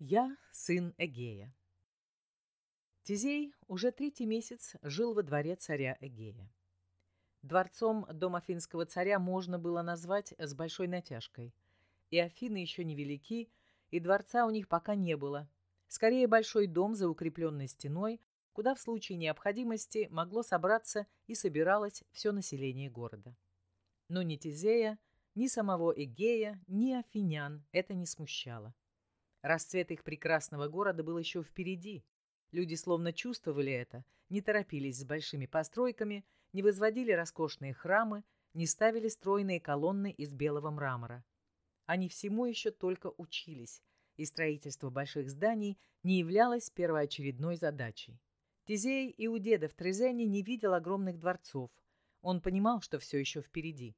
Я сын Эгея. Тизей уже третий месяц жил во дворе царя Эгея. Дворцом дом афинского царя можно было назвать с большой натяжкой. И Афины еще невелики, и дворца у них пока не было. Скорее большой дом за укрепленной стеной, куда в случае необходимости могло собраться и собиралось все население города. Но ни Тизея, ни самого Эгея, ни афинян это не смущало. Расцвет их прекрасного города был еще впереди. Люди словно чувствовали это, не торопились с большими постройками, не возводили роскошные храмы, не ставили стройные колонны из белого мрамора. Они всему еще только учились, и строительство больших зданий не являлось первоочередной задачей. Тизей и у деда в Трезене не видел огромных дворцов. Он понимал, что все еще впереди.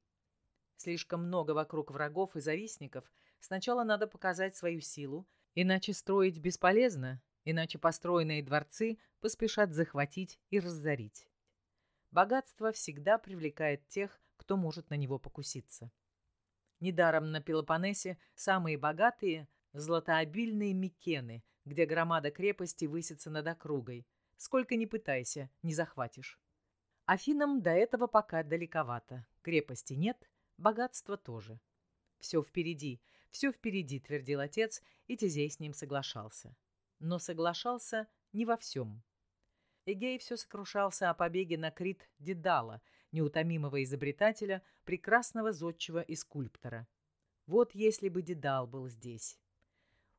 Слишком много вокруг врагов и завистников. Сначала надо показать свою силу, Иначе строить бесполезно, иначе построенные дворцы поспешат захватить и разорить. Богатство всегда привлекает тех, кто может на него покуситься. Недаром на Пелопоннесе самые богатые – златообильные Микены, где громада крепости высится над округой. Сколько ни пытайся, не захватишь. Афинам до этого пока далековато. Крепости нет, богатства тоже. «Все впереди, все впереди», — твердил отец, и Тизей с ним соглашался. Но соглашался не во всем. Эгей все сокрушался о побеге на Крит Дедала, неутомимого изобретателя, прекрасного зодчего и скульптора. Вот если бы Дедал был здесь.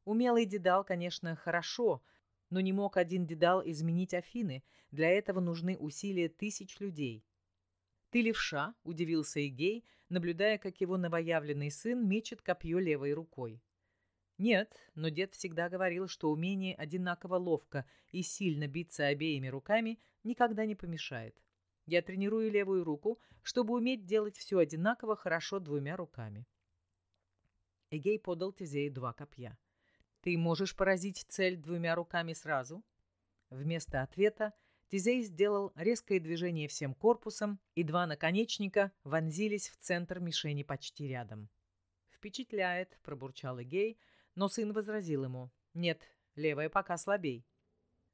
Умелый Дедал, конечно, хорошо, но не мог один Дедал изменить Афины, для этого нужны усилия тысяч людей. «Ты левша?» – удивился Игей, наблюдая, как его новоявленный сын мечет копье левой рукой. Нет, но дед всегда говорил, что умение одинаково ловко и сильно биться обеими руками никогда не помешает. Я тренирую левую руку, чтобы уметь делать все одинаково хорошо двумя руками. Эгей подал Тизею два копья. «Ты можешь поразить цель двумя руками сразу?» Вместо ответа Тизей сделал резкое движение всем корпусом, и два наконечника вонзились в центр мишени почти рядом. «Впечатляет», — пробурчал Эгей, но сын возразил ему. «Нет, левая пока слабей».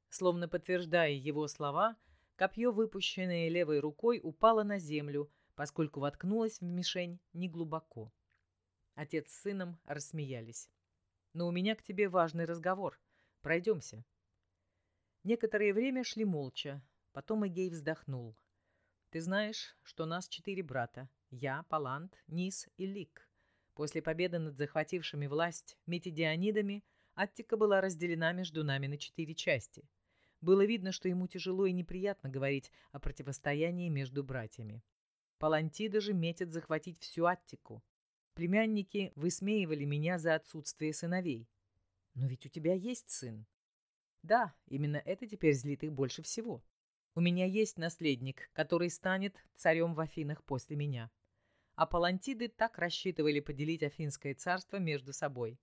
Словно подтверждая его слова, копье, выпущенное левой рукой, упало на землю, поскольку воткнулось в мишень неглубоко. Отец с сыном рассмеялись. «Но у меня к тебе важный разговор. Пройдемся». Некоторое время шли молча. Потом Эгей вздохнул. «Ты знаешь, что нас четыре брата. Я, Палант, Нис и Лик. После победы над захватившими власть метидионидами Аттика была разделена между нами на четыре части. Было видно, что ему тяжело и неприятно говорить о противостоянии между братьями. Палантида же метит захватить всю Аттику. Племянники высмеивали меня за отсутствие сыновей. Но ведь у тебя есть сын. Да, именно это теперь злит их больше всего. У меня есть наследник, который станет царем в Афинах после меня. А палантиды так рассчитывали поделить Афинское царство между собой.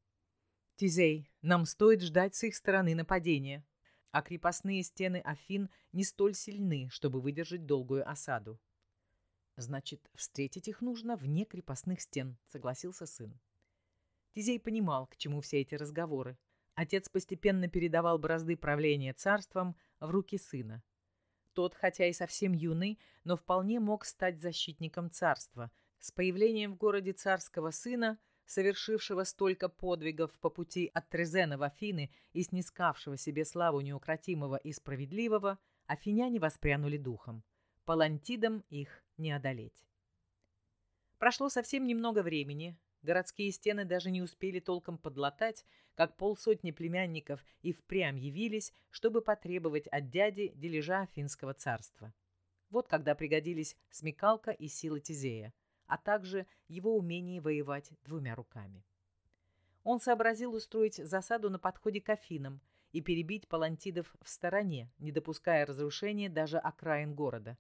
Тизей, нам стоит ждать с их стороны нападения. А крепостные стены Афин не столь сильны, чтобы выдержать долгую осаду. Значит, встретить их нужно вне крепостных стен, согласился сын. Тизей понимал, к чему все эти разговоры. Отец постепенно передавал бразды правления царством в руки сына. Тот, хотя и совсем юный, но вполне мог стать защитником царства. С появлением в городе царского сына, совершившего столько подвигов по пути от Трезена в Афины и снискавшего себе славу неукротимого и справедливого, афиняне воспрянули духом. Палантидам их не одолеть. Прошло совсем немного времени, Городские стены даже не успели толком подлатать, как полсотни племянников и впрямь явились, чтобы потребовать от дяди дележа Афинского царства. Вот когда пригодились смекалка и сила Тизея, а также его умение воевать двумя руками. Он сообразил устроить засаду на подходе к Афинам и перебить палантидов в стороне, не допуская разрушения даже окраин города.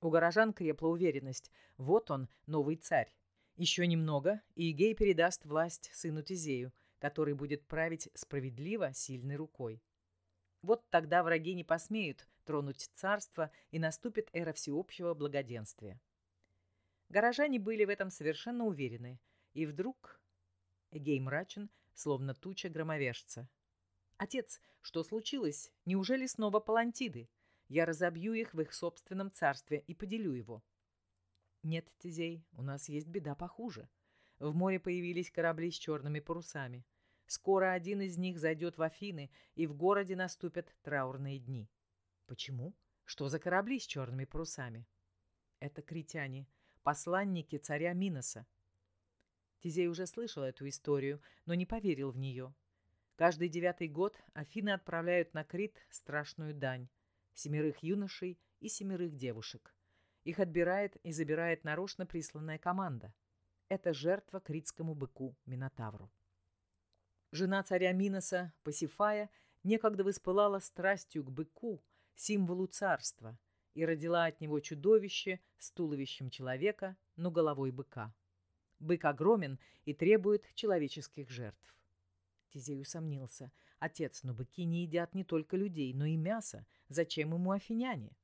У горожан крепла уверенность – вот он, новый царь. Еще немного, и Игей передаст власть сыну Тизею, который будет править справедливо сильной рукой. Вот тогда враги не посмеют тронуть царство, и наступит эра всеобщего благоденствия. Горожане были в этом совершенно уверены, и вдруг Эгей мрачен, словно туча громовержца. «Отец, что случилось? Неужели снова палантиды? Я разобью их в их собственном царстве и поделю его». «Нет, Тизей, у нас есть беда похуже. В море появились корабли с черными парусами. Скоро один из них зайдет в Афины, и в городе наступят траурные дни». «Почему? Что за корабли с черными парусами?» «Это критяне, посланники царя Миноса. Тизей уже слышал эту историю, но не поверил в нее. Каждый девятый год Афины отправляют на Крит страшную дань – семерых юношей и семерых девушек. Их отбирает и забирает нарочно присланная команда. Это жертва критскому быку Минотавру. Жена царя Миноса, Пасифая, некогда воспылала страстью к быку, символу царства, и родила от него чудовище с туловищем человека, но головой быка. Бык огромен и требует человеческих жертв. Тизей усомнился. Отец, но быки не едят не только людей, но и мясо. Зачем ему афиняне?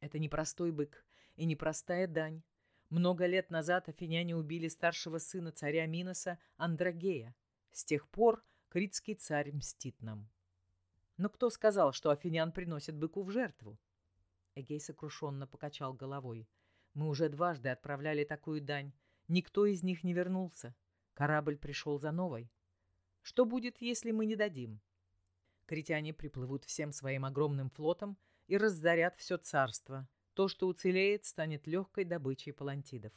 Это непростой бык и непростая дань. Много лет назад афиняне убили старшего сына царя Миноса Андрогея. С тех пор критский царь мстит нам. Но кто сказал, что афинян приносят быку в жертву? Эгей сокрушенно покачал головой. Мы уже дважды отправляли такую дань. Никто из них не вернулся. Корабль пришел за новой. Что будет, если мы не дадим? Критяне приплывут всем своим огромным флотом и разорят все царство. То, что уцелеет, станет легкой добычей палантидов.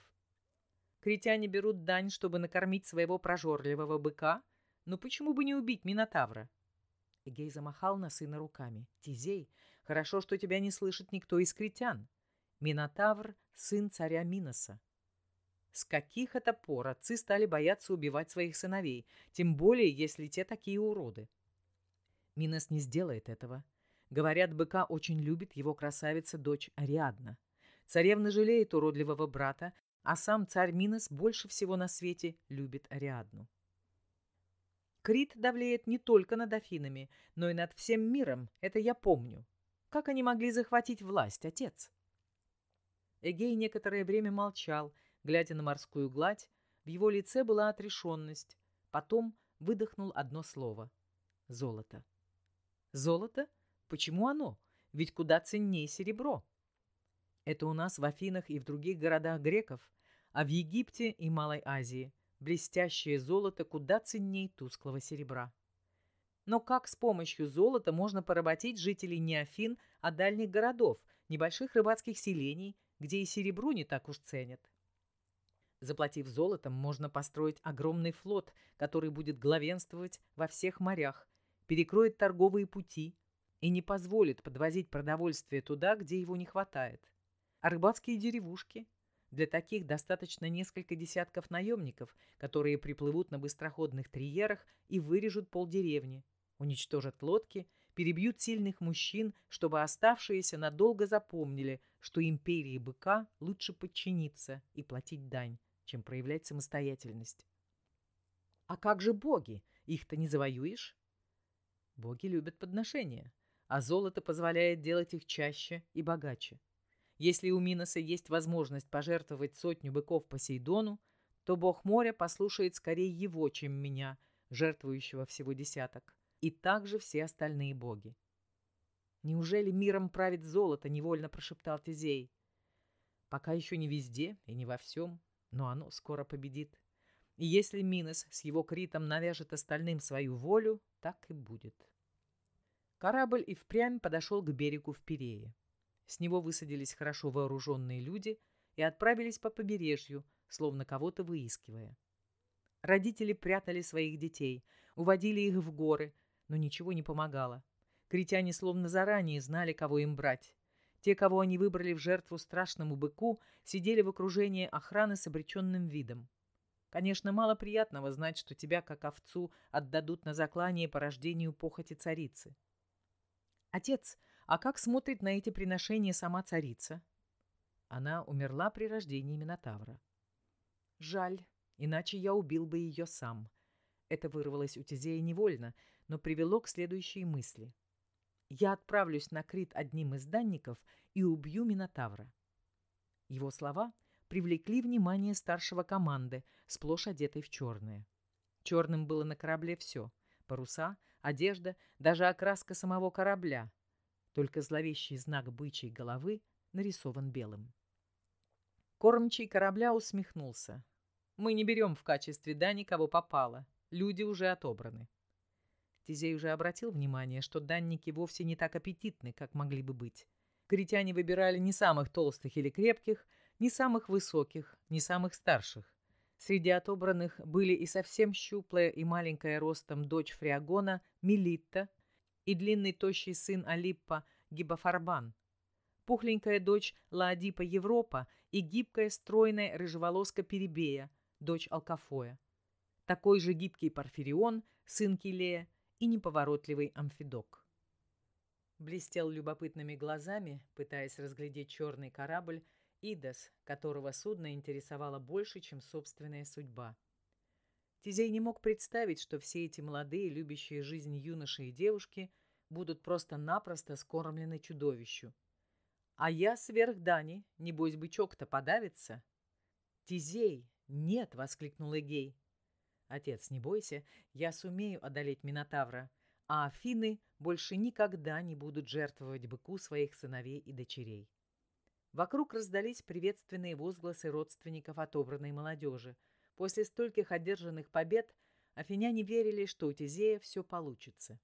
Критяне берут дань, чтобы накормить своего прожорливого быка, но почему бы не убить Минотавра? Эгей замахал на сына руками. «Тизей, хорошо, что тебя не слышит никто из критян. Минотавр — сын царя Миноса. С каких это пор отцы стали бояться убивать своих сыновей, тем более, если те такие уроды? Минос не сделает этого. Говорят, быка очень любит его красавица-дочь Ариадна. Царевна жалеет уродливого брата, а сам царь Минос больше всего на свете любит Ариадну. Крит давлеет не только над Афинами, но и над всем миром, это я помню. Как они могли захватить власть, отец? Эгей некоторое время молчал, Глядя на морскую гладь, в его лице была отрешенность. Потом выдохнул одно слово — золото. Золото? Почему оно? Ведь куда ценнее серебро. Это у нас в Афинах и в других городах греков, а в Египте и Малой Азии блестящее золото куда ценней тусклого серебра. Но как с помощью золота можно поработить жителей не Афин, а дальних городов, небольших рыбацких селений, где и серебру не так уж ценят? Заплатив золотом, можно построить огромный флот, который будет главенствовать во всех морях, перекроет торговые пути и не позволит подвозить продовольствие туда, где его не хватает. А рыбацкие деревушки? Для таких достаточно несколько десятков наемников, которые приплывут на быстроходных триерах и вырежут полдеревни, уничтожат лодки, перебьют сильных мужчин, чтобы оставшиеся надолго запомнили, что империи быка лучше подчиниться и платить дань чем проявлять самостоятельность. А как же боги? Их-то не завоюешь? Боги любят подношения, а золото позволяет делать их чаще и богаче. Если у Миноса есть возможность пожертвовать сотню быков Посейдону, то бог моря послушает скорее его, чем меня, жертвующего всего десяток, и также все остальные боги. «Неужели миром правит золото?» — невольно прошептал Тизей. «Пока еще не везде и не во всем но оно скоро победит. И если Минос с его критом навяжет остальным свою волю, так и будет. Корабль и впрямь подошел к берегу в Пирее. С него высадились хорошо вооруженные люди и отправились по побережью, словно кого-то выискивая. Родители прятали своих детей, уводили их в горы, но ничего не помогало. Критяне словно заранее знали, кого им брать. Те, кого они выбрали в жертву страшному быку, сидели в окружении охраны с обреченным видом. Конечно, мало приятного знать, что тебя, как овцу, отдадут на заклание по рождению похоти царицы. Отец, а как смотрит на эти приношения сама царица? Она умерла при рождении Минотавра. Жаль, иначе я убил бы ее сам. Это вырвалось у Тизея невольно, но привело к следующей мысли — я отправлюсь на Крит одним из данников и убью Минотавра. Его слова привлекли внимание старшего команды, сплошь одетой в черное. Черным было на корабле все – паруса, одежда, даже окраска самого корабля. Только зловещий знак бычьей головы нарисован белым. Кормчий корабля усмехнулся. «Мы не берем в качестве дани, кого попало. Люди уже отобраны». Тизей уже обратил внимание, что данники вовсе не так аппетитны, как могли бы быть. Критяне выбирали не самых толстых или крепких, не самых высоких, не самых старших. Среди отобранных были и совсем щуплая и маленькая ростом дочь Фриагона Мелитта и длинный тощий сын Алиппа Гибофарбан, пухленькая дочь Лаодипа Европа и гибкая стройная рыжеволоска Перебея, дочь Алкафоя. Такой же гибкий Порфирион, сын Килея, и неповоротливый Амфидок. Блестел любопытными глазами, пытаясь разглядеть черный корабль, Идас, которого судно интересовало больше, чем собственная судьба. Тизей не мог представить, что все эти молодые, любящие жизнь юноши и девушки будут просто-напросто скормлены чудовищу. А я сверх Дани, небось бычок-то подавится. Тизей, нет, воскликнул Эгей. Отец, не бойся, я сумею одолеть Минотавра, а Афины больше никогда не будут жертвовать быку своих сыновей и дочерей. Вокруг раздались приветственные возгласы родственников отобранной молодежи. После стольких одержанных побед афиняне верили, что у Тизея все получится.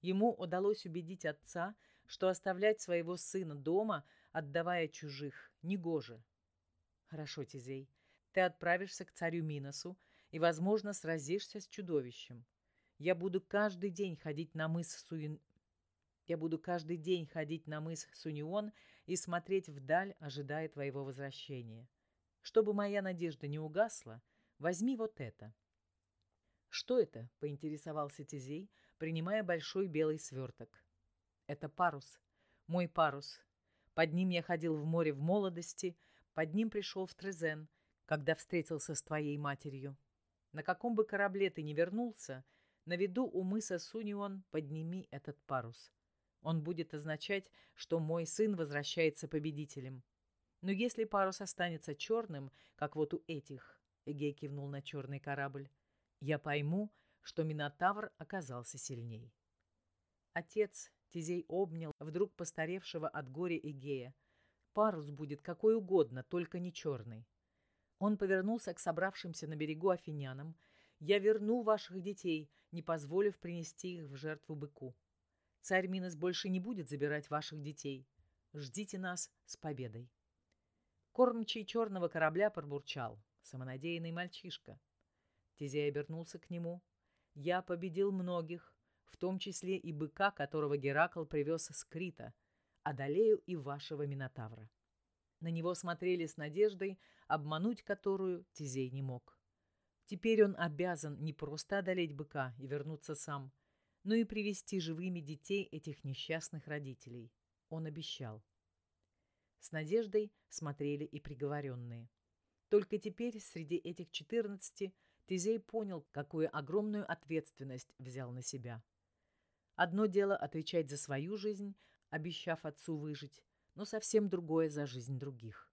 Ему удалось убедить отца, что оставлять своего сына дома, отдавая чужих, негоже. «Хорошо, Тизей, ты отправишься к царю Миносу и, возможно, сразишься с чудовищем. Я буду каждый день ходить на мыс Суин... Я буду каждый день ходить на мыс Сунион и смотреть вдаль, ожидая твоего возвращения. Чтобы моя надежда не угасла, возьми вот это». «Что это?» — поинтересовался Тизей, принимая большой белый сверток. «Это парус. Мой парус. Под ним я ходил в море в молодости, под ним пришел в Трезен, когда встретился с твоей матерью. На каком бы корабле ты ни вернулся, на виду у мыса Сунион подними этот парус. Он будет означать, что мой сын возвращается победителем. Но если парус останется черным, как вот у этих, Эгей кивнул на черный корабль, я пойму, что Минотавр оказался сильней. Отец Тизей обнял вдруг постаревшего от горя Эгея. Парус будет какой угодно, только не черный. Он повернулся к собравшимся на берегу афинянам. «Я верну ваших детей, не позволив принести их в жертву быку. Царь Минос больше не будет забирать ваших детей. Ждите нас с победой». Кормчий черного корабля пробурчал. Самонадеянный мальчишка. Тизей обернулся к нему. «Я победил многих, в том числе и быка, которого Геракл привез с Крита. Одолею и вашего Минотавра». На него смотрели с надеждой, обмануть которую Тизей не мог. Теперь он обязан не просто одолеть быка и вернуться сам, но и привести живыми детей этих несчастных родителей. Он обещал. С надеждой смотрели и приговоренные. Только теперь среди этих четырнадцати Тизей понял, какую огромную ответственность взял на себя. Одно дело отвечать за свою жизнь, обещав отцу выжить, но совсем другое за жизнь других.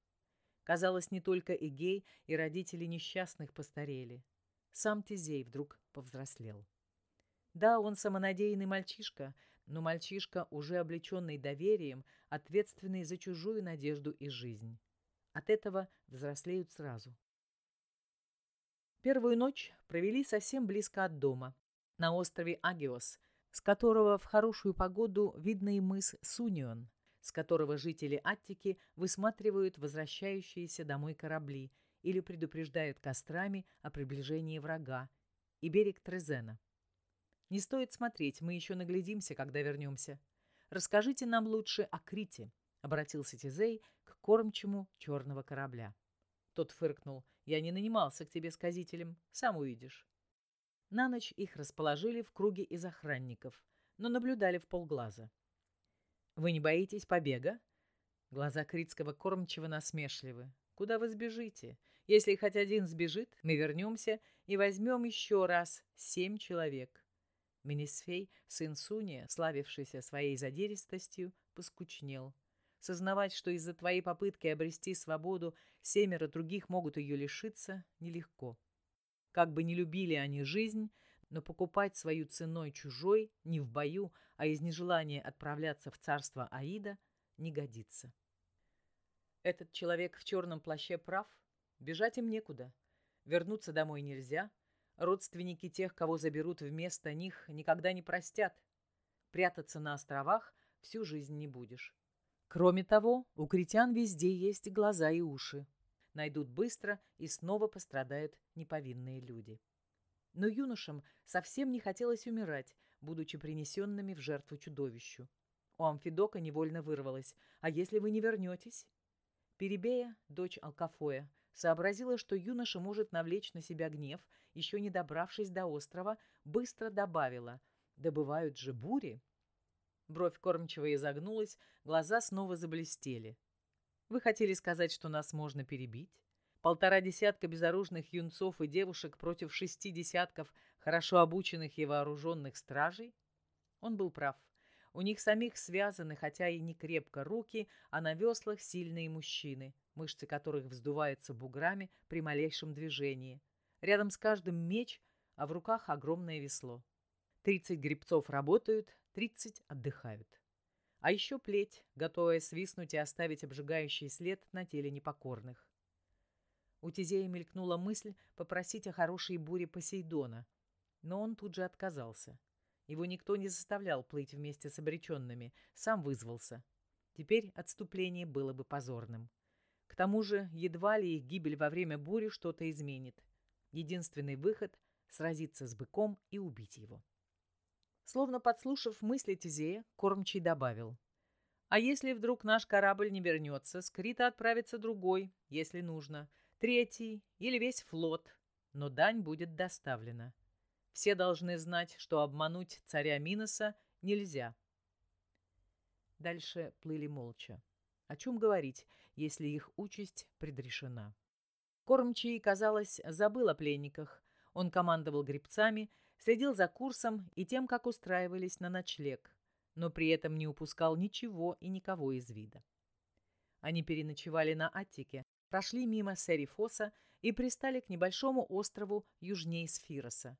Казалось, не только Эгей и родители несчастных постарели. Сам Тизей вдруг повзрослел. Да, он самонадеянный мальчишка, но мальчишка, уже облеченный доверием, ответственный за чужую надежду и жизнь. От этого взрослеют сразу. Первую ночь провели совсем близко от дома, на острове Агиос, с которого в хорошую погоду видно и мыс Сунион, с которого жители Аттики высматривают возвращающиеся домой корабли или предупреждают кострами о приближении врага, и берег Трезена. Не стоит смотреть, мы еще наглядимся, когда вернемся. Расскажите нам лучше о Крите, обратился Тизей к кормчему черного корабля. Тот фыркнул. Я не нанимался к тебе сказителем, сам увидишь. На ночь их расположили в круге из охранников, но наблюдали в полглаза. Вы не боитесь побега? Глаза Критского кормчего насмешливы. Куда вы сбежите? Если хоть один сбежит, мы вернемся и возьмем еще раз семь человек. Менесфей, сын Суния, славившийся своей задиристостью, поскучнел. Сознавать, что из-за твоей попытки обрести свободу семеро других могут ее лишиться, нелегко. Как бы не любили они жизнь, но покупать свою ценой чужой не в бою, а из нежелания отправляться в царство Аида не годится. Этот человек в черном плаще прав. Бежать им некуда. Вернуться домой нельзя. Родственники тех, кого заберут вместо них, никогда не простят. Прятаться на островах всю жизнь не будешь. Кроме того, у критян везде есть глаза и уши. Найдут быстро, и снова пострадают неповинные люди. Но юношам совсем не хотелось умирать, будучи принесенными в жертву чудовищу. У Амфидока невольно вырвалось «А если вы не вернетесь?» Перебея, дочь Алкафоя, сообразила, что юноша может навлечь на себя гнев, еще не добравшись до острова, быстро добавила «Да бывают же бури!» Бровь кормчего изогнулась, глаза снова заблестели. «Вы хотели сказать, что нас можно перебить?» Полтора десятка безоружных юнцов и девушек против шести десятков хорошо обученных и вооруженных стражей? Он был прав. У них самих связаны, хотя и не крепко, руки, а на веслах сильные мужчины, мышцы которых вздуваются буграми при малейшем движении. Рядом с каждым меч, а в руках огромное весло. Тридцать грибцов работают, тридцать отдыхают. А еще плеть, готовая свистнуть и оставить обжигающий след на теле непокорных. У Тизея мелькнула мысль попросить о хорошей буре Посейдона, но он тут же отказался. Его никто не заставлял плыть вместе с обреченными, сам вызвался. Теперь отступление было бы позорным. К тому же, едва ли их гибель во время бури что-то изменит. Единственный выход — сразиться с быком и убить его. Словно подслушав мысли Тизея, Кормчий добавил. «А если вдруг наш корабль не вернется, с Крита отправится другой, если нужно — третий или весь флот, но дань будет доставлена. Все должны знать, что обмануть царя Миноса нельзя. Дальше плыли молча. О чем говорить, если их участь предрешена? Кормчий, казалось, забыл о пленниках. Он командовал гребцами, следил за курсом и тем, как устраивались на ночлег, но при этом не упускал ничего и никого из вида. Они переночевали на Аттике, прошли мимо Серифоса и пристали к небольшому острову южнее Сфироса.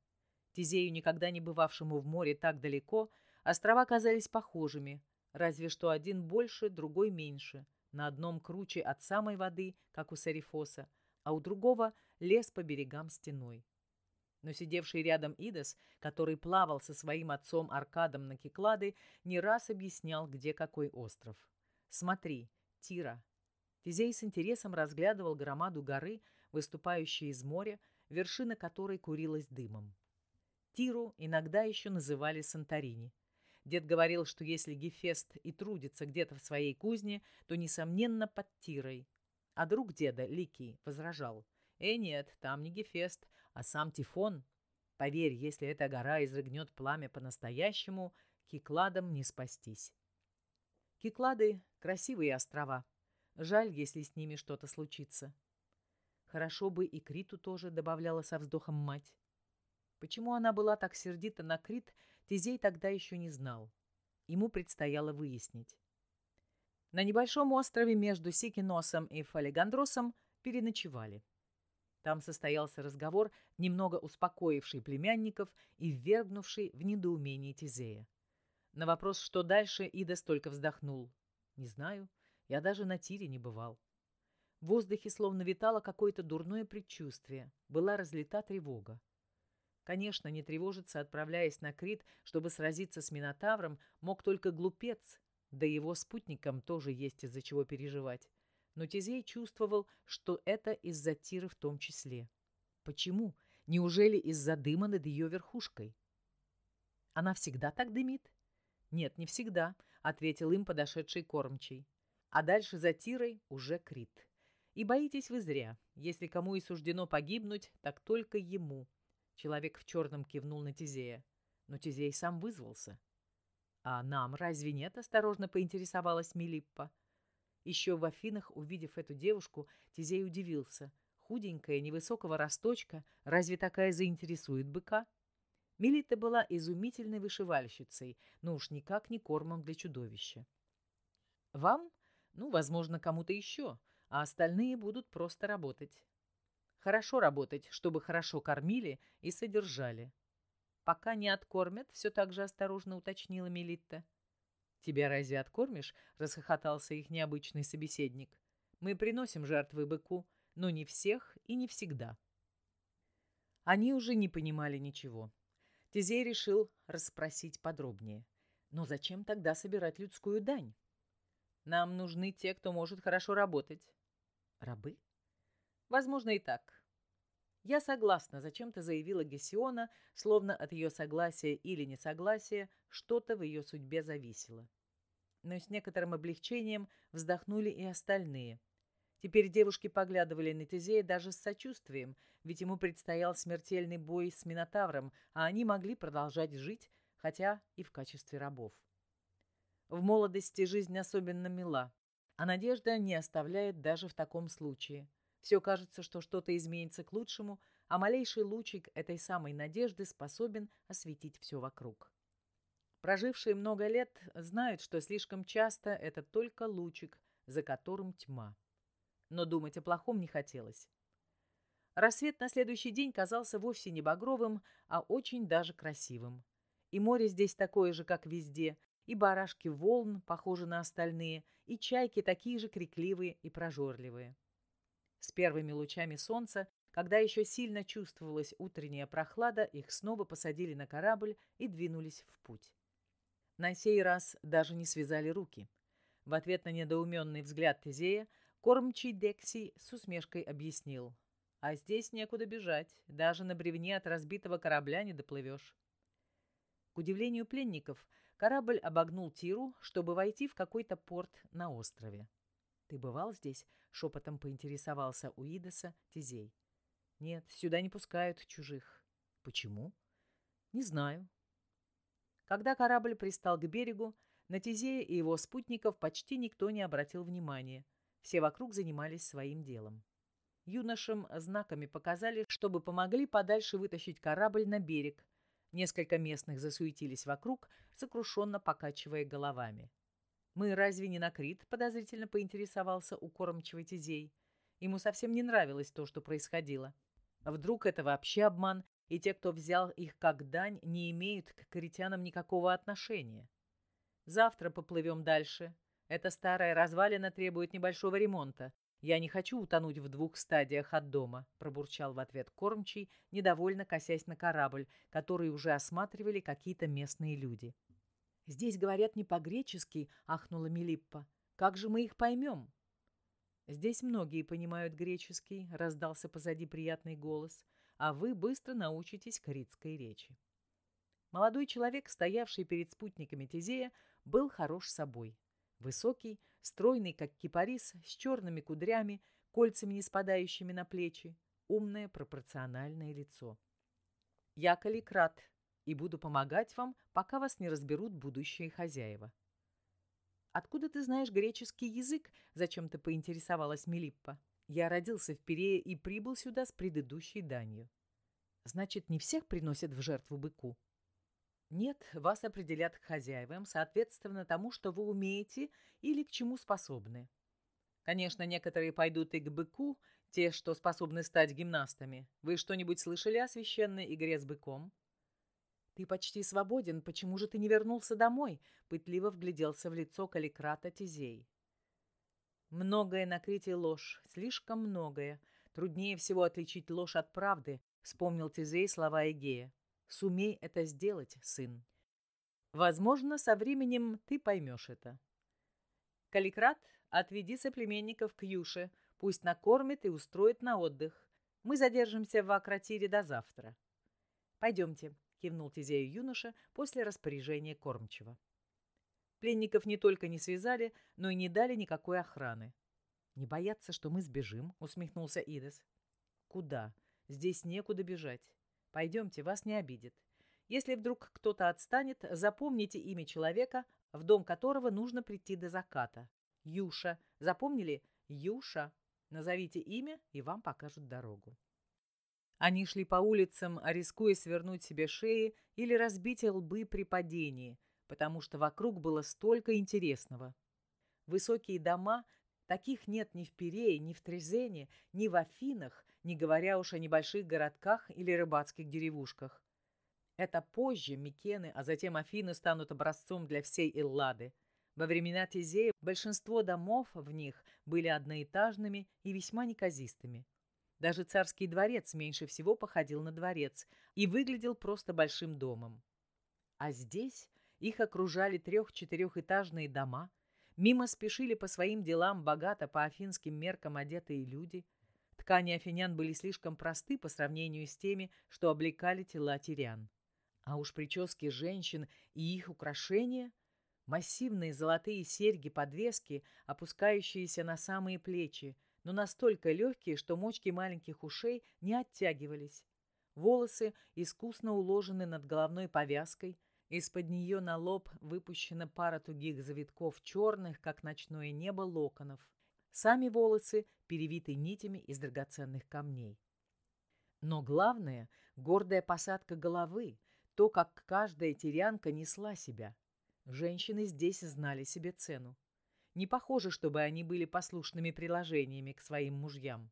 Тизею, никогда не бывавшему в море так далеко, острова казались похожими, разве что один больше, другой меньше. На одном круче от самой воды, как у Серифоса, а у другого лес по берегам стеной. Но сидевший рядом Идас, который плавал со своим отцом Аркадом на Киклады, не раз объяснял, где какой остров. «Смотри, Тира, Тизей с интересом разглядывал громаду горы, выступающей из моря, вершина которой курилась дымом. Тиру иногда еще называли Санторини. Дед говорил, что если Гефест и трудится где-то в своей кузне, то, несомненно, под Тирой. А друг деда, Ликий, возражал. «Э, нет, там не Гефест, а сам Тифон. Поверь, если эта гора изрыгнет пламя по-настоящему, Кикладам не спастись». Киклады — красивые острова, Жаль, если с ними что-то случится. Хорошо бы и Криту тоже, добавляла со вздохом мать. Почему она была так сердита на Крит, Тизей тогда еще не знал. Ему предстояло выяснить. На небольшом острове между Сикиносом и Фалигандросом переночевали. Там состоялся разговор, немного успокоивший племянников и ввергнувший в недоумение Тизея. На вопрос, что дальше, Ида столько вздохнул. «Не знаю. Я даже на тире не бывал. В воздухе словно витало какое-то дурное предчувствие, была разлита тревога. Конечно, не тревожиться, отправляясь на Крит, чтобы сразиться с Минотавром, мог только глупец, да его спутникам тоже есть из-за чего переживать. Но Тизей чувствовал, что это из-за Тиры в том числе. Почему? Неужели из-за дыма над ее верхушкой? Она всегда так дымит? Нет, не всегда, ответил им подошедший кормчий а дальше за Тирой уже Крит. И боитесь вы зря. Если кому и суждено погибнуть, так только ему. Человек в черном кивнул на Тизея. Но Тизей сам вызвался. А нам разве нет? Осторожно поинтересовалась Милиппа. Еще в Афинах, увидев эту девушку, Тизей удивился. Худенькая, невысокого росточка, разве такая заинтересует быка? Милита была изумительной вышивальщицей, но уж никак не кормом для чудовища. «Вам ну, возможно, кому-то еще, а остальные будут просто работать. Хорошо работать, чтобы хорошо кормили и содержали. пока не откормят, все так же осторожно уточнила Мелитта. «Тебя разве откормишь?» — расхохотался их необычный собеседник. «Мы приносим жертвы быку, но не всех и не всегда». Они уже не понимали ничего. Тизей решил расспросить подробнее. Но зачем тогда собирать людскую дань? Нам нужны те, кто может хорошо работать. Рабы? Возможно, и так. Я согласна, зачем-то заявила Гесиона, словно от ее согласия или несогласия что-то в ее судьбе зависело. Но с некоторым облегчением вздохнули и остальные. Теперь девушки поглядывали на Тезея даже с сочувствием, ведь ему предстоял смертельный бой с Минотавром, а они могли продолжать жить, хотя и в качестве рабов. В молодости жизнь особенно мила, а надежда не оставляет даже в таком случае. Все кажется, что что-то изменится к лучшему, а малейший лучик этой самой надежды способен осветить все вокруг. Прожившие много лет знают, что слишком часто это только лучик, за которым тьма. Но думать о плохом не хотелось. Рассвет на следующий день казался вовсе не багровым, а очень даже красивым. И море здесь такое же, как везде, и барашки волн похожи на остальные, и чайки такие же крикливые и прожорливые. С первыми лучами солнца, когда еще сильно чувствовалась утренняя прохлада, их снова посадили на корабль и двинулись в путь. На сей раз даже не связали руки. В ответ на недоуменный взгляд Тезея кормчий Декси с усмешкой объяснил. «А здесь некуда бежать, даже на бревне от разбитого корабля не доплывешь». К удивлению пленников, корабль обогнул Тиру, чтобы войти в какой-то порт на острове. «Ты бывал здесь?» — шепотом поинтересовался у Идеса Тизей. «Нет, сюда не пускают чужих». «Почему?» «Не знаю». Когда корабль пристал к берегу, на Тизея и его спутников почти никто не обратил внимания. Все вокруг занимались своим делом. Юношам знаками показали, чтобы помогли подальше вытащить корабль на берег. Несколько местных засуетились вокруг, сокрушенно покачивая головами. «Мы разве не на Крит?» — подозрительно поинтересовался у кормчивой Тизей. Ему совсем не нравилось то, что происходило. Вдруг это вообще обман, и те, кто взял их как дань, не имеют к критянам никакого отношения. Завтра поплывем дальше. Эта старая развалина требует небольшого ремонта. Я не хочу утонуть в двух стадиях от дома, пробурчал в ответ кормчий, недовольно косясь на корабль, который уже осматривали какие-то местные люди. «Здесь говорят не по-гречески», — ахнула Милиппа. «Как же мы их поймем?» «Здесь многие понимают греческий», — раздался позади приятный голос, «а вы быстро научитесь коритской речи». Молодой человек, стоявший перед спутниками Тизея, был хорош собой. Высокий, стройный, как кипарис, с черными кудрями, кольцами, не спадающими на плечи, умное пропорциональное лицо. «Я Каликрат», и буду помогать вам, пока вас не разберут будущие хозяева». «Откуда ты знаешь греческий язык?» – зачем-то поинтересовалась Мелиппа. «Я родился в Пирее и прибыл сюда с предыдущей данью». «Значит, не всех приносят в жертву быку?» «Нет, вас определят к хозяевам, соответственно тому, что вы умеете или к чему способны. Конечно, некоторые пойдут и к быку, те, что способны стать гимнастами. Вы что-нибудь слышали о священной игре с быком?» «Ты почти свободен, почему же ты не вернулся домой?» — пытливо вгляделся в лицо Каликрата Тизей. «Многое на Крите ложь, слишком многое. Труднее всего отличить ложь от правды», — вспомнил Тизей слова Эгея. «Сумей это сделать, сын. Возможно, со временем ты поймешь это». «Каликрат, отведи соплеменников к Юше, пусть накормит и устроит на отдых. Мы задержимся в Акротире до завтра». «Пойдемте, кивнул Тизею юноша после распоряжения кормчего. Пленников не только не связали, но и не дали никакой охраны. «Не боятся, что мы сбежим?» — усмехнулся Идес. «Куда? Здесь некуда бежать. Пойдемте, вас не обидит. Если вдруг кто-то отстанет, запомните имя человека, в дом которого нужно прийти до заката. Юша. Запомнили? Юша. Назовите имя, и вам покажут дорогу. Они шли по улицам, рискуя свернуть себе шеи или разбить лбы при падении, потому что вокруг было столько интересного. Высокие дома, таких нет ни в Пирее, ни в Трезене, ни в Афинах, не говоря уж о небольших городках или рыбацких деревушках. Это позже Микены, а затем Афины станут образцом для всей Эллады. Во времена Тизея большинство домов в них были одноэтажными и весьма неказистыми. Даже царский дворец меньше всего походил на дворец и выглядел просто большим домом. А здесь их окружали трех-четырехэтажные дома, мимо спешили по своим делам богато по афинским меркам одетые люди. Ткани афинян были слишком просты по сравнению с теми, что облекали тела тирян. А уж прически женщин и их украшения – массивные золотые серьги-подвески, опускающиеся на самые плечи, но настолько легкие, что мочки маленьких ушей не оттягивались. Волосы искусно уложены над головной повязкой, из-под нее на лоб выпущена пара тугих завитков черных, как ночное небо, локонов. Сами волосы перевиты нитями из драгоценных камней. Но главное – гордая посадка головы, то, как каждая терянка несла себя. Женщины здесь знали себе цену. Не похоже, чтобы они были послушными приложениями к своим мужьям.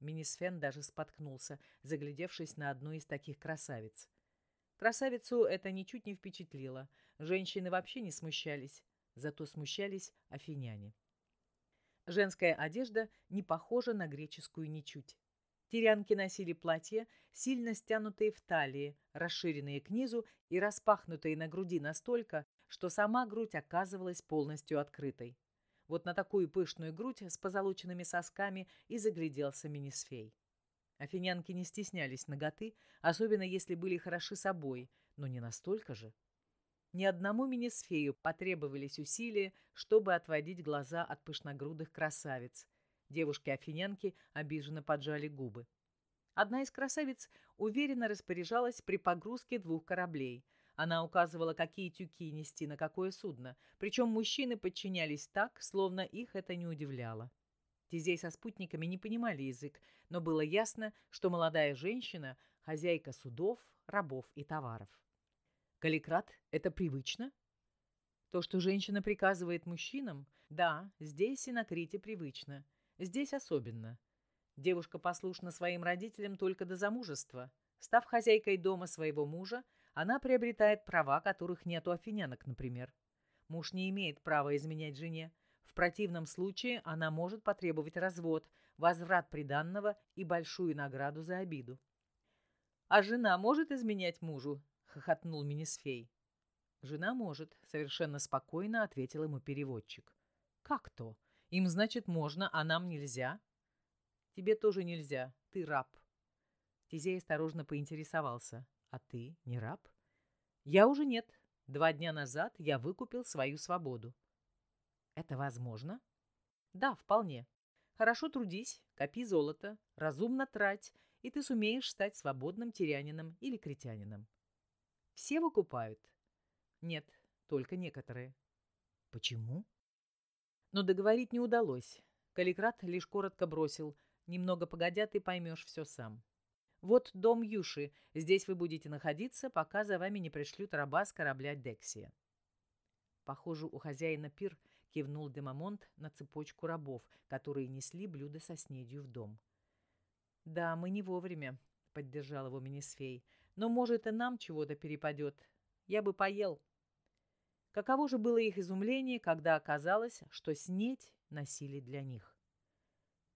Минисфен даже споткнулся, заглядевшись на одну из таких красавиц. Красавицу это ничуть не впечатлило. Женщины вообще не смущались, зато смущались афиняне. Женская одежда не похожа на греческую ничуть. Тирянки носили платья, сильно стянутые в талии, расширенные к низу и распахнутые на груди настолько, что сама грудь оказывалась полностью открытой. Вот на такую пышную грудь с позолоченными сосками и загляделся Минисфей. Афинянки не стеснялись ноготы, особенно если были хороши собой, но не настолько же. Ни одному Минисфею потребовались усилия, чтобы отводить глаза от пышногрудых красавиц, Девушки-афинянки обиженно поджали губы. Одна из красавиц уверенно распоряжалась при погрузке двух кораблей. Она указывала, какие тюки нести на какое судно, причем мужчины подчинялись так, словно их это не удивляло. Тизей со спутниками не понимали язык, но было ясно, что молодая женщина – хозяйка судов, рабов и товаров. Каликрат – это привычно? То, что женщина приказывает мужчинам, да, здесь и на Крите привычно – Здесь особенно. Девушка послушна своим родителям только до замужества. Став хозяйкой дома своего мужа, она приобретает права, которых нет у афинянок, например. Муж не имеет права изменять жене. В противном случае она может потребовать развод, возврат приданного и большую награду за обиду. «А жена может изменять мужу?» — хохотнул Минисфей. «Жена может», — совершенно спокойно ответил ему переводчик. «Как то?» Им, значит, можно, а нам нельзя? Тебе тоже нельзя. Ты раб. Тизей осторожно поинтересовался. А ты не раб? Я уже нет. Два дня назад я выкупил свою свободу. Это возможно? Да, вполне. Хорошо трудись, копи золото, разумно трать, и ты сумеешь стать свободным тирянином или критянином. Все выкупают? Нет, только некоторые. Почему? Но договорить не удалось. Каликрат лишь коротко бросил. «Немного погодя, ты поймешь все сам». «Вот дом Юши. Здесь вы будете находиться, пока за вами не пришлют раба с корабля Дексия». Похоже, у хозяина пир кивнул Демамонт на цепочку рабов, которые несли блюда со снедью в дом. «Да, мы не вовремя», — поддержал его Минисфей. «Но, может, и нам чего-то перепадет. Я бы поел». Каково же было их изумление, когда оказалось, что снеть носили для них.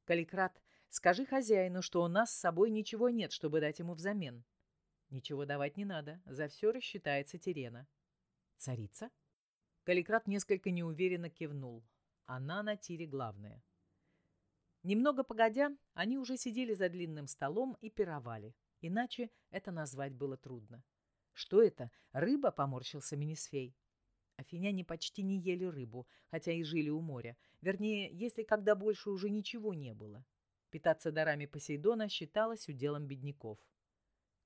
«Каликрат, скажи хозяину, что у нас с собой ничего нет, чтобы дать ему взамен». «Ничего давать не надо, за все рассчитается Терена». «Царица?» Каликрат несколько неуверенно кивнул. Она на тире главная. Немного погодя, они уже сидели за длинным столом и пировали. Иначе это назвать было трудно. «Что это? Рыба?» — поморщился Минисфей. Афиняне почти не ели рыбу, хотя и жили у моря. Вернее, если когда больше уже ничего не было. Питаться дарами Посейдона считалось уделом бедняков.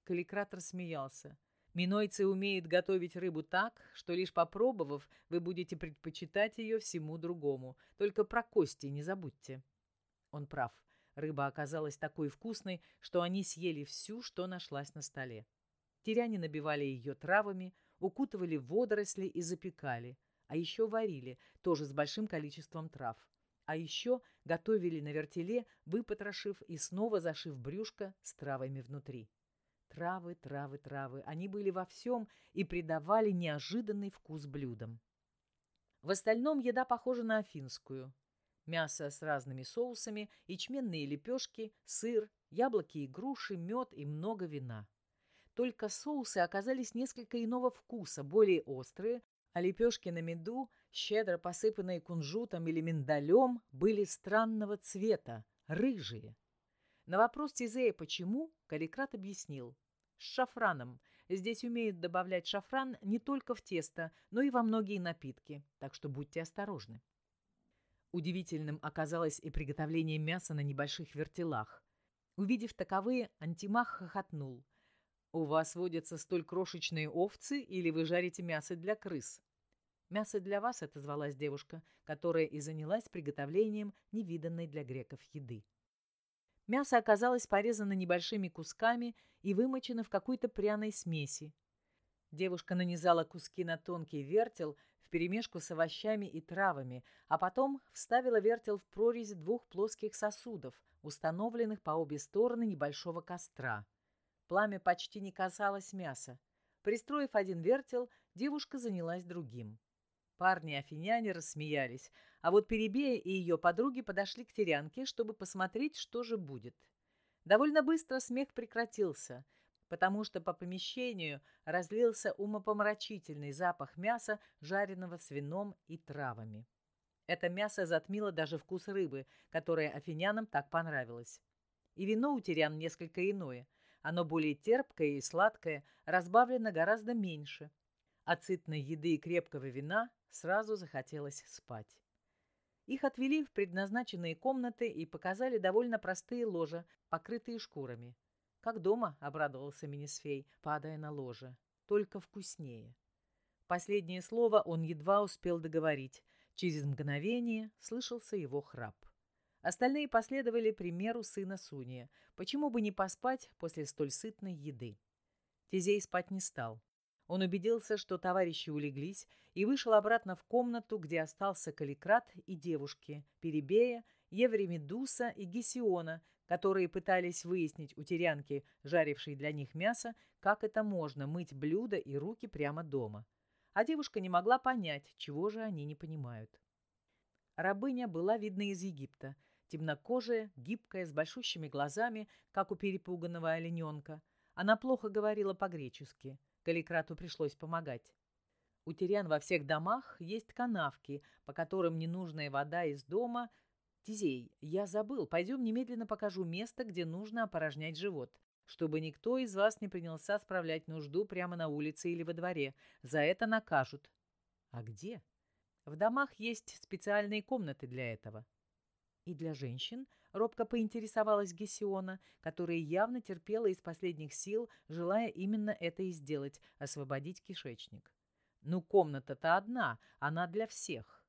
Каликрат рассмеялся. Минойцы умеют готовить рыбу так, что лишь попробовав, вы будете предпочитать ее всему другому. Только про кости не забудьте. Он прав. Рыба оказалась такой вкусной, что они съели всю, что нашлась на столе. Тиряне набивали ее травами, укутывали водоросли и запекали, а еще варили, тоже с большим количеством трав. А еще готовили на вертеле, выпотрошив и снова зашив брюшко с травами внутри. Травы, травы, травы. Они были во всем и придавали неожиданный вкус блюдам. В остальном еда похожа на афинскую. Мясо с разными соусами, ячменные лепешки, сыр, яблоки и груши, мед и много вина. Только соусы оказались несколько иного вкуса, более острые, а лепешки на меду, щедро посыпанные кунжутом или миндалем, были странного цвета, рыжие. На вопрос Тизея «почему?» Каликрат объяснил. С шафраном. Здесь умеют добавлять шафран не только в тесто, но и во многие напитки, так что будьте осторожны. Удивительным оказалось и приготовление мяса на небольших вертелах. Увидев таковые, Антимах хохотнул. «У вас водятся столь крошечные овцы или вы жарите мясо для крыс?» «Мясо для вас» — это звалась девушка, которая и занялась приготовлением невиданной для греков еды. Мясо оказалось порезано небольшими кусками и вымочено в какой-то пряной смеси. Девушка нанизала куски на тонкий вертел вперемешку с овощами и травами, а потом вставила вертел в прорези двух плоских сосудов, установленных по обе стороны небольшого костра. Пламя почти не касалось мяса. Пристроив один вертел, девушка занялась другим. Парни-афиняне рассмеялись, а вот Перебея и ее подруги подошли к Терянке, чтобы посмотреть, что же будет. Довольно быстро смех прекратился, потому что по помещению разлился умопомрачительный запах мяса, жареного с вином и травами. Это мясо затмило даже вкус рыбы, которая афинянам так понравилось. И вино у Терян несколько иное. Оно более терпкое и сладкое, разбавлено гораздо меньше. От сытной еды и крепкого вина Сразу захотелось спать. Их отвели в предназначенные комнаты и показали довольно простые ложа, покрытые шкурами. «Как дома», — обрадовался Минисфей, падая на ложе. «Только вкуснее». Последнее слово он едва успел договорить. Через мгновение слышался его храп. Остальные последовали примеру сына Суния. Почему бы не поспать после столь сытной еды? Тизей спать не стал. Он убедился, что товарищи улеглись, и вышел обратно в комнату, где остался Каликрат и девушки, Перебея, Евремедуса и Гесиона, которые пытались выяснить у терянки, жарившей для них мясо, как это можно мыть блюда и руки прямо дома. А девушка не могла понять, чего же они не понимают. Рабыня была видна из Египта, темнокожая, гибкая, с большущими глазами, как у перепуганного олененка. Она плохо говорила по-гречески – Каликрату пришлось помогать. У Терян во всех домах есть канавки, по которым ненужная вода из дома... Тизей, я забыл, пойдем немедленно покажу место, где нужно опорожнять живот, чтобы никто из вас не принялся справлять нужду прямо на улице или во дворе. За это накажут. А где? В домах есть специальные комнаты для этого. И для женщин – Робко поинтересовалась Гесиона, которая явно терпела из последних сил, желая именно это и сделать – освободить кишечник. «Ну, комната-то одна, она для всех».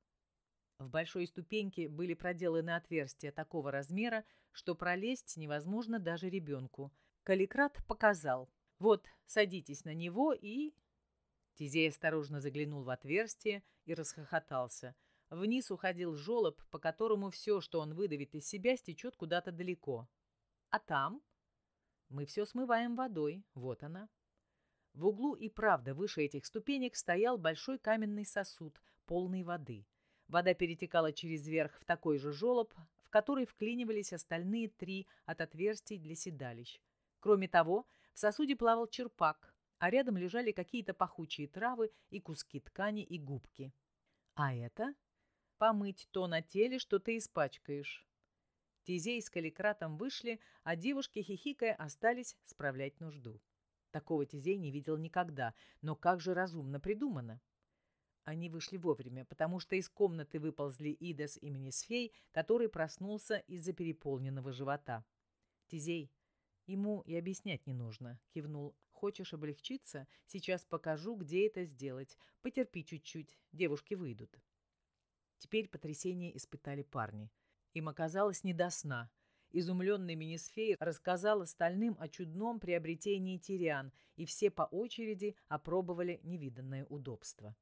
В большой ступеньке были проделаны отверстия такого размера, что пролезть невозможно даже ребенку. Каликрат показал. «Вот, садитесь на него и...» Тизей осторожно заглянул в отверстие и расхохотался – Вниз уходил жолоб, по которому все, что он выдавит из себя, стечет куда-то далеко. А там? Мы все смываем водой. Вот она. В углу и правда выше этих ступенек стоял большой каменный сосуд, полный воды. Вода перетекала через верх в такой же жолоб, в который вклинивались остальные три от отверстий для седалищ. Кроме того, в сосуде плавал черпак, а рядом лежали какие-то пахучие травы и куски ткани и губки. А это помыть то на теле, что ты испачкаешь. Тизей с Каликратом вышли, а девушки, хихикая, остались справлять нужду. Такого Тизей не видел никогда, но как же разумно придумано. Они вышли вовремя, потому что из комнаты выползли Идас и Менесфей, который проснулся из-за переполненного живота. «Тизей, ему и объяснять не нужно», — кивнул. «Хочешь облегчиться? Сейчас покажу, где это сделать. Потерпи чуть-чуть, девушки выйдут». Теперь потрясение испытали парни. Им оказалось не до сна. Изумленный Минисфей рассказал остальным о чудном приобретении Тириан, и все по очереди опробовали невиданное удобство.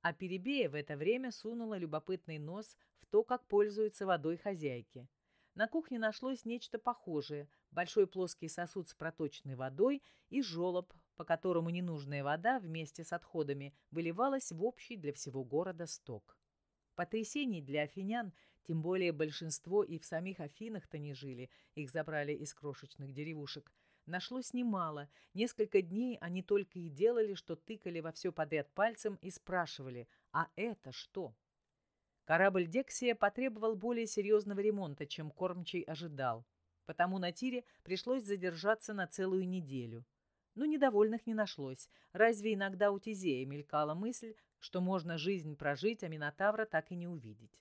А Перебея в это время сунула любопытный нос в то, как пользуются водой хозяйки. на кухне нашлось нечто похожее – большой плоский сосуд с проточной водой и желоб, по которому ненужная вода вместе с отходами выливалась в общий для всего города сток. Потрясений для афинян, тем более большинство и в самих Афинах-то не жили, их забрали из крошечных деревушек, нашлось немало. Несколько дней они только и делали, что тыкали во все подряд пальцем и спрашивали «А это что?». Корабль «Дексия» потребовал более серьезного ремонта, чем кормчий ожидал. Потому на тире пришлось задержаться на целую неделю. Но недовольных не нашлось. Разве иногда у Тизея мелькала мысль, что можно жизнь прожить, а Минотавра так и не увидеть.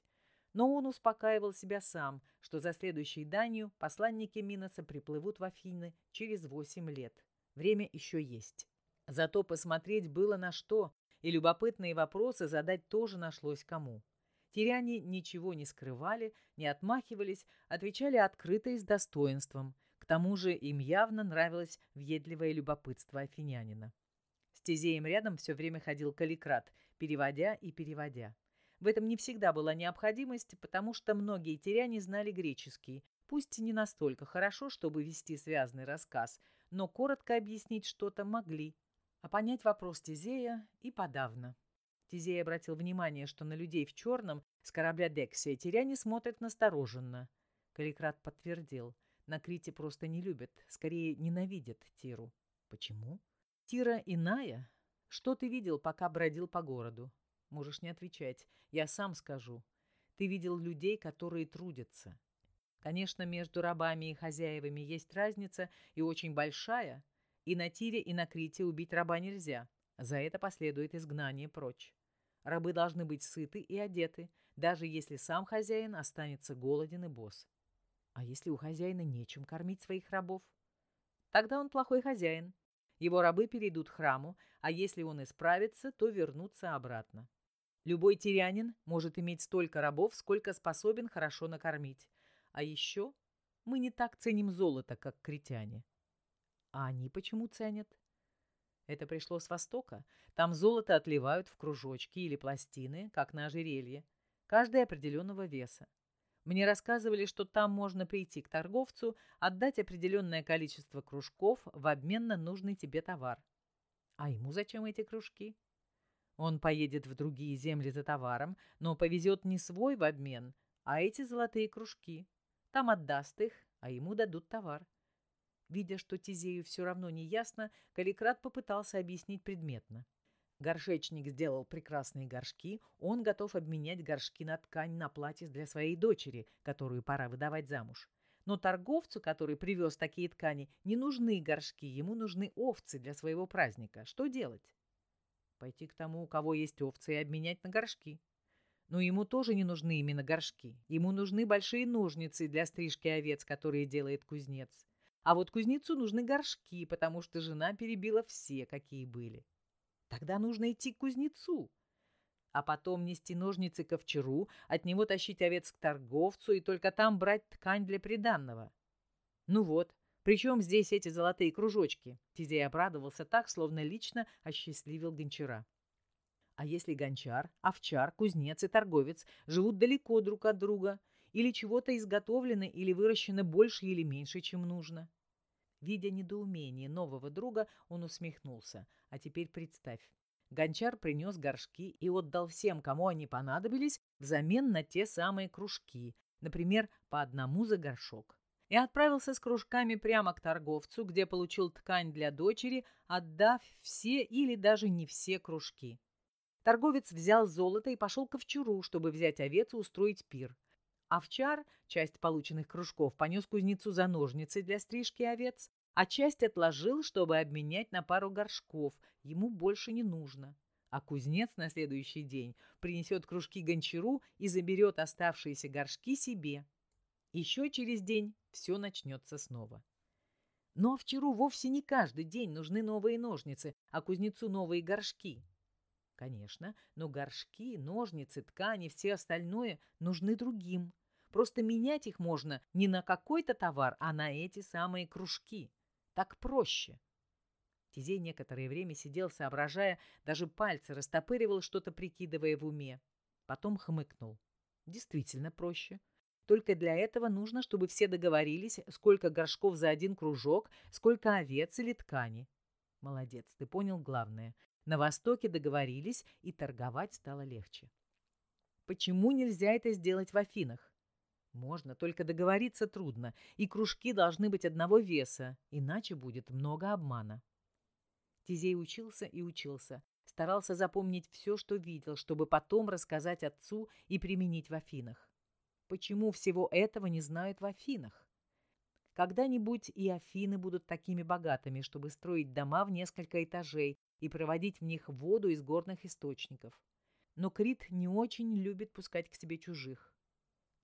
Но он успокаивал себя сам, что за следующей данью посланники Миноса приплывут в Афины через восемь лет. Время еще есть. Зато посмотреть было на что, и любопытные вопросы задать тоже нашлось кому. Тиряне ничего не скрывали, не отмахивались, отвечали открыто и с достоинством. К тому же им явно нравилось въедливое любопытство афинянина. С Тизеем рядом все время ходил Каликрат, переводя и переводя. В этом не всегда была необходимость, потому что многие тиряне знали греческий, пусть не настолько хорошо, чтобы вести связный рассказ, но коротко объяснить что-то могли, а понять вопрос Тизея и подавно. Тизей обратил внимание, что на людей в черном с корабля Дексия тиряне смотрят настороженно. Каликрат подтвердил. На Крите просто не любят, скорее ненавидят Тиру. Почему? Тира иная. Что ты видел, пока бродил по городу? Можешь не отвечать. Я сам скажу. Ты видел людей, которые трудятся. Конечно, между рабами и хозяевами есть разница, и очень большая. И на Тире, и на Крите убить раба нельзя. За это последует изгнание прочь. Рабы должны быть сыты и одеты, даже если сам хозяин останется голоден и босс. А если у хозяина нечем кормить своих рабов? Тогда он плохой хозяин. Его рабы перейдут храму, а если он исправится, то вернутся обратно. Любой тирянин может иметь столько рабов, сколько способен хорошо накормить. А еще мы не так ценим золото, как критяне. А они почему ценят? Это пришло с Востока. Там золото отливают в кружочки или пластины, как на ожерелье, каждый определенного веса. Мне рассказывали, что там можно прийти к торговцу, отдать определенное количество кружков в обмен на нужный тебе товар. А ему зачем эти кружки? Он поедет в другие земли за товаром, но повезет не свой в обмен, а эти золотые кружки. Там отдаст их, а ему дадут товар. Видя, что Тизею все равно не ясно, Каликрат попытался объяснить предметно. Горшечник сделал прекрасные горшки, он готов обменять горшки на ткань на платье для своей дочери, которую пора выдавать замуж. Но торговцу, который привез такие ткани, не нужны горшки, ему нужны овцы для своего праздника. Что делать? Пойти к тому, у кого есть овцы, и обменять на горшки. Но ему тоже не нужны именно горшки. Ему нужны большие ножницы для стрижки овец, которые делает кузнец. А вот кузнецу нужны горшки, потому что жена перебила все, какие были. Тогда нужно идти к кузнецу, а потом нести ножницы к от него тащить овец к торговцу и только там брать ткань для приданного. Ну вот, причем здесь эти золотые кружочки? Тизей обрадовался так, словно лично осчастливил гончара. А если гончар, овчар, кузнец и торговец живут далеко друг от друга – или чего-то изготовлено или выращено больше или меньше, чем нужно. Видя недоумение нового друга, он усмехнулся. А теперь представь. Гончар принес горшки и отдал всем, кому они понадобились, взамен на те самые кружки, например, по одному за горшок. И отправился с кружками прямо к торговцу, где получил ткань для дочери, отдав все или даже не все кружки. Торговец взял золото и пошел к овчару, чтобы взять овец и устроить пир. Овчар часть полученных кружков понес кузнецу за ножницы для стрижки овец, а часть отложил, чтобы обменять на пару горшков, ему больше не нужно. А кузнец на следующий день принесет кружки гончару и заберет оставшиеся горшки себе. Еще через день все начнется снова. Но овчару вовсе не каждый день нужны новые ножницы, а кузнецу новые горшки. Конечно, но горшки, ножницы, ткани, все остальное нужны другим. Просто менять их можно не на какой-то товар, а на эти самые кружки. Так проще. Тизей некоторое время сидел, соображая, даже пальцы растопыривал, что-то прикидывая в уме. Потом хмыкнул. Действительно проще. Только для этого нужно, чтобы все договорились, сколько горшков за один кружок, сколько овец или ткани. Молодец, ты понял главное. На Востоке договорились, и торговать стало легче. Почему нельзя это сделать в Афинах? Можно, только договориться трудно, и кружки должны быть одного веса, иначе будет много обмана. Тизей учился и учился, старался запомнить все, что видел, чтобы потом рассказать отцу и применить в Афинах. Почему всего этого не знают в Афинах? Когда-нибудь и Афины будут такими богатыми, чтобы строить дома в несколько этажей и проводить в них воду из горных источников. Но Крит не очень любит пускать к себе чужих.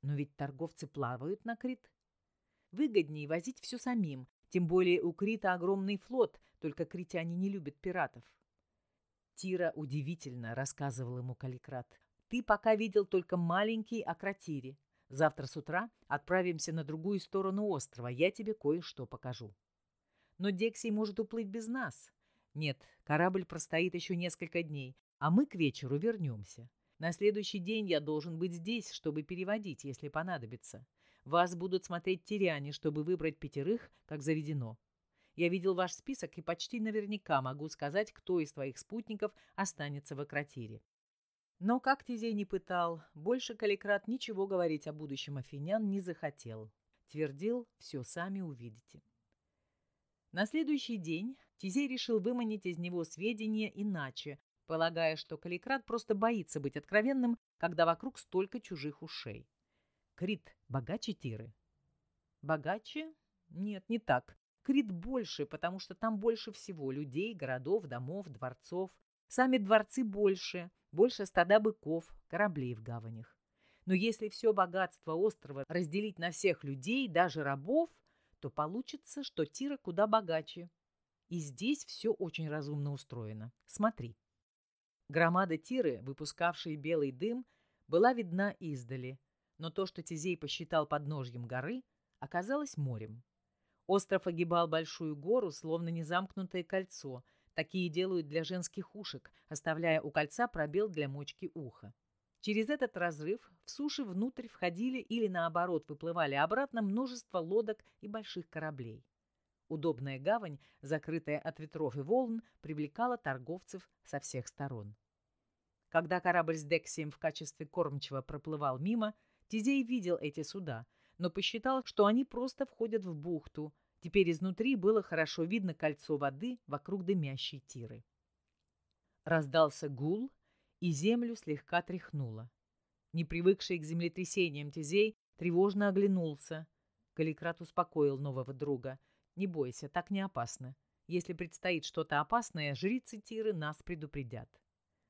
Но ведь торговцы плавают на Крит. Выгоднее возить все самим, тем более у Крита огромный флот, только критяне не любят пиратов. Тира удивительно, рассказывал ему Каликрат. Ты пока видел только маленький Акротире. Завтра с утра отправимся на другую сторону острова, я тебе кое-что покажу. Но Дексий может уплыть без нас. Нет, корабль простоит еще несколько дней, а мы к вечеру вернемся. На следующий день я должен быть здесь, чтобы переводить, если понадобится. Вас будут смотреть тиряне, чтобы выбрать пятерых, как заведено. Я видел ваш список и почти наверняка могу сказать, кто из твоих спутников останется в Акротире. Но как Тизей не пытал, больше Каликрат ничего говорить о будущем афинян не захотел. Твердил, все сами увидите. На следующий день Тизей решил выманить из него сведения иначе, полагая, что Каликрат просто боится быть откровенным, когда вокруг столько чужих ушей. Крит богаче Тиры? Богаче? Нет, не так. Крит больше, потому что там больше всего людей, городов, домов, дворцов. Сами дворцы больше, больше стада быков, кораблей в гаванях. Но если все богатство острова разделить на всех людей, даже рабов, то получится, что Тира куда богаче. И здесь все очень разумно устроено. Смотри. Громада Тиры, выпускавшей белый дым, была видна издали, но то, что Тизей посчитал подножьем горы, оказалось морем. Остров огибал большую гору, словно незамкнутое кольцо. Такие делают для женских ушек, оставляя у кольца пробел для мочки уха. Через этот разрыв в суши внутрь входили или наоборот выплывали обратно множество лодок и больших кораблей. Удобная гавань, закрытая от ветров и волн, привлекала торговцев со всех сторон. Когда корабль с Дексием в качестве кормчего проплывал мимо, Тизей видел эти суда, но посчитал, что они просто входят в бухту. Теперь изнутри было хорошо видно кольцо воды вокруг дымящей тиры. Раздался гул, и землю слегка тряхнуло. Не привыкший к землетрясениям Тизей тревожно оглянулся. Каликрат успокоил нового друга – не бойся, так не опасно. Если предстоит что-то опасное, жрицы Тиры нас предупредят.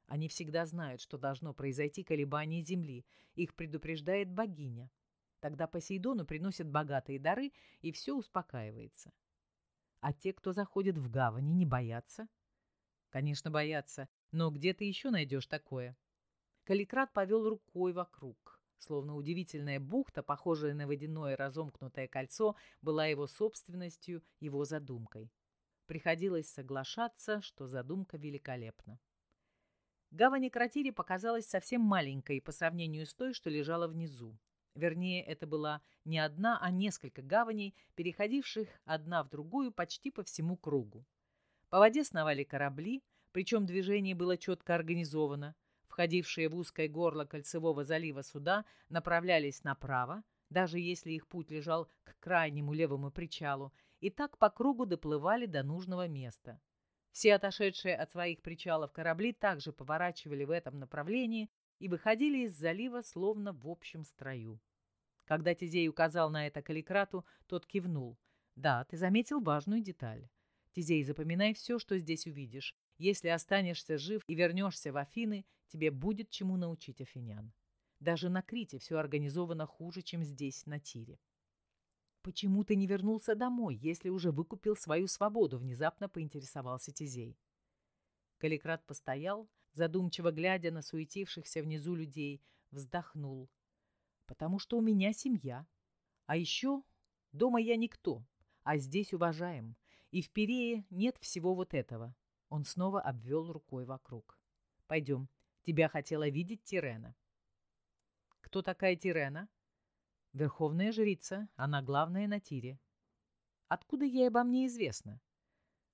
Они всегда знают, что должно произойти колебание земли. Их предупреждает богиня. Тогда Посейдону приносят богатые дары, и все успокаивается. А те, кто заходит в гавани, не боятся? Конечно, боятся. Но где ты еще найдешь такое? Каликрат повел рукой вокруг словно удивительная бухта, похожая на водяное разомкнутое кольцо, была его собственностью, его задумкой. Приходилось соглашаться, что задумка великолепна. Гавань Кратири показалась совсем маленькой по сравнению с той, что лежала внизу. Вернее, это была не одна, а несколько гаваней, переходивших одна в другую почти по всему кругу. По воде сновали корабли, причем движение было четко организовано – входившие в узкое горло кольцевого залива суда, направлялись направо, даже если их путь лежал к крайнему левому причалу, и так по кругу доплывали до нужного места. Все отошедшие от своих причалов корабли также поворачивали в этом направлении и выходили из залива словно в общем строю. Когда Тизей указал на это Каликрату, тот кивнул. «Да, ты заметил важную деталь. Тизей, запоминай все, что здесь увидишь. Если останешься жив и вернешься в Афины, Тебе будет чему научить афинян. Даже на Крите все организовано хуже, чем здесь, на Тире. «Почему ты не вернулся домой, если уже выкупил свою свободу?» — внезапно поинтересовался Тизей. Каликрат постоял, задумчиво глядя на суетившихся внизу людей, вздохнул. «Потому что у меня семья. А еще дома я никто, а здесь уважаем. И в Перее нет всего вот этого». Он снова обвел рукой вокруг. «Пойдем, Тебя хотела видеть Тирена». «Кто такая Тирена?» Верховная жрица, она главная на тире. Откуда ей обо мне известно?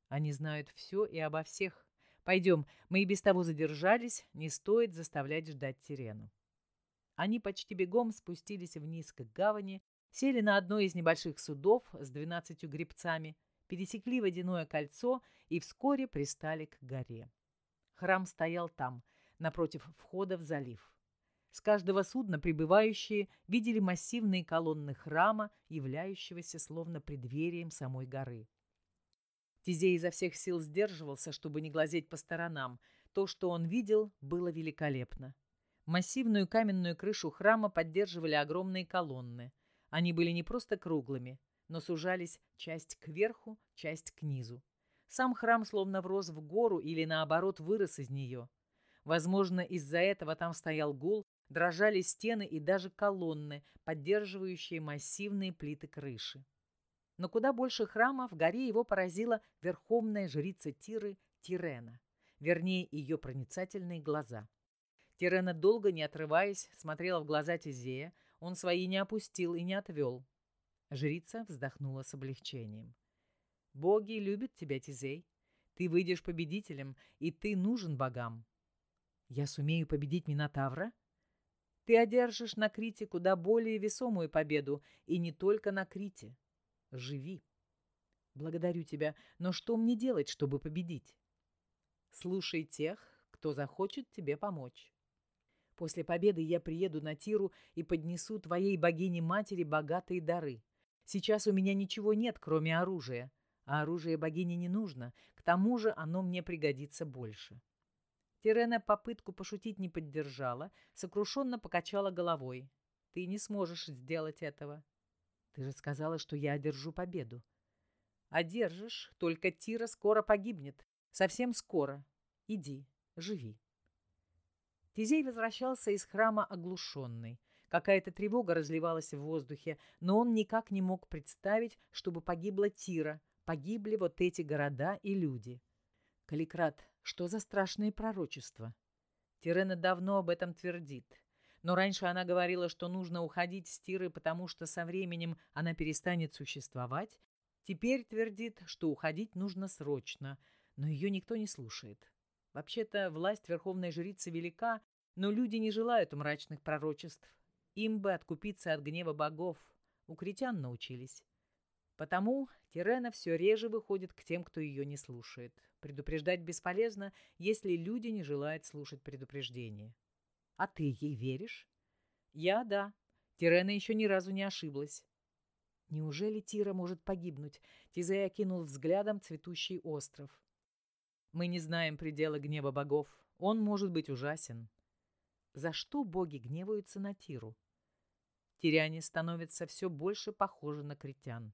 Они знают все и обо всех. Пойдем, мы и без того задержались, не стоит заставлять ждать Тирену. Они почти бегом спустились вниз к гавани, сели на одно из небольших судов с двенадцатью гребцами, пересекли водяное кольцо и вскоре пристали к горе. Храм стоял там, напротив входа в залив. С каждого судна прибывающие видели массивные колонны храма, являющегося словно преддверием самой горы. Тизей изо всех сил сдерживался, чтобы не глазеть по сторонам. То, что он видел, было великолепно. Массивную каменную крышу храма поддерживали огромные колонны. Они были не просто круглыми, но сужались часть кверху, часть к низу. Сам храм словно врос в гору или, наоборот, вырос из нее. Возможно, из-за этого там стоял гул, дрожали стены и даже колонны, поддерживающие массивные плиты крыши. Но куда больше храма в горе его поразила верховная жрица Тиры Тирена, вернее, ее проницательные глаза. Тирена, долго не отрываясь, смотрела в глаза Тизея, он свои не опустил и не отвел. Жрица вздохнула с облегчением. «Боги любят тебя, Тизей. Ты выйдешь победителем, и ты нужен богам. Я сумею победить Минотавра? Ты одержишь на Крите куда более весомую победу, и не только на Крите. Живи. Благодарю тебя, но что мне делать, чтобы победить? Слушай тех, кто захочет тебе помочь. После победы я приеду на Тиру и поднесу твоей богине-матери богатые дары. Сейчас у меня ничего нет, кроме оружия, а оружие богине не нужно, к тому же оно мне пригодится больше. Тирена попытку пошутить не поддержала, сокрушенно покачала головой. «Ты не сможешь сделать этого. Ты же сказала, что я одержу победу». «Одержишь, только Тира скоро погибнет. Совсем скоро. Иди, живи». Тизей возвращался из храма оглушенный. Какая-то тревога разливалась в воздухе, но он никак не мог представить, чтобы погибла Тира, погибли вот эти города и люди. Каликрат, что за страшные пророчества? Тирена давно об этом твердит. Но раньше она говорила, что нужно уходить с Тиры, потому что со временем она перестанет существовать. Теперь твердит, что уходить нужно срочно, но ее никто не слушает. Вообще-то власть верховной жрицы велика, но люди не желают мрачных пророчеств. Им бы откупиться от гнева богов. У критян научились. Потому Тирена все реже выходит к тем, кто ее не слушает. Предупреждать бесполезно, если люди не желают слушать предупреждения. А ты ей веришь? Я – да. Тирена еще ни разу не ошиблась. Неужели Тира может погибнуть? Тизей окинул взглядом цветущий остров. Мы не знаем предела гнева богов. Он может быть ужасен. За что боги гневаются на Тиру? Тиряне становятся все больше похожи на критян.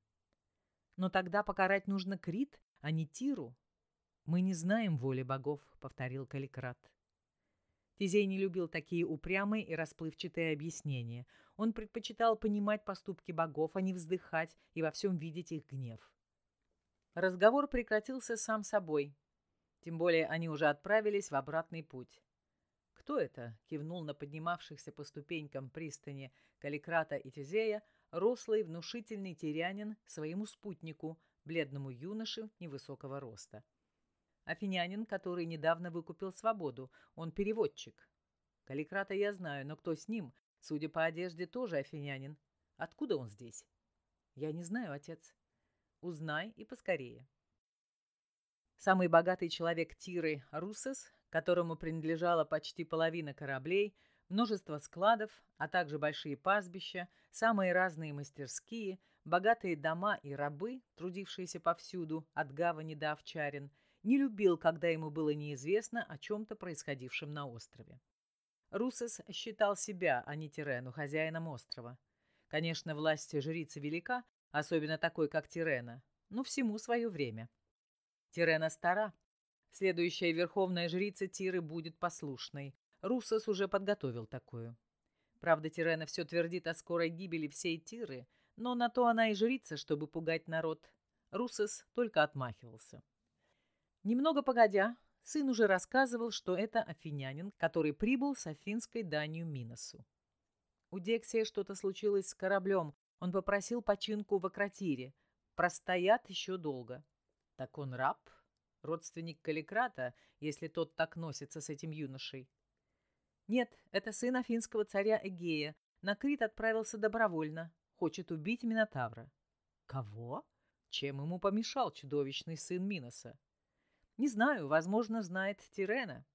Но тогда покарать нужно Крит, а не Тиру. Мы не знаем воли богов, повторил Каликрат. Тизей не любил такие упрямые и расплывчатые объяснения. Он предпочитал понимать поступки богов, а не вздыхать и во всем видеть их гнев. Разговор прекратился сам собой. Тем более они уже отправились в обратный путь. «Кто это?» — кивнул на поднимавшихся по ступенькам пристани Каликрата и Тизея рослый, внушительный тирянин своему спутнику, бледному юноше невысокого роста. Афинянин, который недавно выкупил свободу, он переводчик. Каликрата я знаю, но кто с ним? Судя по одежде, тоже афинянин. Откуда он здесь? Я не знаю, отец. Узнай и поскорее. Самый богатый человек Тиры, Русес, которому принадлежала почти половина кораблей, множество складов, а также большие пастбища, самые разные мастерские, богатые дома и рабы, трудившиеся повсюду, от гавани до овчарин, не любил, когда ему было неизвестно о чем-то происходившем на острове. Русес считал себя, а не Тирену, хозяином острова. Конечно, власть жрицы велика, особенно такой, как Тирена, но всему свое время. Тирена стара. Следующая верховная жрица Тиры будет послушной, Руссос уже подготовил такую. Правда, Тирена все твердит о скорой гибели всей Тиры, но на то она и жрица, чтобы пугать народ. Руссос только отмахивался. Немного погодя, сын уже рассказывал, что это афинянин, который прибыл с афинской данью Миносу. У Дексия что-то случилось с кораблем. Он попросил починку в Акротире. Простоят еще долго. Так он раб? Родственник Каликрата, если тот так носится с этим юношей? Нет, это сын афинского царя Эгея. На Крит отправился добровольно. Хочет убить Минотавра. Кого? Чем ему помешал чудовищный сын Миноса? Не знаю, возможно, знает Тирена.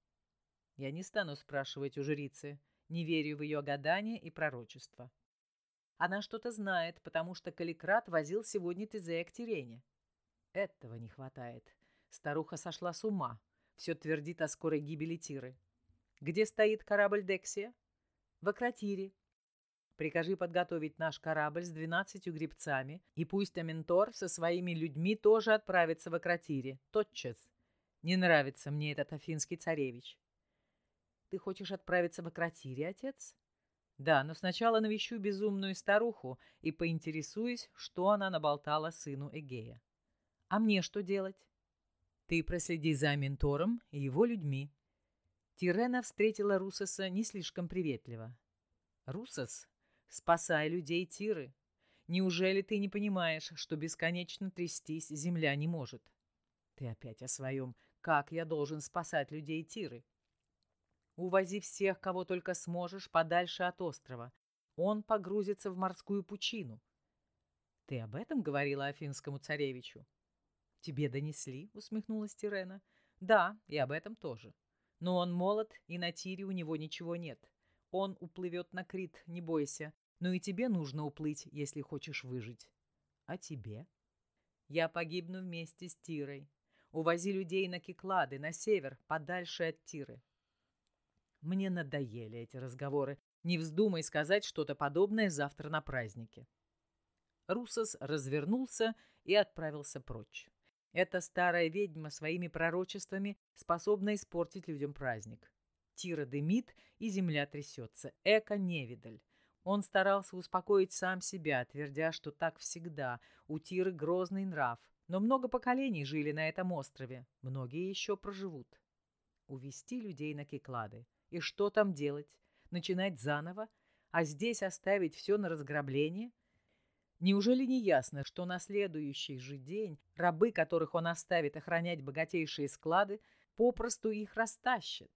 Я не стану спрашивать у жрицы, не верю в ее гадания и пророчества. Она что-то знает, потому что Каликрат возил сегодня Тизея к Тирене. Этого не хватает. Старуха сошла с ума. Все твердит о скорой гибели Тиры. Где стоит корабль Дексия? В Акротире. Прикажи подготовить наш корабль с двенадцатью гребцами, и пусть Аментор со своими людьми тоже отправится в Акротире. Тотчас. Не нравится мне этот афинский царевич. Ты хочешь отправиться в Акротире, отец? Да, но сначала навещу безумную старуху и поинтересуюсь, что она наболтала сыну Эгея. А мне что делать? Ты проследи за Аминтором и его людьми. Тирена встретила Русоса не слишком приветливо. Русос, спасай людей Тиры. Неужели ты не понимаешь, что бесконечно трястись земля не может? Ты опять о своем. Как я должен спасать людей Тиры? Увози всех, кого только сможешь, подальше от острова. Он погрузится в морскую пучину. Ты об этом говорила афинскому царевичу? Тебе донесли, усмехнулась Тирена. Да, и об этом тоже. Но он молод, и на Тире у него ничего нет. Он уплывет на Крит, не бойся. Но и тебе нужно уплыть, если хочешь выжить. А тебе? Я погибну вместе с Тирой. Увози людей на Киклады, на север, подальше от Тиры. Мне надоели эти разговоры. Не вздумай сказать что-то подобное завтра на празднике. Русос развернулся и отправился прочь. Эта старая ведьма своими пророчествами способна испортить людям праздник. Тира дымит, и земля трясется. Эко невидаль. Он старался успокоить сам себя, твердя, что так всегда. У Тиры грозный нрав. Но много поколений жили на этом острове. Многие еще проживут. Увести людей на Киклады. И что там делать? Начинать заново? А здесь оставить все на разграбление? Неужели не ясно, что на следующий же день рабы, которых он оставит охранять богатейшие склады, попросту их растащат?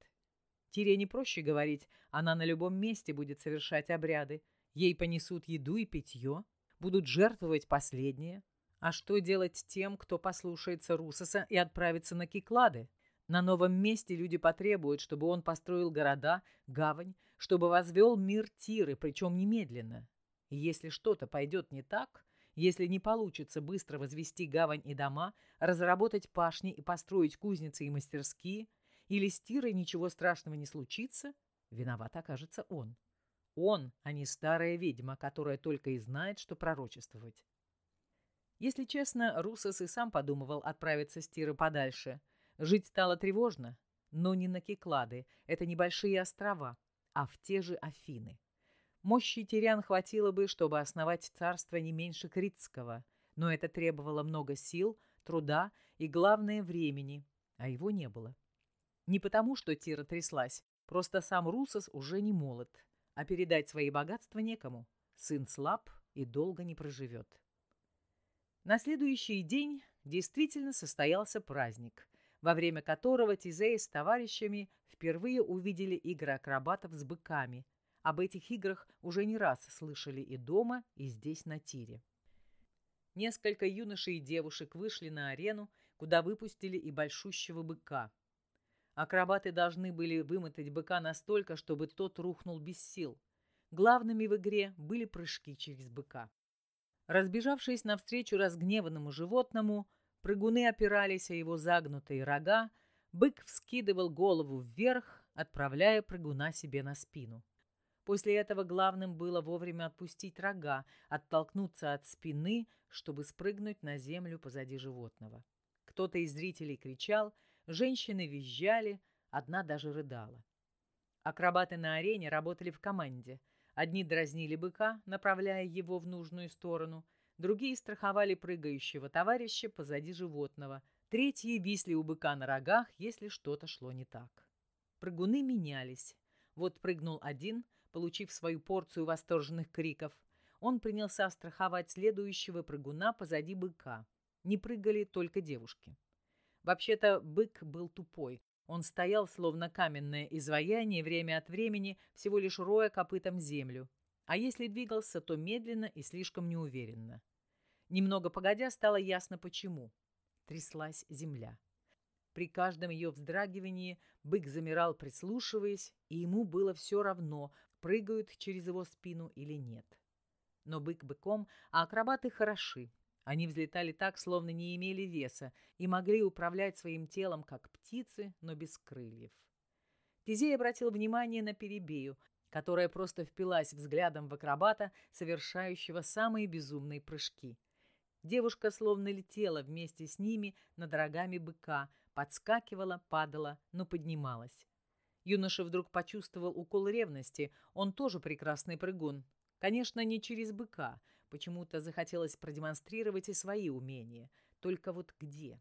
Тире не проще говорить, она на любом месте будет совершать обряды. Ей понесут еду и питье, будут жертвовать последнее. А что делать тем, кто послушается Русоса и отправится на Киклады? На новом месте люди потребуют, чтобы он построил города, гавань, чтобы возвел мир Тиры, причем немедленно. И если что-то пойдет не так, если не получится быстро возвести гавань и дома, разработать пашни и построить кузницы и мастерские, или с Тирой ничего страшного не случится, виноват окажется он. Он, а не старая ведьма, которая только и знает, что пророчествовать. Если честно, Русос и сам подумывал отправиться с Тиры подальше – Жить стало тревожно, но не на Киклады, это небольшие острова, а в те же Афины. Мощи Тирян хватило бы, чтобы основать царство не меньше Критского, но это требовало много сил, труда и, главное, времени, а его не было. Не потому, что Тира тряслась, просто сам Русос уже не молод, а передать свои богатства некому. Сын слаб и долго не проживет. На следующий день действительно состоялся праздник, во время которого Тизей с товарищами впервые увидели игры акробатов с быками. Об этих играх уже не раз слышали и дома, и здесь на тире. Несколько юношей и девушек вышли на арену, куда выпустили и большущего быка. Акробаты должны были вымотать быка настолько, чтобы тот рухнул без сил. Главными в игре были прыжки через быка. Разбежавшись навстречу разгневанному животному, Прыгуны опирались о его загнутые рога, бык вскидывал голову вверх, отправляя прыгуна себе на спину. После этого главным было вовремя отпустить рога, оттолкнуться от спины, чтобы спрыгнуть на землю позади животного. Кто-то из зрителей кричал, женщины визжали, одна даже рыдала. Акробаты на арене работали в команде. Одни дразнили быка, направляя его в нужную сторону – другие страховали прыгающего товарища позади животного, третьи висли у быка на рогах, если что-то шло не так. Прыгуны менялись. Вот прыгнул один, получив свою порцию восторженных криков, он принялся страховать следующего прыгуна позади быка. Не прыгали только девушки. Вообще-то бык был тупой. Он стоял, словно каменное изваяние, время от времени, всего лишь роя копытом землю. А если двигался, то медленно и слишком неуверенно. Немного погодя, стало ясно почему. Тряслась земля. При каждом ее вздрагивании бык замирал, прислушиваясь, и ему было все равно, прыгают через его спину или нет. Но бык быком, а акробаты хороши. Они взлетали так, словно не имели веса, и могли управлять своим телом, как птицы, но без крыльев. Тизей обратил внимание на перебею, которая просто впилась взглядом в акробата, совершающего самые безумные прыжки. Девушка словно летела вместе с ними над рогами быка, подскакивала, падала, но поднималась. Юноша вдруг почувствовал укол ревности. Он тоже прекрасный прыгун. Конечно, не через быка. Почему-то захотелось продемонстрировать и свои умения. Только вот где?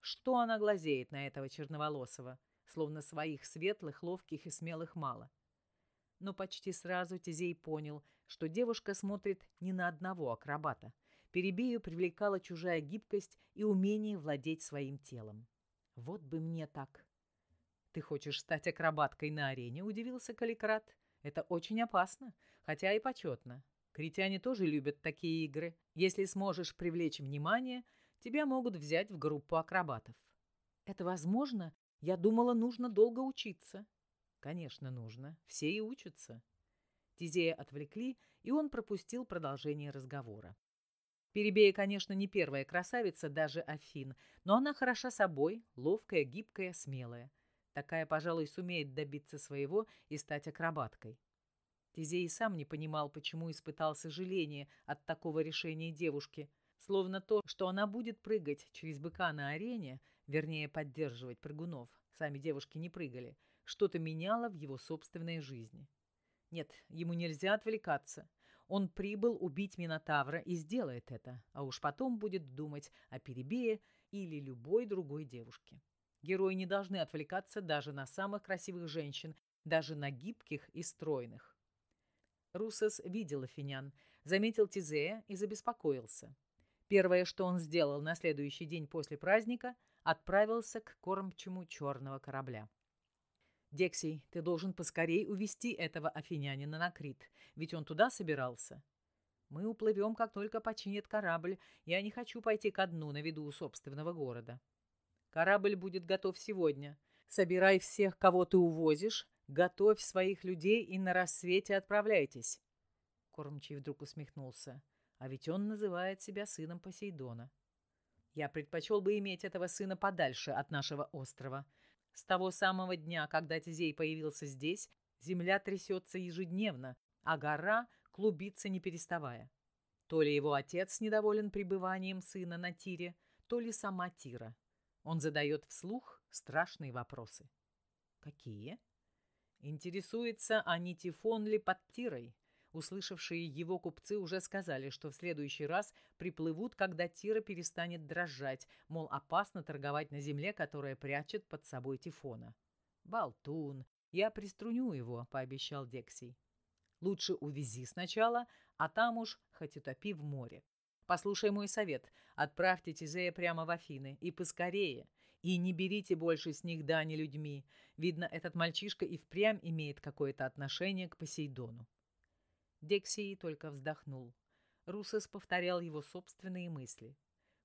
Что она глазеет на этого черноволосого? Словно своих светлых, ловких и смелых мало. Но почти сразу Тизей понял, что девушка смотрит не на одного акробата. Перебею привлекала чужая гибкость и умение владеть своим телом. Вот бы мне так. «Ты хочешь стать акробаткой на арене?» – удивился Каликрат. «Это очень опасно, хотя и почетно. Критяне тоже любят такие игры. Если сможешь привлечь внимание, тебя могут взять в группу акробатов». «Это возможно? Я думала, нужно долго учиться». «Конечно, нужно. Все и учатся». Тизея отвлекли, и он пропустил продолжение разговора. Перебея, конечно, не первая красавица, даже Афин, но она хороша собой, ловкая, гибкая, смелая. Такая, пожалуй, сумеет добиться своего и стать акробаткой. Тизей сам не понимал, почему испытал сожаление от такого решения девушки. Словно то, что она будет прыгать через быка на арене, вернее, поддерживать прыгунов, сами девушки не прыгали, что-то меняло в его собственной жизни. Нет, ему нельзя отвлекаться. Он прибыл убить Минотавра и сделает это, а уж потом будет думать о Перебее или любой другой девушке. Герои не должны отвлекаться даже на самых красивых женщин, даже на гибких и стройных. Русос видел Афинян, заметил Тизея и забеспокоился. Первое, что он сделал на следующий день после праздника, отправился к кормчему черного корабля. «Дексий, ты должен поскорей увести этого афинянина на Крит, ведь он туда собирался». «Мы уплывем, как только починит корабль. Я не хочу пойти ко дну на виду у собственного города». Корабль будет готов сегодня. Собирай всех, кого ты увозишь, готовь своих людей и на рассвете отправляйтесь. Кормчий вдруг усмехнулся. А ведь он называет себя сыном Посейдона. Я предпочел бы иметь этого сына подальше от нашего острова. С того самого дня, когда Тизей появился здесь, земля трясется ежедневно, а гора клубится не переставая. То ли его отец недоволен пребыванием сына на Тире, то ли сама Тира. Он задает вслух страшные вопросы. Какие? Интересуется, а не Тифон ли под Тирой? Услышавшие его купцы уже сказали, что в следующий раз приплывут, когда Тира перестанет дрожать, мол, опасно торговать на земле, которая прячет под собой Тифона. «Болтун! Я приструню его», — пообещал Дексий. «Лучше увези сначала, а там уж хоть утопи в море. Послушай мой совет. Отправьте Тизея прямо в Афины. И поскорее. И не берите больше с них дани людьми. Видно, этот мальчишка и впрямь имеет какое-то отношение к Посейдону. Дексий только вздохнул. Русос повторял его собственные мысли.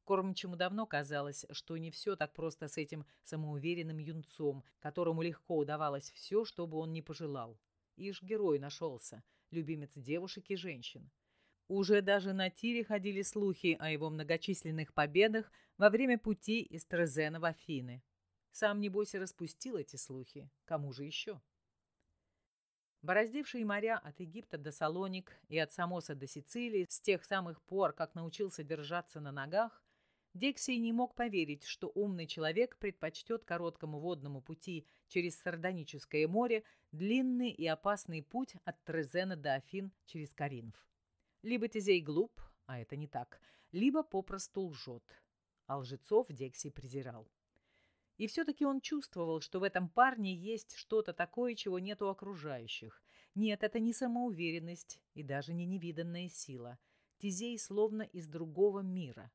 Кормчему давно казалось, что не все так просто с этим самоуверенным юнцом, которому легко удавалось все, что бы он ни пожелал. Ишь герой нашелся, любимец девушек и женщин. Уже даже на Тире ходили слухи о его многочисленных победах во время пути из Трезена в Афины. Сам, небось, и распустил эти слухи. Кому же еще? Бороздивший моря от Египта до Салоник и от Самоса до Сицилии с тех самых пор, как научился держаться на ногах, Дексий не мог поверить, что умный человек предпочтет короткому водному пути через Сардоническое море длинный и опасный путь от Трезена до Афин через Каринф. Либо Тизей глуп, а это не так, либо попросту лжет. А лжецов Декси презирал. И все-таки он чувствовал, что в этом парне есть что-то такое, чего нет у окружающих. Нет, это не самоуверенность и даже не невиданная сила. Тизей словно из другого мира.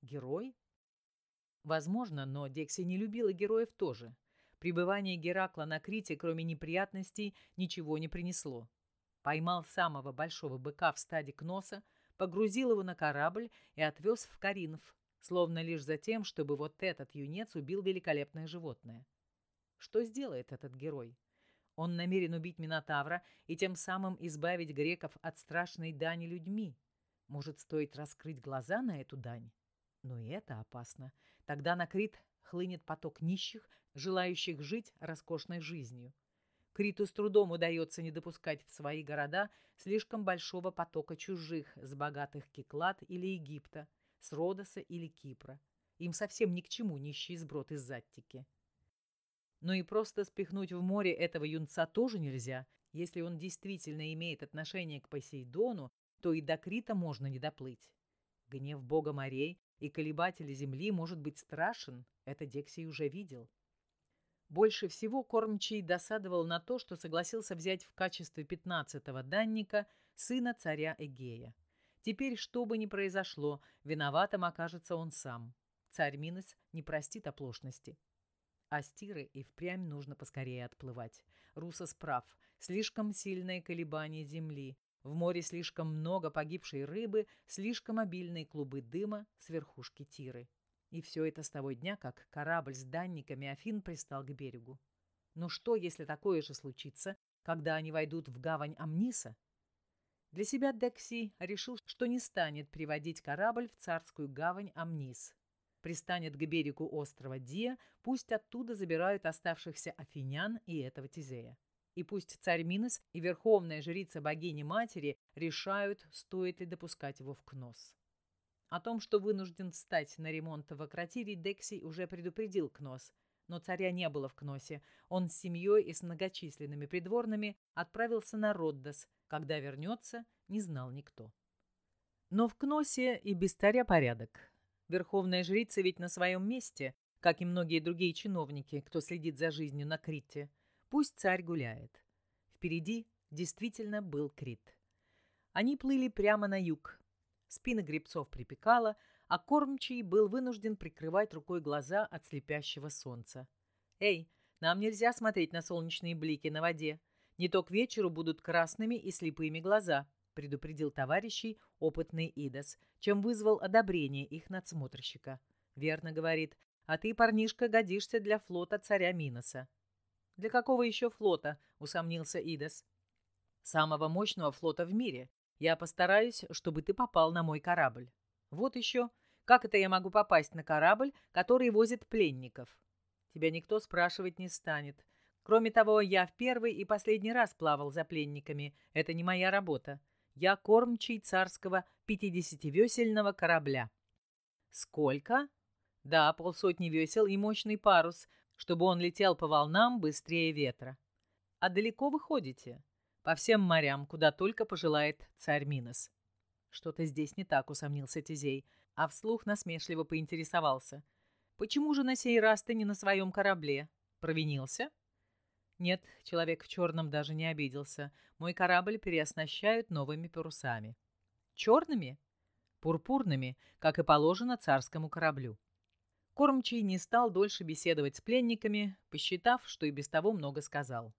Герой? Возможно, но Декси не любила героев тоже. Пребывание Геракла на Крите, кроме неприятностей, ничего не принесло. Поймал самого большого быка в стаде Кноса, погрузил его на корабль и отвез в Каринов, словно лишь за тем, чтобы вот этот юнец убил великолепное животное. Что сделает этот герой? Он намерен убить Минотавра и тем самым избавить греков от страшной дани людьми. Может, стоит раскрыть глаза на эту дань? Но и это опасно. Тогда на Крит хлынет поток нищих, желающих жить роскошной жизнью. Криту с трудом удается не допускать в свои города слишком большого потока чужих с богатых Киклад или Египта, с Родоса или Кипра. Им совсем ни к чему нищий сброд из Заттики. Но и просто спихнуть в море этого юнца тоже нельзя. Если он действительно имеет отношение к Посейдону, то и до Крита можно не доплыть. Гнев бога морей и колебателя земли может быть страшен, это Дексий уже видел. Больше всего кормчий досадовал на то, что согласился взять в качестве пятнадцатого данника сына царя Эгея. Теперь, что бы ни произошло, виноватым окажется он сам. Царь Минос не простит оплошности. Астиры и впрямь нужно поскорее отплывать. Русос прав. Слишком сильное колебание земли. В море слишком много погибшей рыбы, слишком обильные клубы дыма с верхушки Тиры. И все это с того дня, как корабль с данниками Афин пристал к берегу. Но что, если такое же случится, когда они войдут в гавань Амниса? Для себя Декси решил, что не станет приводить корабль в царскую гавань Амнис. Пристанет к берегу острова Дия, пусть оттуда забирают оставшихся афинян и этого Тизея. И пусть царь Минос и верховная жрица богини-матери решают, стоит ли допускать его в Кнос. О том, что вынужден встать на ремонт в Акротире, Дексий уже предупредил Кнос. Но царя не было в Кносе. Он с семьей и с многочисленными придворными отправился на Роддос. Когда вернется, не знал никто. Но в Кносе и без царя порядок. Верховная жрица ведь на своем месте, как и многие другие чиновники, кто следит за жизнью на Крите. Пусть царь гуляет. Впереди действительно был Крит. Они плыли прямо на юг, спины гребцов припекало, а кормчий был вынужден прикрывать рукой глаза от слепящего солнца. «Эй, нам нельзя смотреть на солнечные блики на воде. Не то к вечеру будут красными и слепыми глаза», предупредил товарищей опытный Идас, чем вызвал одобрение их надсмотрщика. «Верно, — говорит, — а ты, парнишка, годишься для флота царя Миноса». «Для какого еще флота?» — усомнился Идас. «Самого мощного флота в мире. Я постараюсь, чтобы ты попал на мой корабль. Вот еще. Как это я могу попасть на корабль, который возит пленников? Тебя никто спрашивать не станет. Кроме того, я в первый и последний раз плавал за пленниками. Это не моя работа. Я кормчий царского пятидесятивесельного корабля. Сколько? Да, полсотни весел и мощный парус, чтобы он летел по волнам быстрее ветра. А далеко вы ходите? По всем морям, куда только пожелает царь Минос. Что-то здесь не так, усомнился Тизей, а вслух насмешливо поинтересовался. Почему же на сей раз ты не на своем корабле? Провинился? Нет, человек в черном даже не обиделся. Мой корабль переоснащают новыми парусами. Черными? Пурпурными, как и положено царскому кораблю. Кормчий не стал дольше беседовать с пленниками, посчитав, что и без того много сказал.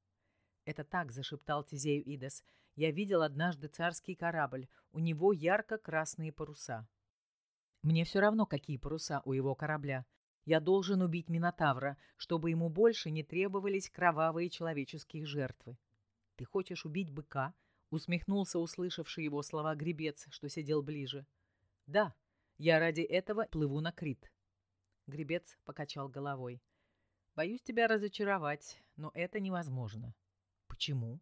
«Это так», — зашептал Тизею Идес. «Я видел однажды царский корабль. У него ярко-красные паруса». «Мне все равно, какие паруса у его корабля. Я должен убить Минотавра, чтобы ему больше не требовались кровавые человеческие жертвы». «Ты хочешь убить быка?» — усмехнулся услышавший его слова гребец, что сидел ближе. «Да, я ради этого плыву на Крит». Гребец покачал головой. «Боюсь тебя разочаровать, но это невозможно. Почему?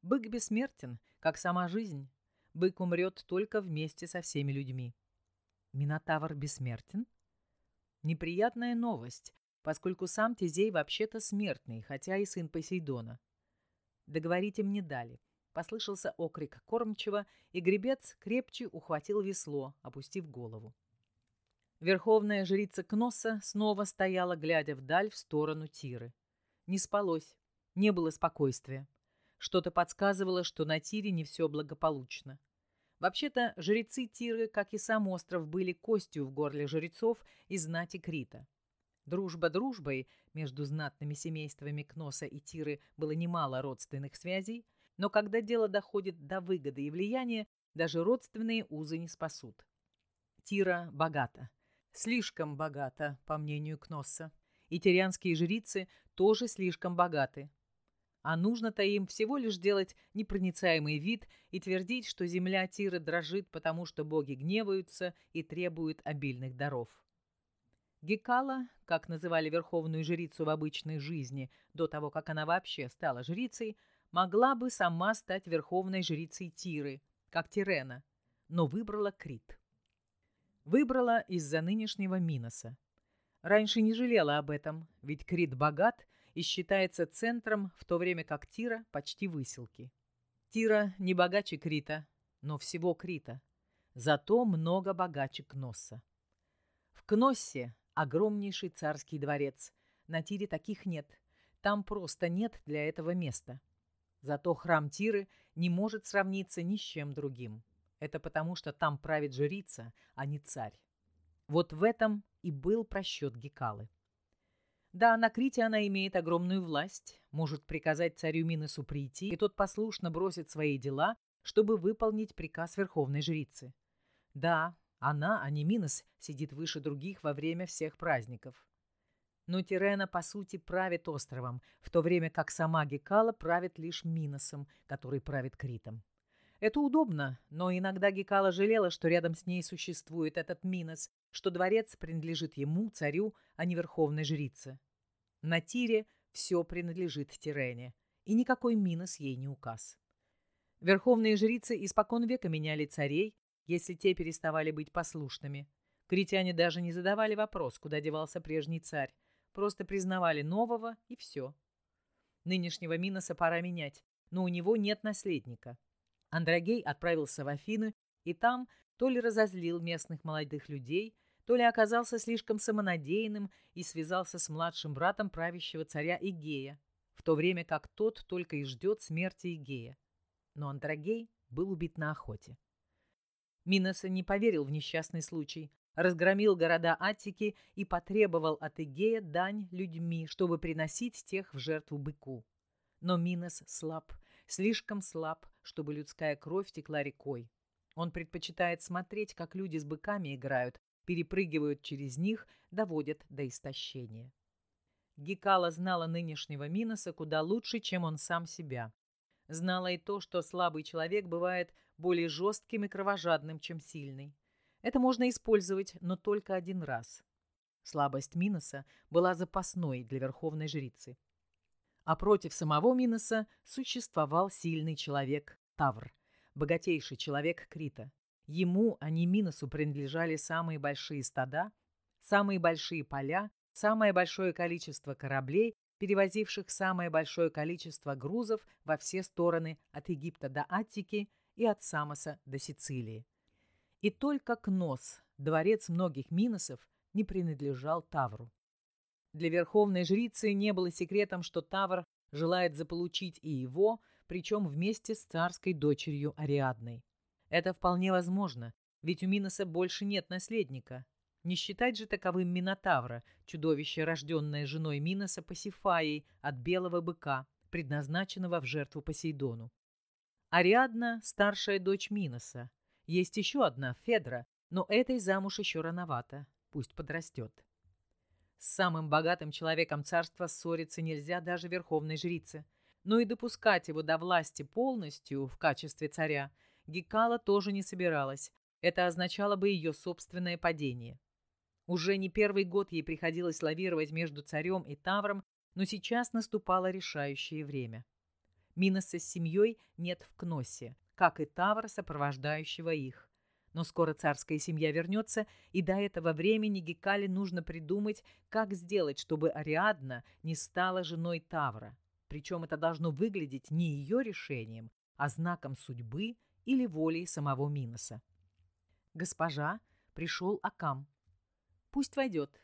Бык бессмертен, как сама жизнь. Бык умрет только вместе со всеми людьми. Минотавр бессмертен? Неприятная новость, поскольку сам Тизей вообще-то смертный, хотя и сын Посейдона. Договорить им не дали. Послышался окрик кормчего, и гребец крепче ухватил весло, опустив голову. Верховная жрица Кносса снова стояла, глядя вдаль в сторону Тиры. Не спалось, не было спокойствия. Что-то подсказывало, что на Тире не все благополучно. Вообще-то, жрецы Тиры, как и сам остров, были костью в горле жрецов из знати Крита. Дружба дружбой, между знатными семействами Кноса и Тиры было немало родственных связей, но когда дело доходит до выгоды и влияния, даже родственные узы не спасут. Тира богата. Слишком богата, по мнению Кносса. И тирианские жрицы тоже слишком богаты. А нужно-то им всего лишь делать непроницаемый вид и твердить, что земля Тиры дрожит, потому что боги гневаются и требуют обильных даров. Гекала, как называли верховную жрицу в обычной жизни, до того, как она вообще стала жрицей, могла бы сама стать верховной жрицей Тиры, как Тирена, но выбрала Крит. Выбрала из-за нынешнего Миноса. Раньше не жалела об этом, ведь Крит богат и считается центром, в то время как Тира почти выселки. Тира не богаче Крита, но всего Крита. Зато много богаче Кносса. В Кноссе огромнейший царский дворец. На Тире таких нет. Там просто нет для этого места. Зато храм Тиры не может сравниться ни с чем другим. Это потому, что там правит жрица, а не царь. Вот в этом и был просчет Гекалы. Да, на Крите она имеет огромную власть, может приказать царю Миносу прийти, и тот послушно бросит свои дела, чтобы выполнить приказ верховной жрицы. Да, она, а не Минос, сидит выше других во время всех праздников. Но Тирена, по сути, правит островом, в то время как сама Гекала правит лишь Миносом, который правит Критом. Это удобно, но иногда Гекала жалела, что рядом с ней существует этот Минос, что дворец принадлежит ему, царю, а не верховной жрице. На Тире все принадлежит Тирене, и никакой Минос ей не указ. Верховные жрицы испокон века меняли царей, если те переставали быть послушными. Критяне даже не задавали вопрос, куда девался прежний царь, Просто признавали нового, и все. Нынешнего Миноса пора менять, но у него нет наследника. Андрогей отправился в Афины, и там то ли разозлил местных молодых людей, то ли оказался слишком самонадеянным и связался с младшим братом правящего царя Игея, в то время как тот только и ждет смерти Игея. Но Андрогей был убит на охоте. Миноса не поверил в несчастный случай, разгромил города Аттики и потребовал от Игея дань людьми, чтобы приносить тех в жертву быку. Но Минос слаб, слишком слаб, чтобы людская кровь текла рекой. Он предпочитает смотреть, как люди с быками играют, перепрыгивают через них, доводят до истощения. Гекала знала нынешнего Миноса куда лучше, чем он сам себя. Знала и то, что слабый человек бывает более жестким и кровожадным, чем сильный. Это можно использовать, но только один раз. Слабость Миноса была запасной для верховной жрицы. А против самого Миноса существовал сильный человек Тавр, богатейший человек Крита. Ему, а не Миносу, принадлежали самые большие стада, самые большие поля, самое большое количество кораблей, перевозивших самое большое количество грузов во все стороны от Египта до Аттики и от Самоса до Сицилии. И только Кнос, дворец многих Миносов, не принадлежал Тавру. Для верховной жрицы не было секретом, что Тавр желает заполучить и его, причем вместе с царской дочерью Ариадной. Это вполне возможно, ведь у Миноса больше нет наследника. Не считать же таковым Минотавра, чудовище, рожденное женой Миноса Пасифаей от белого быка, предназначенного в жертву Посейдону. Ариадна – старшая дочь Миноса, есть еще одна, Федра, но этой замуж еще рановато. Пусть подрастет. С самым богатым человеком царства ссориться нельзя даже верховной жрице. Но и допускать его до власти полностью в качестве царя Гекала тоже не собиралась. Это означало бы ее собственное падение. Уже не первый год ей приходилось лавировать между царем и Тавром, но сейчас наступало решающее время. Миноса с семьей нет в Кносе, как и Тавр, сопровождающего их. Но скоро царская семья вернется, и до этого времени Гекале нужно придумать, как сделать, чтобы Ариадна не стала женой Тавра. Причем это должно выглядеть не ее решением, а знаком судьбы или волей самого Миноса. «Госпожа, пришел Акам». Пусть войдет.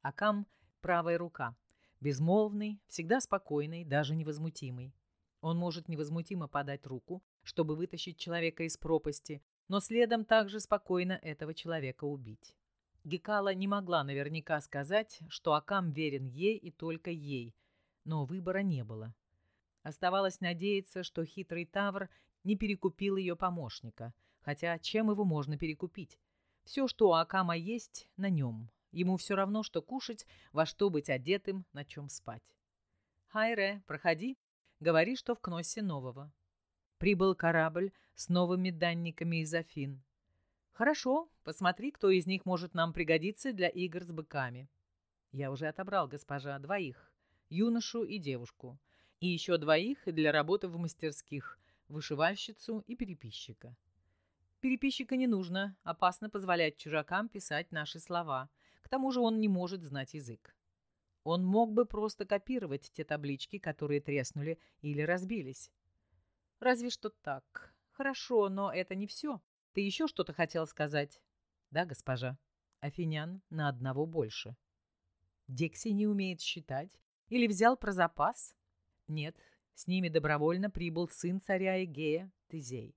Акам — правая рука. Безмолвный, всегда спокойный, даже невозмутимый. Он может невозмутимо подать руку, чтобы вытащить человека из пропасти, но следом также спокойно этого человека убить. Гекала не могла наверняка сказать, что Акам верен ей и только ей, но выбора не было. Оставалось надеяться, что хитрый Тавр не перекупил ее помощника, хотя чем его можно перекупить? Все, что у Акама есть, на нем. Ему все равно, что кушать, во что быть одетым, на чем спать. «Хайре, проходи. Говори, что в Кносе нового». Прибыл корабль с новыми данниками из Афин. «Хорошо, посмотри, кто из них может нам пригодиться для игр с быками». «Я уже отобрал, госпожа, двоих. Юношу и девушку. И еще двоих для работы в мастерских, вышивальщицу и переписчика». «Переписчика не нужно. Опасно позволять чужакам писать наши слова. К тому же он не может знать язык. Он мог бы просто копировать те таблички, которые треснули или разбились. Разве что так. Хорошо, но это не все. Ты еще что-то хотел сказать? Да, госпожа. Афинян на одного больше. Декси не умеет считать? Или взял про запас? Нет, с ними добровольно прибыл сын царя Эгея, Тезей.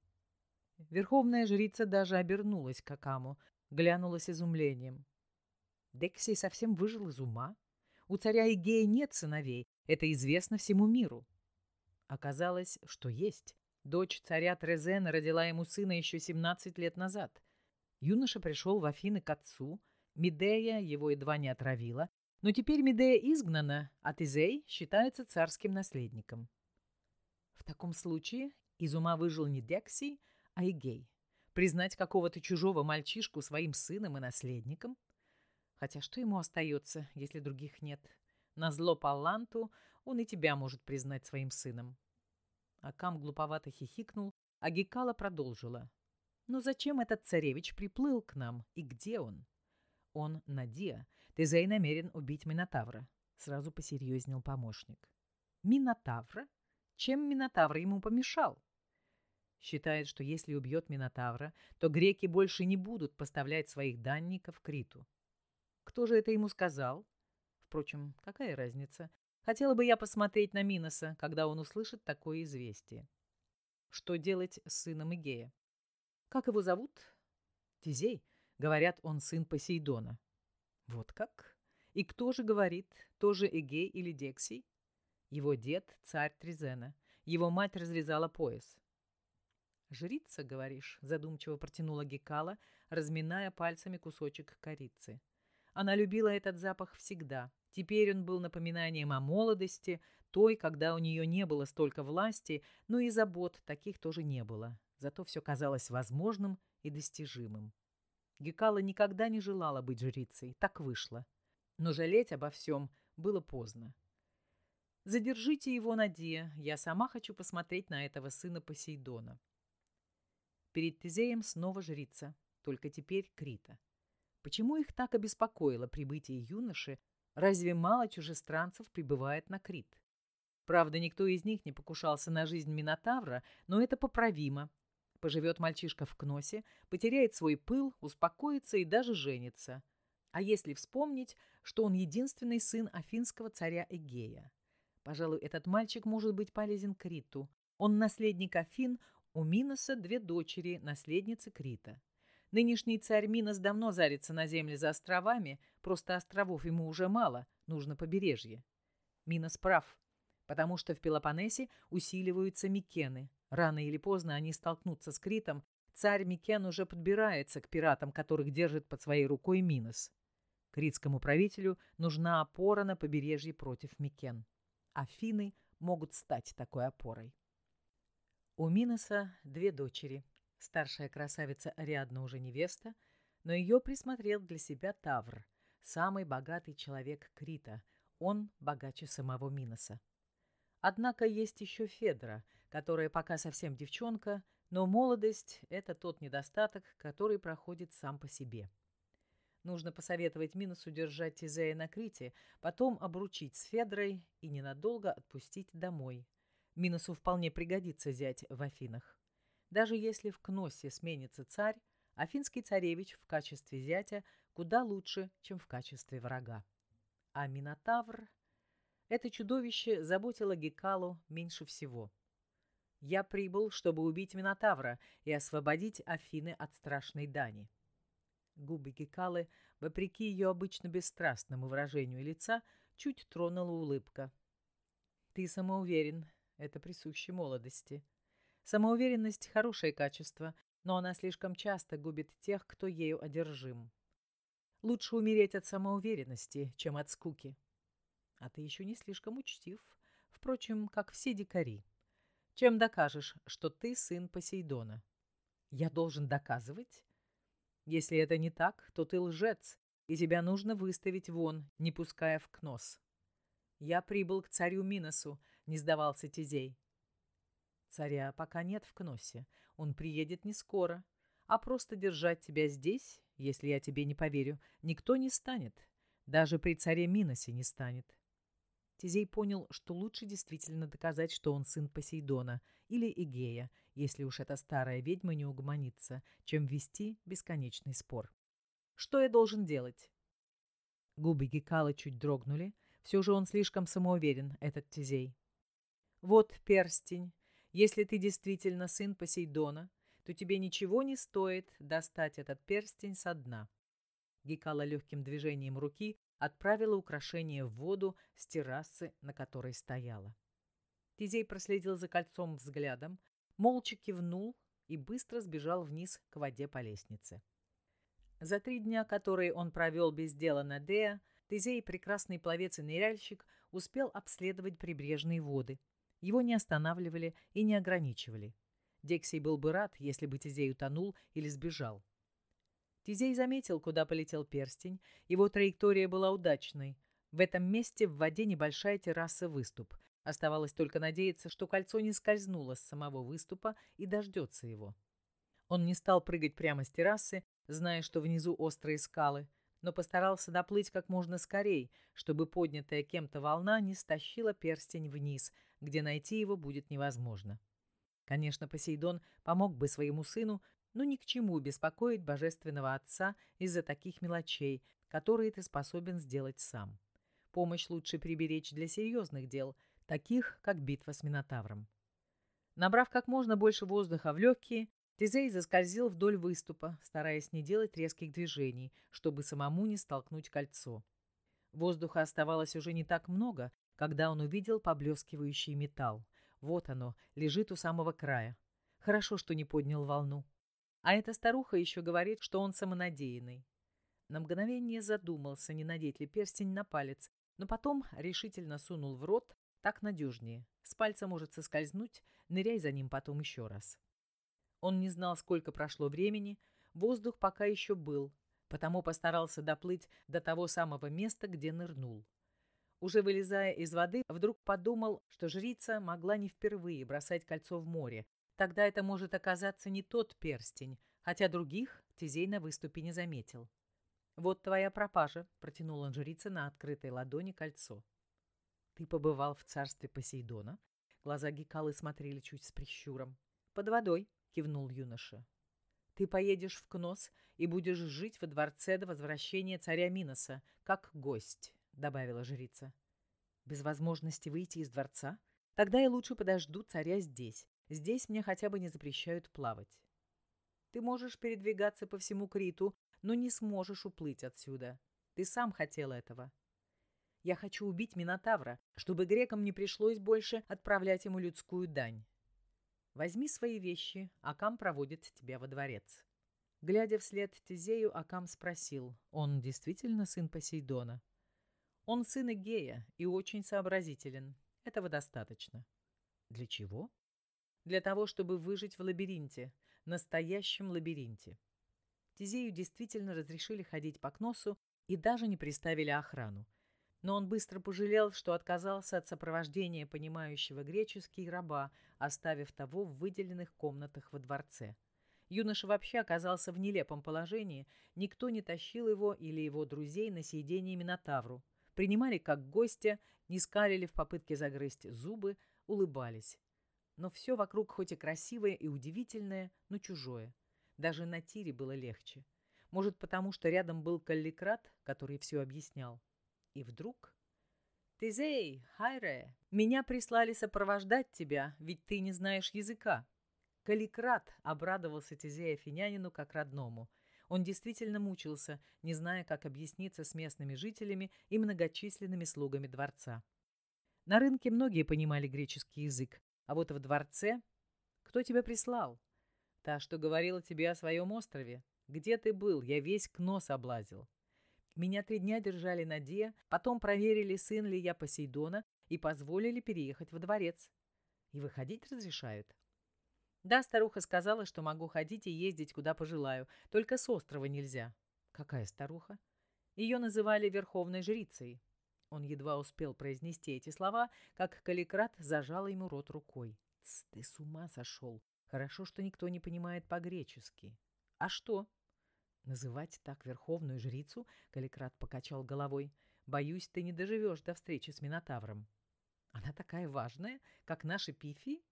Верховная жрица даже обернулась к Акаму, глянула с изумлением. Дексий совсем выжил из ума. У царя Эгея нет сыновей, это известно всему миру. Оказалось, что есть. Дочь царя Трезена родила ему сына еще 17 лет назад. Юноша пришел в Афины к отцу, Медея его едва не отравила, но теперь Медея изгнана, а Тизей считается царским наследником. В таком случае из ума выжил не Дексий, а Игей. Признать какого-то чужого мальчишку своим сыном и наследником? Хотя что ему остается, если других нет? На зло Палланту он и тебя может признать своим сыном. Акам глуповато хихикнул, а Гекала продолжила. «Но зачем этот царевич приплыл к нам? И где он?» «Он Надия. Тезей намерен убить Минотавра», — сразу посерьезнел помощник. «Минотавра? Чем Минотавр ему помешал?» Считает, что если убьет Минотавра, то греки больше не будут поставлять своих данников Криту. Кто же это ему сказал? Впрочем, какая разница? Хотела бы я посмотреть на Миноса, когда он услышит такое известие. Что делать с сыном Игея? Как его зовут? Тизей. Говорят, он сын Посейдона. Вот как? И кто же говорит, тоже Эгей или Дексий? Его дед — царь Тризена. Его мать разрезала пояс. «Жрица, говоришь?» — задумчиво протянула Гекала, разминая пальцами кусочек корицы. Она любила этот запах всегда, Теперь он был напоминанием о молодости, той, когда у нее не было столько власти, но и забот таких тоже не было. Зато все казалось возможным и достижимым. Гекала никогда не желала быть жрицей, так вышло. Но жалеть обо всем было поздно. «Задержите его, Надия, я сама хочу посмотреть на этого сына Посейдона». Перед Тезеем снова жрица, только теперь Крита. Почему их так обеспокоило прибытие юноши, Разве мало чужестранцев прибывает на Крит? Правда, никто из них не покушался на жизнь Минотавра, но это поправимо. Поживет мальчишка в Кносе, потеряет свой пыл, успокоится и даже женится. А если вспомнить, что он единственный сын афинского царя Эгея? Пожалуй, этот мальчик может быть полезен Криту. Он наследник Афин, у Миноса две дочери, наследницы Крита. Нынешний царь Минос давно зарится на земли за островами, просто островов ему уже мало, нужно побережье. Минос прав, потому что в Пелопоннесе усиливаются Микены. Рано или поздно они столкнутся с Критом, царь Микен уже подбирается к пиратам, которых держит под своей рукой Минос. Критскому правителю нужна опора на побережье против Микен. Афины могут стать такой опорой. У Миноса две дочери – Старшая красавица Ариадна уже невеста, но ее присмотрел для себя Тавр, самый богатый человек Крита. Он богаче самого Миноса. Однако есть еще Федра, которая пока совсем девчонка, но молодость – это тот недостаток, который проходит сам по себе. Нужно посоветовать Миносу держать Тизея на Крите, потом обручить с Федрой и ненадолго отпустить домой. Миносу вполне пригодится зять в Афинах. Даже если в Кносе сменится царь, афинский царевич в качестве зятя куда лучше, чем в качестве врага. А Минотавр... Это чудовище заботило Гекалу меньше всего. Я прибыл, чтобы убить Минотавра и освободить Афины от страшной дани. Губы Гекалы, вопреки ее обычно бесстрастному выражению лица, чуть тронула улыбка. «Ты самоуверен. Это присуще молодости. Самоуверенность — хорошее качество, но она слишком часто губит тех, кто ею одержим. Лучше умереть от самоуверенности, чем от скуки. А ты еще не слишком учтив, впрочем, как все дикари. Чем докажешь, что ты сын Посейдона? Я должен доказывать? Если это не так, то ты лжец, и тебя нужно выставить вон, не пуская в кнос. Я прибыл к царю Миносу, не сдавался Тизей. Царя пока нет в Кносе. Он приедет не скоро. А просто держать тебя здесь, если я тебе не поверю, никто не станет. Даже при царе Миносе не станет. Тизей понял, что лучше действительно доказать, что он сын Посейдона или Игея, если уж эта старая ведьма не угомонится, чем вести бесконечный спор. Что я должен делать? Губы Гекала чуть дрогнули. Все же он слишком самоуверен, этот Тизей. Вот перстень. Если ты действительно сын Посейдона, то тебе ничего не стоит достать этот перстень со дна. Гекала легким движением руки отправила украшение в воду с террасы, на которой стояла. Тизей проследил за кольцом взглядом, молча кивнул и быстро сбежал вниз к воде по лестнице. За три дня, которые он провел без дела на Деа, Тизей, прекрасный пловец и ныряльщик, успел обследовать прибрежные воды – его не останавливали и не ограничивали. Дексий был бы рад, если бы Тизей утонул или сбежал. Тизей заметил, куда полетел перстень. Его траектория была удачной. В этом месте в воде небольшая терраса выступ. Оставалось только надеяться, что кольцо не скользнуло с самого выступа и дождется его. Он не стал прыгать прямо с террасы, зная, что внизу острые скалы, но постарался доплыть как можно скорей, чтобы поднятая кем-то волна не стащила перстень вниз, где найти его будет невозможно. Конечно, Посейдон помог бы своему сыну, но ни к чему беспокоить божественного отца из-за таких мелочей, которые ты способен сделать сам. Помощь лучше приберечь для серьезных дел, таких, как битва с Минотавром. Набрав как можно больше воздуха в легкие, Тизей заскользил вдоль выступа, стараясь не делать резких движений, чтобы самому не столкнуть кольцо. Воздуха оставалось уже не так много, когда он увидел поблескивающий металл. Вот оно, лежит у самого края. Хорошо, что не поднял волну. А эта старуха еще говорит, что он самонадеянный. На мгновение задумался, не надеть ли перстень на палец, но потом решительно сунул в рот, так надежнее. С пальца может соскользнуть, ныряй за ним потом еще раз. Он не знал, сколько прошло времени, воздух пока еще был, потому постарался доплыть до того самого места, где нырнул. Уже вылезая из воды, вдруг подумал, что жрица могла не впервые бросать кольцо в море. Тогда это может оказаться не тот перстень, хотя других Тизей на выступе не заметил. «Вот твоя пропажа», — протянул он жрице на открытой ладони кольцо. «Ты побывал в царстве Посейдона?» Глаза Гекалы смотрели чуть с прищуром. «Под водой», кивнул юноша. Ты поедешь в Кнос и будешь жить во дворце до возвращения царя Миноса, как гость, добавила жрица. Без возможности выйти из дворца? Тогда я лучше подожду царя здесь. Здесь мне хотя бы не запрещают плавать. Ты можешь передвигаться по всему Криту, но не сможешь уплыть отсюда. Ты сам хотел этого. Я хочу убить Минотавра, чтобы грекам не пришлось больше отправлять ему людскую дань. Возьми свои вещи, Акам проводит тебя во дворец». Глядя вслед Тизею, Акам спросил, он действительно сын Посейдона? Он сын Игея и очень сообразителен. Этого достаточно. Для чего? Для того, чтобы выжить в лабиринте, настоящем лабиринте. Тизею действительно разрешили ходить по Кносу и даже не приставили охрану но он быстро пожалел, что отказался от сопровождения понимающего греческий раба, оставив того в выделенных комнатах во дворце. Юноша вообще оказался в нелепом положении, никто не тащил его или его друзей на съедение Минотавру. Принимали как гостя, не скалили в попытке загрызть зубы, улыбались. Но все вокруг хоть и красивое и удивительное, но чужое. Даже на тире было легче. Может, потому что рядом был Калликрат, который все объяснял. И вдруг... «Тизей, Хайре, меня прислали сопровождать тебя, ведь ты не знаешь языка». Каликрат обрадовался Тизея Финянину как родному. Он действительно мучился, не зная, как объясниться с местными жителями и многочисленными слугами дворца. На рынке многие понимали греческий язык, а вот в дворце... Кто тебя прислал? Та, что говорила тебе о своем острове. Где ты был? Я весь к нос облазил. Меня три дня держали на Де, потом проверили, сын ли я Посейдона, и позволили переехать во дворец. И выходить разрешают. Да, старуха сказала, что могу ходить и ездить, куда пожелаю, только с острова нельзя. Какая старуха? Ее называли верховной жрицей. Он едва успел произнести эти слова, как Каликрат зажал ему рот рукой. «Тсс, ты с ума сошел. Хорошо, что никто не понимает по-гречески. А что?» «Называть так верховную жрицу?» — Каликрат покачал головой. «Боюсь, ты не доживешь до встречи с Минотавром». «Она такая важная, как наши пифи?»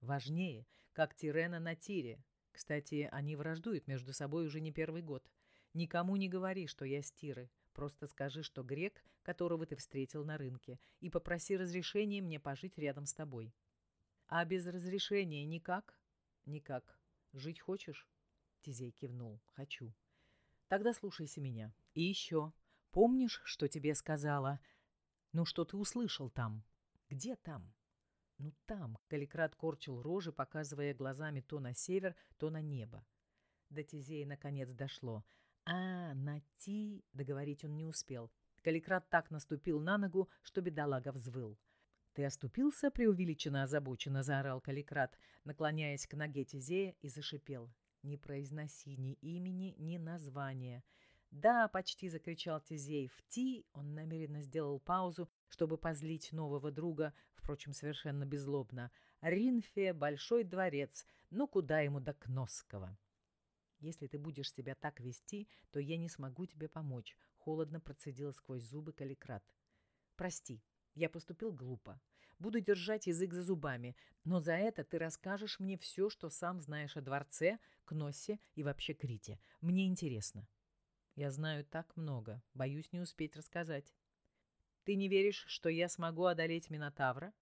Важнее, как Тирена на Тире. Кстати, они враждуют между собой уже не первый год. Никому не говори, что я с Тиры. Просто скажи, что грек, которого ты встретил на рынке, и попроси разрешения мне пожить рядом с тобой. А без разрешения никак? Никак. Жить хочешь? Тизей кивнул. Хочу. Тогда слушайся меня. И еще. Помнишь, что тебе сказала? Ну, что ты услышал там? Где там? Ну там, Каликрат корчил рожи, показывая глазами то на север, то на небо. До Тизея наконец дошло. А, на Ти... Договорить он не успел. Каликрат так наступил на ногу, что бедолага взвыл. «Ты оступился?» — преувеличенно озабоченно заорал Каликрат, наклоняясь к ноге Тизея и зашипел. «Не произноси ни имени, ни названия». «Да!» — почти закричал Тизей. «В Ти!» — он намеренно сделал паузу, чтобы позлить нового друга, впрочем, совершенно беззлобно. «Ринфе — большой дворец, ну куда ему до Кносского?» «Если ты будешь себя так вести, то я не смогу тебе помочь», — холодно процедил сквозь зубы Каликрат. «Прости, я поступил глупо. Буду держать язык за зубами, но за это ты расскажешь мне все, что сам знаешь о дворце, Кноссе и вообще Крите. Мне интересно». «Я знаю так много, боюсь не успеть рассказать». Ты не веришь, что я смогу одолеть Минотавра?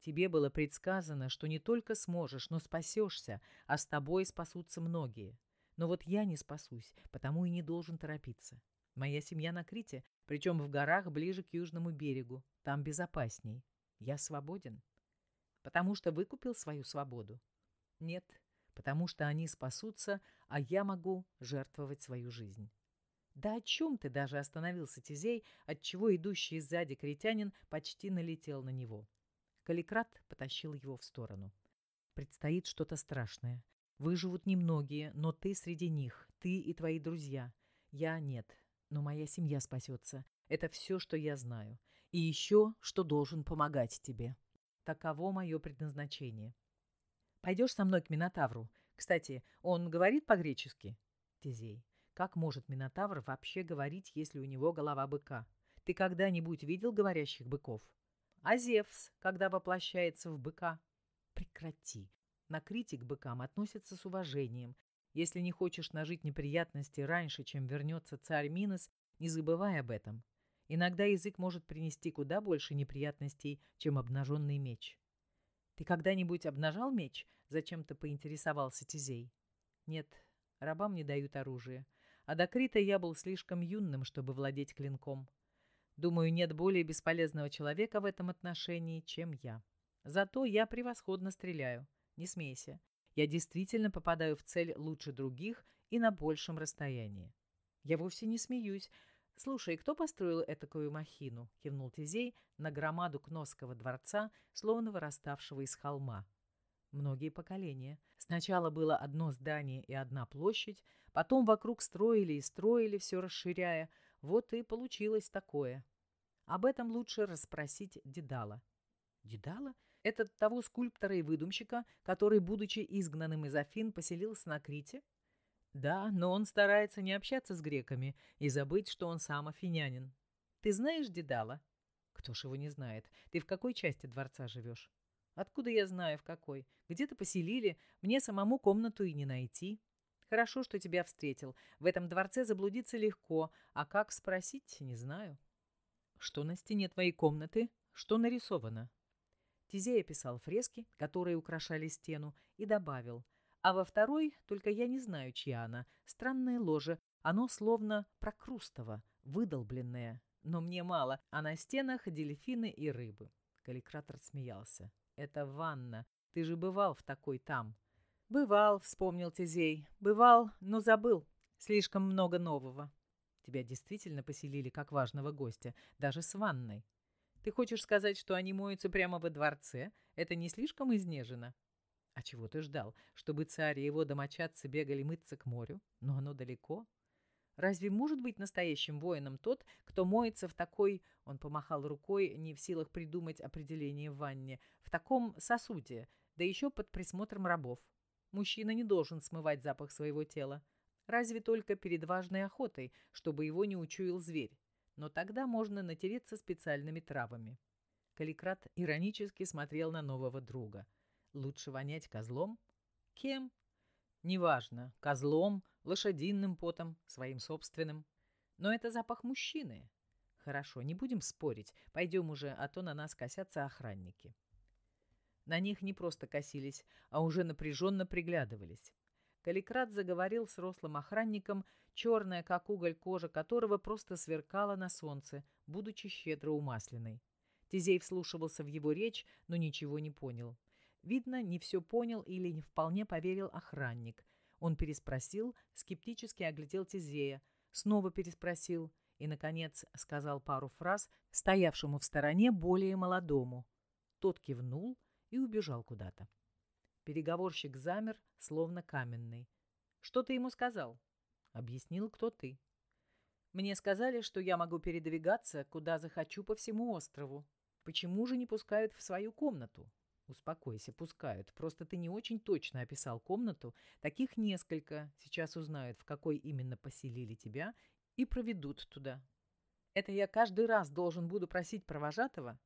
Тебе было предсказано, что не только сможешь, но спасешься, а с тобой спасутся многие. Но вот я не спасусь, потому и не должен торопиться. Моя семья на Крите, причем в горах ближе к южному берегу. Там безопасней. Я свободен. Потому что выкупил свою свободу? Нет, потому что они спасутся, а я могу жертвовать свою жизнь. «Да о чем ты?» — даже остановился Тизей, отчего идущий сзади критянин почти налетел на него. Каликрат потащил его в сторону. «Предстоит что-то страшное. Выживут немногие, но ты среди них, ты и твои друзья. Я нет, но моя семья спасется. Это все, что я знаю. И еще, что должен помогать тебе. Таково мое предназначение. Пойдешь со мной к Минотавру? Кстати, он говорит по-гречески?» Тизей. Как может Минотавр вообще говорить, если у него голова быка? Ты когда-нибудь видел говорящих быков? А Зевс, когда воплощается в быка? Прекрати. На Крите к быкам относятся с уважением. Если не хочешь нажить неприятности раньше, чем вернется царь Минос, не забывай об этом. Иногда язык может принести куда больше неприятностей, чем обнаженный меч. Ты когда-нибудь обнажал меч? Зачем-то поинтересовался Тизей. Нет, рабам не дают оружие а до Крита я был слишком юным, чтобы владеть клинком. Думаю, нет более бесполезного человека в этом отношении, чем я. Зато я превосходно стреляю. Не смейся. Я действительно попадаю в цель лучше других и на большем расстоянии. Я вовсе не смеюсь. «Слушай, кто построил этакую махину?» — кивнул Тизей на громаду Кносского дворца, словно выраставшего из холма. Многие поколения. Сначала было одно здание и одна площадь, потом вокруг строили и строили, все расширяя. Вот и получилось такое. Об этом лучше расспросить Дедала. Дедала? Это того скульптора и выдумщика, который, будучи изгнанным из Афин, поселился на Крите? Да, но он старается не общаться с греками и забыть, что он сам афинянин. Ты знаешь Дедала? Кто ж его не знает? Ты в какой части дворца живешь? Откуда я знаю, в какой? Где-то поселили, мне самому комнату и не найти. Хорошо, что тебя встретил. В этом дворце заблудиться легко, а как спросить, не знаю. Что на стене твоей комнаты? Что нарисовано? Тизей описал фрески, которые украшали стену, и добавил. А во второй, только я не знаю, чья она, странное ложе, оно словно прокрустово, выдолбленное. Но мне мало, а на стенах дельфины и рыбы. Каликратор смеялся. «Это ванна. Ты же бывал в такой там». «Бывал», — вспомнил Тизей. «Бывал, но забыл. Слишком много нового». «Тебя действительно поселили как важного гостя, даже с ванной. Ты хочешь сказать, что они моются прямо во дворце? Это не слишком изнежено?» «А чего ты ждал? Чтобы царь и его домочадцы бегали мыться к морю? Но оно далеко». Разве может быть настоящим воином тот, кто моется в такой, он помахал рукой, не в силах придумать определение в ванне, в таком сосуде, да еще под присмотром рабов? Мужчина не должен смывать запах своего тела. Разве только перед важной охотой, чтобы его не учуял зверь. Но тогда можно натереться специальными травами. Каликрат иронически смотрел на нового друга. Лучше вонять козлом? Кем? Неважно, козлом, лошадиным потом, своим собственным. Но это запах мужчины. Хорошо, не будем спорить. Пойдем уже, а то на нас косятся охранники. На них не просто косились, а уже напряженно приглядывались. Каликрат заговорил с рослым охранником, черная, как уголь кожа которого просто сверкала на солнце, будучи щедро умасленной. Тизей вслушивался в его речь, но ничего не понял. Видно, не все понял или не вполне поверил охранник. Он переспросил, скептически оглядел Тизея, снова переспросил и, наконец, сказал пару фраз стоявшему в стороне более молодому. Тот кивнул и убежал куда-то. Переговорщик замер, словно каменный. «Что ты ему сказал?» «Объяснил, кто ты». «Мне сказали, что я могу передвигаться, куда захочу по всему острову. Почему же не пускают в свою комнату?» Успокойся, пускают. Просто ты не очень точно описал комнату. Таких несколько. Сейчас узнают, в какой именно поселили тебя, и проведут туда. Это я каждый раз должен буду просить провожатого?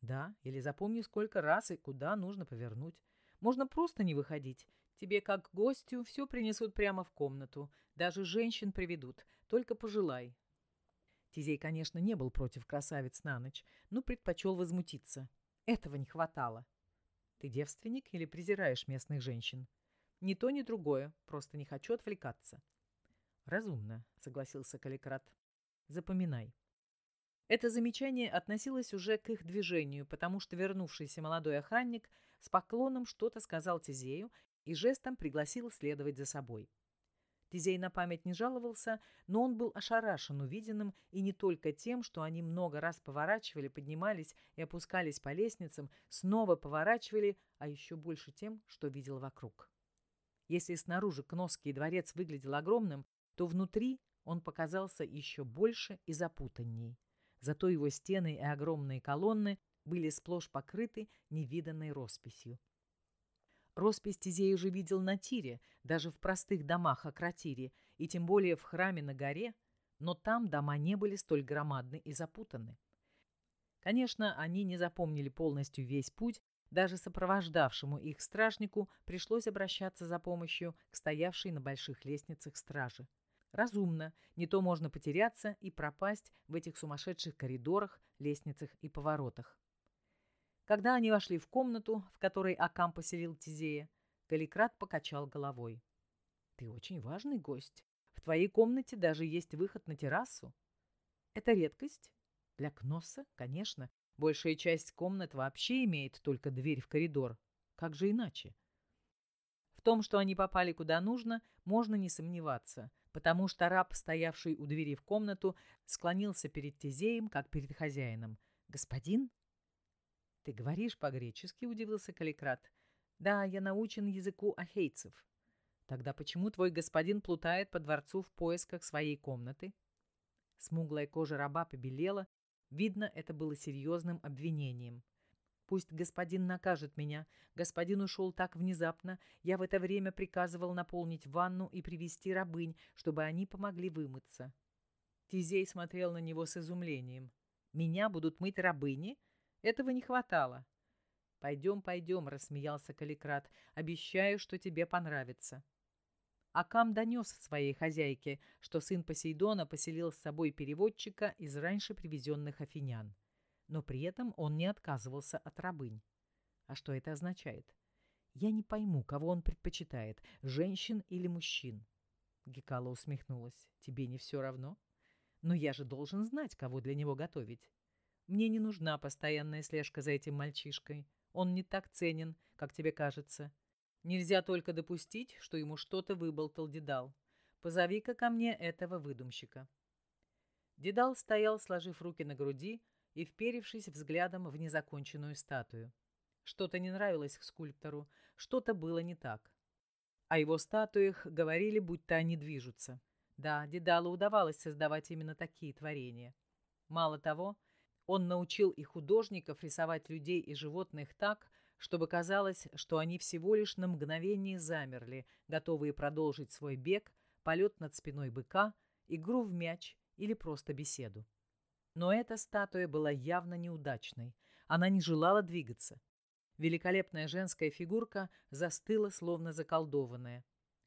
Да, или запомни, сколько раз и куда нужно повернуть. Можно просто не выходить. Тебе, как гостю, все принесут прямо в комнату. Даже женщин приведут. Только пожелай. Тизей, конечно, не был против красавиц на ночь, но предпочел возмутиться. Этого не хватало. Ты девственник или презираешь местных женщин? Ни то, ни другое. Просто не хочу отвлекаться. Разумно, согласился Каликрат. Запоминай. Это замечание относилось уже к их движению, потому что вернувшийся молодой охранник с поклоном что-то сказал Тизею и жестом пригласил следовать за собой. Тизей на память не жаловался, но он был ошарашен увиденным и не только тем, что они много раз поворачивали, поднимались и опускались по лестницам, снова поворачивали, а еще больше тем, что видел вокруг. Если снаружи Кносский дворец выглядел огромным, то внутри он показался еще больше и запутанней. Зато его стены и огромные колонны были сплошь покрыты невиданной росписью. Роспись Тизей уже видел на Тире, даже в простых домах Акротире, и тем более в храме на горе, но там дома не были столь громадны и запутаны. Конечно, они не запомнили полностью весь путь, даже сопровождавшему их стражнику пришлось обращаться за помощью к стоявшей на больших лестницах стражи. Разумно, не то можно потеряться и пропасть в этих сумасшедших коридорах, лестницах и поворотах. Когда они вошли в комнату, в которой Акам поселил Тизея, Каликрат покачал головой. «Ты очень важный гость. В твоей комнате даже есть выход на террасу. Это редкость? Для Кносса, конечно. Большая часть комнат вообще имеет только дверь в коридор. Как же иначе?» В том, что они попали куда нужно, можно не сомневаться, потому что раб, стоявший у двери в комнату, склонился перед Тизеем, как перед хозяином. «Господин?» «Ты говоришь по-гречески?» – удивился Каликрат. «Да, я научен языку ахейцев». «Тогда почему твой господин плутает по дворцу в поисках своей комнаты?» Смуглая кожа раба побелела. Видно, это было серьезным обвинением. «Пусть господин накажет меня. Господин ушел так внезапно. Я в это время приказывал наполнить ванну и привести рабынь, чтобы они помогли вымыться». Тизей смотрел на него с изумлением. «Меня будут мыть рабыни?» Этого не хватало. «Пойдем, пойдем», — рассмеялся Каликрат. «Обещаю, что тебе понравится». Акам донес своей хозяйке, что сын Посейдона поселил с собой переводчика из раньше привезенных афинян. Но при этом он не отказывался от рабынь. А что это означает? Я не пойму, кого он предпочитает, женщин или мужчин. Гекала усмехнулась. Тебе не все равно? Но я же должен знать, кого для него готовить. Мне не нужна постоянная слежка за этим мальчишкой. Он не так ценен, как тебе кажется. Нельзя только допустить, что ему что-то выболтал Дедал. Позови-ка ко мне этого выдумщика. Дедал стоял, сложив руки на груди и вперевшись взглядом в незаконченную статую. Что-то не нравилось скульптору, что-то было не так. О его статуях говорили, будто они движутся. Да, Дедалу удавалось создавать именно такие творения. Мало того, он научил и художников рисовать людей и животных так, чтобы казалось, что они всего лишь на мгновение замерли, готовые продолжить свой бег, полет над спиной быка, игру в мяч или просто беседу. Но эта статуя была явно неудачной. Она не желала двигаться. Великолепная женская фигурка застыла, словно заколдованная.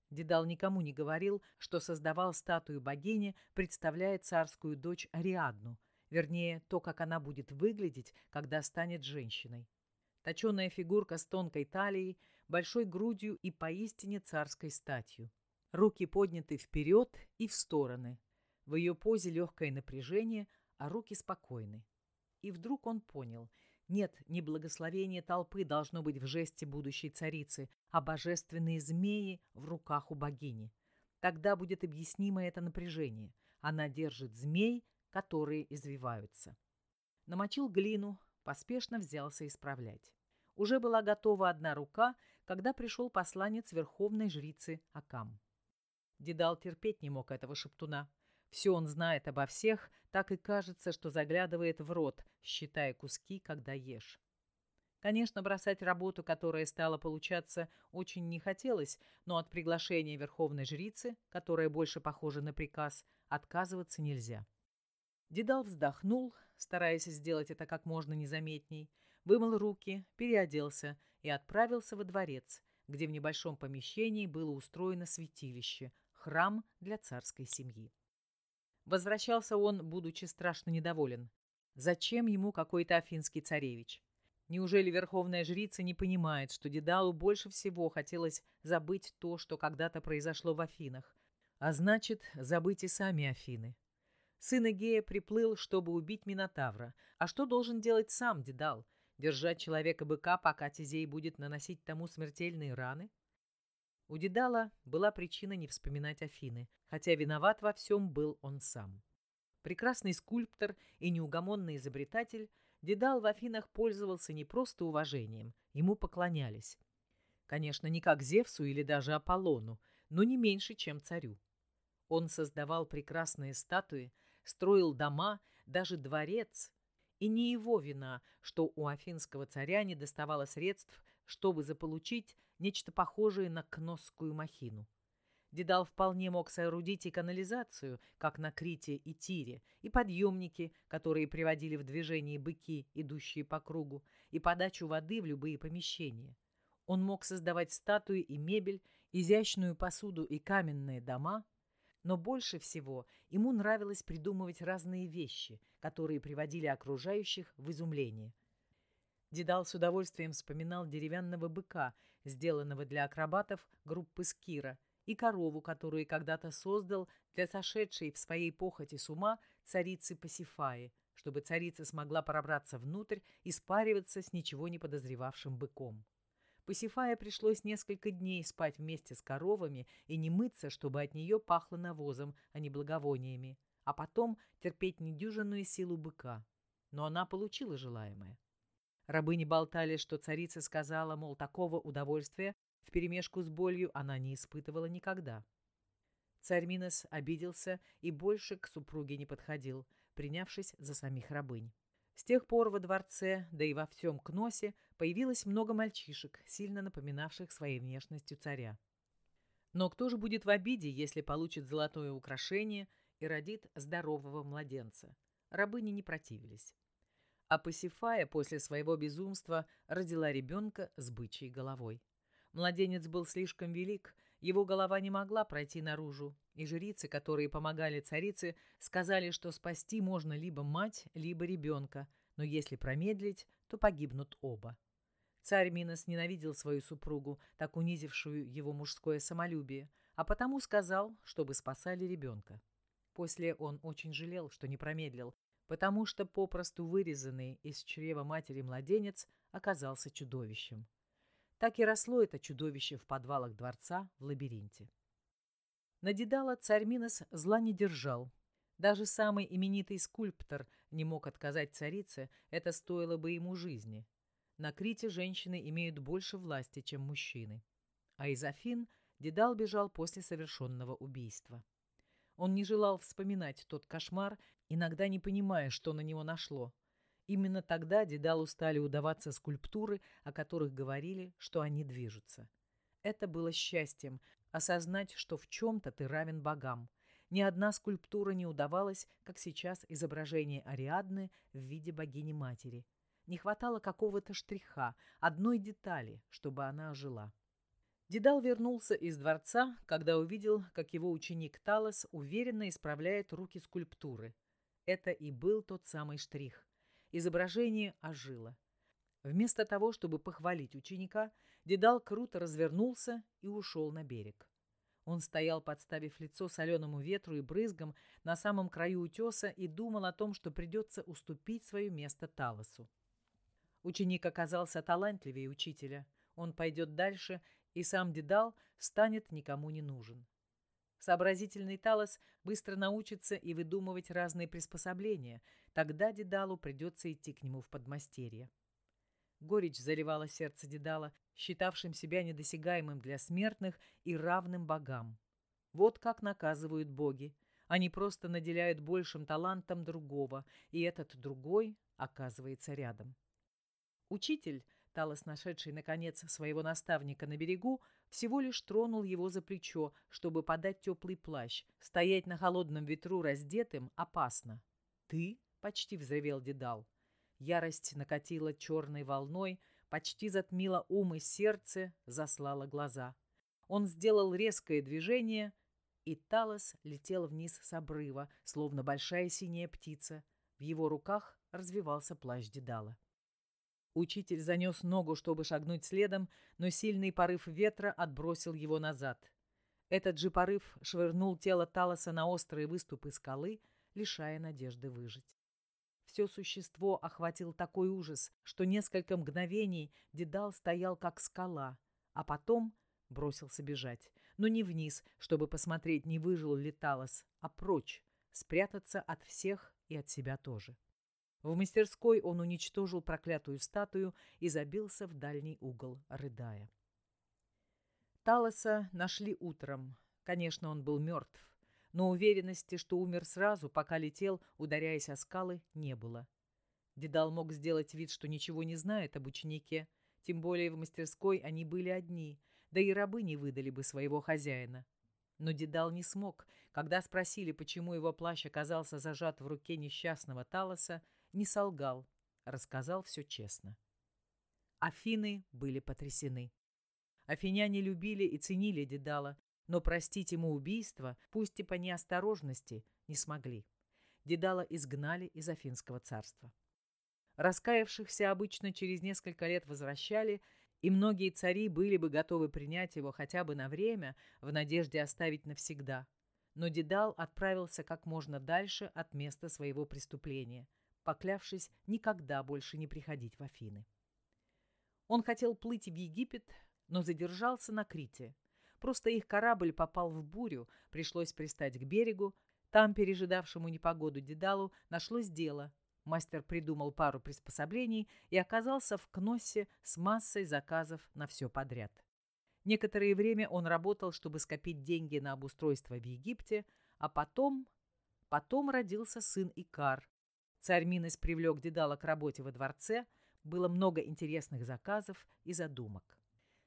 Дедал никому не говорил, что создавал статую богини, представляя царскую дочь Ариадну, вернее, то, как она будет выглядеть, когда станет женщиной. Точеная фигурка с тонкой талией, большой грудью и поистине царской статью. Руки подняты вперед и в стороны. В ее позе легкое напряжение, а руки спокойны. И вдруг он понял – нет, не благословение толпы должно быть в жесте будущей царицы, а божественные змеи в руках у богини. Тогда будет объяснимо это напряжение. Она держит змей, которые извиваются. Намочил глину, поспешно взялся исправлять. Уже была готова одна рука, когда пришел посланец верховной жрицы Акам. Дедал терпеть не мог этого шептуна. Все он знает обо всех, так и кажется, что заглядывает в рот, считая куски, когда ешь. Конечно, бросать работу, которая стала получаться, очень не хотелось, но от приглашения верховной жрицы, которая больше похожа на приказ, отказываться нельзя. Дедал вздохнул, стараясь сделать это как можно незаметней, вымыл руки, переоделся и отправился во дворец, где в небольшом помещении было устроено святилище, храм для царской семьи. Возвращался он, будучи страшно недоволен. Зачем ему какой-то афинский царевич? Неужели верховная жрица не понимает, что Дедалу больше всего хотелось забыть то, что когда-то произошло в Афинах, а значит, забыть и сами Афины? Сын Эгея приплыл, чтобы убить Минотавра. А что должен делать сам Дедал? Держать человека-быка, пока Тизей будет наносить тому смертельные раны? У Дедала была причина не вспоминать Афины, хотя виноват во всем был он сам. Прекрасный скульптор и неугомонный изобретатель, Дедал в Афинах пользовался не просто уважением, ему поклонялись. Конечно, не как Зевсу или даже Аполлону, но не меньше, чем царю. Он создавал прекрасные статуи, строил дома, даже дворец. И не его вина, что у афинского царя не доставало средств, чтобы заполучить нечто похожее на кносскую махину. Дедал вполне мог соорудить и канализацию, как на Крите и Тире, и подъемники, которые приводили в движение быки, идущие по кругу, и подачу воды в любые помещения. Он мог создавать статуи и мебель, изящную посуду и каменные дома, но больше всего ему нравилось придумывать разные вещи, которые приводили окружающих в изумление. Дедал с удовольствием вспоминал деревянного быка, сделанного для акробатов группы Скира – и корову, которую когда-то создал для сошедшей в своей похоти с ума царицы Пасифаи, чтобы царица смогла пробраться внутрь и спариваться с ничего не подозревавшим быком. Пасифае пришлось несколько дней спать вместе с коровами и не мыться, чтобы от нее пахло навозом, а не благовониями, а потом терпеть недюжинную силу быка. Но она получила желаемое. Рабыни болтали, что царица сказала, мол, такого удовольствия Вперемешку с болью она не испытывала никогда. Царь Минос обиделся и больше к супруге не подходил, принявшись за самих рабынь. С тех пор во дворце, да и во всем Кносе, появилось много мальчишек, сильно напоминавших своей внешностью царя. Но кто же будет в обиде, если получит золотое украшение и родит здорового младенца? Рабыни не противились. А Пасифая после своего безумства родила ребенка с бычьей головой. Младенец был слишком велик, Его голова не могла пройти наружу, и жрицы, которые помогали царице, сказали, что спасти можно либо мать, либо ребенка, но если промедлить, то погибнут оба. Царь Минос ненавидел свою супругу, так унизившую его мужское самолюбие, а потому сказал, чтобы спасали ребенка. После он очень жалел, что не промедлил, потому что попросту вырезанный из чрева матери младенец оказался чудовищем. Так и росло это чудовище в подвалах дворца в лабиринте. На Дедала царь Минос зла не держал. Даже самый именитый скульптор не мог отказать царице, это стоило бы ему жизни. На Крите женщины имеют больше власти, чем мужчины. А из Афин Дедал бежал после совершенного убийства. Он не желал вспоминать тот кошмар, иногда не понимая, что на него нашло. Именно тогда Дедалу стали удаваться скульптуры, о которых говорили, что они движутся. Это было счастьем – осознать, что в чем-то ты равен богам. Ни одна скульптура не удавалась, как сейчас изображение Ариадны в виде богини-матери. Не хватало какого-то штриха, одной детали, чтобы она ожила. Дедал вернулся из дворца, когда увидел, как его ученик Талос уверенно исправляет руки скульптуры. Это и был тот самый штрих изображение ожило. Вместо того, чтобы похвалить ученика, Дедал круто развернулся и ушел на берег. Он стоял, подставив лицо соленому ветру и брызгам на самом краю утеса и думал о том, что придется уступить свое место Талосу. Ученик оказался талантливее учителя. Он пойдет дальше, и сам Дедал станет никому не нужен. Сообразительный Талос быстро научится и выдумывать разные приспособления. Тогда Дедалу придется идти к нему в подмастерье. Горечь заливала сердце Дедала, считавшим себя недосягаемым для смертных и равным богам. Вот как наказывают боги. Они просто наделяют большим талантом другого, и этот другой оказывается рядом. Учитель – Талос, нашедший, наконец, своего наставника на берегу, всего лишь тронул его за плечо, чтобы подать теплый плащ. Стоять на холодном ветру раздетым опасно. «Ты?» — почти взревел Дедал. Ярость накатила черной волной, почти затмила ум и сердце, заслала глаза. Он сделал резкое движение, и Талос летел вниз с обрыва, словно большая синяя птица. В его руках развивался плащ Дедала. Учитель занес ногу, чтобы шагнуть следом, но сильный порыв ветра отбросил его назад. Этот же порыв швырнул тело Талоса на острые выступы скалы, лишая надежды выжить. Все существо охватил такой ужас, что несколько мгновений Дедал стоял как скала, а потом бросился бежать. Но не вниз, чтобы посмотреть, не выжил ли Талос, а прочь, спрятаться от всех и от себя тоже. В мастерской он уничтожил проклятую статую и забился в дальний угол, рыдая. Талоса нашли утром. Конечно, он был мертв, но уверенности, что умер сразу, пока летел, ударяясь о скалы, не было. Дедал мог сделать вид, что ничего не знает об ученике, тем более в мастерской они были одни, да и рабы не выдали бы своего хозяина. Но Дедал не смог. Когда спросили, почему его плащ оказался зажат в руке несчастного Талоса, не солгал, рассказал все честно. Афины были потрясены. Афиняне любили и ценили Дедала, но простить ему убийство, пусть и по неосторожности, не смогли. Дедала изгнали из Афинского царства. Раскаявшихся обычно через несколько лет возвращали, и многие цари были бы готовы принять его хотя бы на время, в надежде оставить навсегда. Но Дедал отправился как можно дальше от места своего преступления – поклявшись никогда больше не приходить в Афины. Он хотел плыть в Египет, но задержался на Крите. Просто их корабль попал в бурю, пришлось пристать к берегу. Там, пережидавшему непогоду Дедалу, нашлось дело. Мастер придумал пару приспособлений и оказался в Кноссе с массой заказов на все подряд. Некоторое время он работал, чтобы скопить деньги на обустройство в Египте, а потом... Потом родился сын Икар, Царь Минос привлек Дедала к работе во дворце, было много интересных заказов и задумок.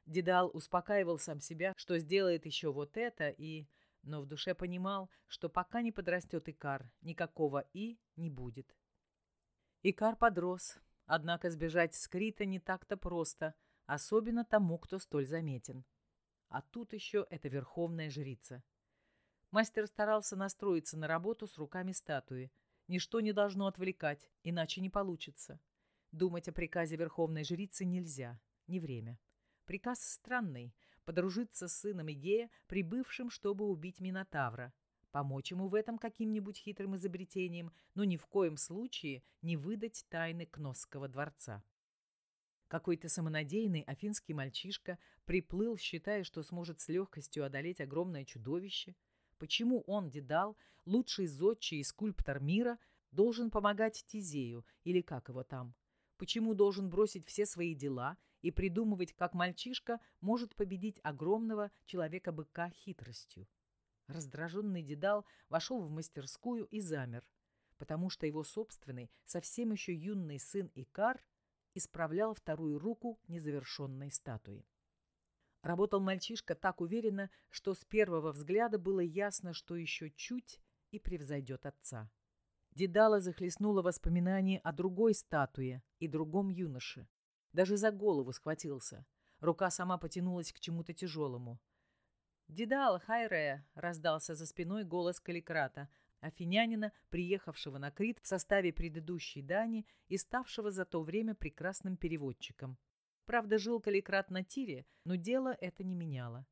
Дедал успокаивал сам себя, что сделает еще вот это, и... Но в душе понимал, что пока не подрастет Икар, никакого «и» не будет. Икар подрос, однако сбежать с Крита не так-то просто, особенно тому, кто столь заметен. а тут еще эта верховная жрица. Мастер старался настроиться на работу с руками статуи. Ничто не должно отвлекать, иначе не получится. Думать о приказе верховной жрицы нельзя, не время. Приказ странный — подружиться с сыном Игея, прибывшим, чтобы убить Минотавра. Помочь ему в этом каким-нибудь хитрым изобретением, но ни в коем случае не выдать тайны Кносского дворца. Какой-то самонадеянный афинский мальчишка приплыл, считая, что сможет с легкостью одолеть огромное чудовище. Почему он, Дедал, лучший зодчий и скульптор мира, должен помогать Тизею, или как его там? Почему должен бросить все свои дела и придумывать, как мальчишка может победить огромного человека-быка хитростью? Раздраженный Дедал вошел в мастерскую и замер, потому что его собственный, совсем еще юный сын Икар исправлял вторую руку незавершенной статуи. Работал мальчишка так уверенно, что с первого взгляда было ясно, что еще чуть и превзойдет отца. Дедала захлестнуло воспоминание о другой статуе и другом юноше. Даже за голову схватился. Рука сама потянулась к чему-то тяжелому. «Дедал, Хайрея!» — раздался за спиной голос Каликрата, афинянина, приехавшего на Крит в составе предыдущей Дани и ставшего за то время прекрасным переводчиком. Правда, жил Каликрат на Тире, но дело это не меняло.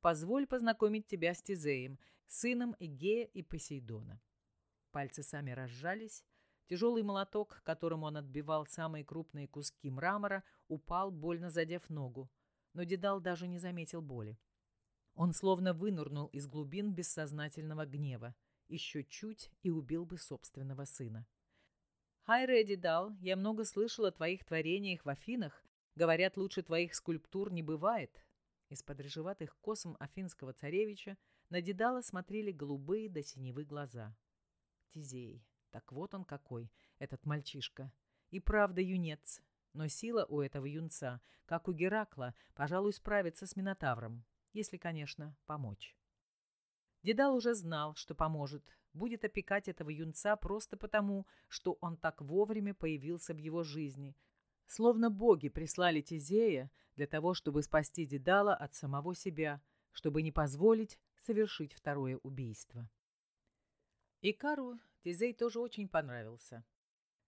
«Позволь познакомить тебя с Тизеем, сыном Эгея и Посейдона». Пальцы сами разжались, Тяжелый молоток, которым он отбивал самые крупные куски мрамора, упал, больно задев ногу. Но Дедал даже не заметил боли. Он словно вынырнул из глубин бессознательного гнева. Еще чуть и убил бы собственного сына. «Хай, Редди Дал, я много слышал о твоих творениях в Афинах. Говорят, лучше твоих скульптур не бывает». Из-под рыжеватых косом афинского царевича на Дедала смотрели голубые до синевы глаза. Тизей. Так вот он какой, этот мальчишка. И правда юнец. Но сила у этого юнца, как у Геракла, пожалуй, справится с Минотавром если, конечно, помочь. Дедал уже знал, что поможет, будет опекать этого юнца просто потому, что он так вовремя появился в его жизни, словно боги прислали Тизея для того, чтобы спасти Дедала от самого себя, чтобы не позволить совершить второе убийство. Икару Тизей тоже очень понравился.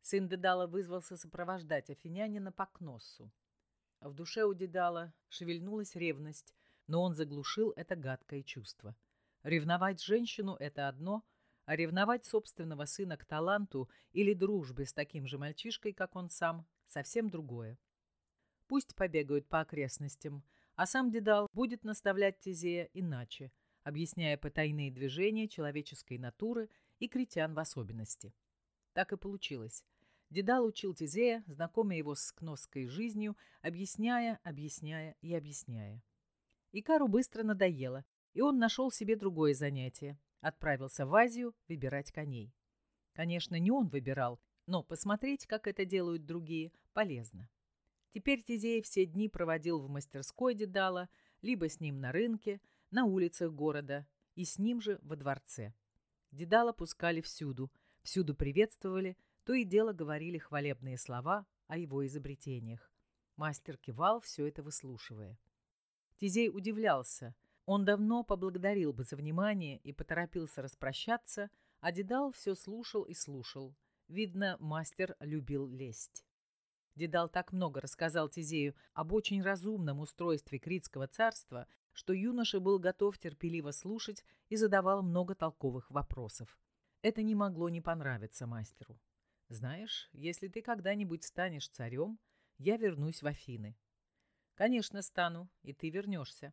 Сын Дедала вызвался сопровождать афинянина по Кносу. В душе у Дедала шевельнулась ревность – но он заглушил это гадкое чувство. Ревновать женщину – это одно, а ревновать собственного сына к таланту или дружбе с таким же мальчишкой, как он сам, совсем другое. Пусть побегают по окрестностям, а сам Дедал будет наставлять Тизея иначе, объясняя потайные движения человеческой натуры и критян в особенности. Так и получилось. Дедал учил Тизея, знакомя его с кносской жизнью, объясняя, объясняя и объясняя. Икару быстро надоело, и он нашел себе другое занятие. Отправился в Азию выбирать коней. Конечно, не он выбирал, но посмотреть, как это делают другие, полезно. Теперь Тизей все дни проводил в мастерской Дедала, либо с ним на рынке, на улицах города и с ним же во дворце. Дедала пускали всюду, всюду приветствовали, то и дело говорили хвалебные слова о его изобретениях. Мастер кивал, все это выслушивая. Тизей удивлялся. Он давно поблагодарил бы за внимание и поторопился распрощаться, а Дедал все слушал и слушал. Видно, мастер любил лесть. Дедал так много рассказал Тизею об очень разумном устройстве Критского царства, что юноша был готов терпеливо слушать и задавал много толковых вопросов. Это не могло не понравиться мастеру. «Знаешь, если ты когда-нибудь станешь царем, я вернусь в Афины. «Конечно, стану, и ты вернешься».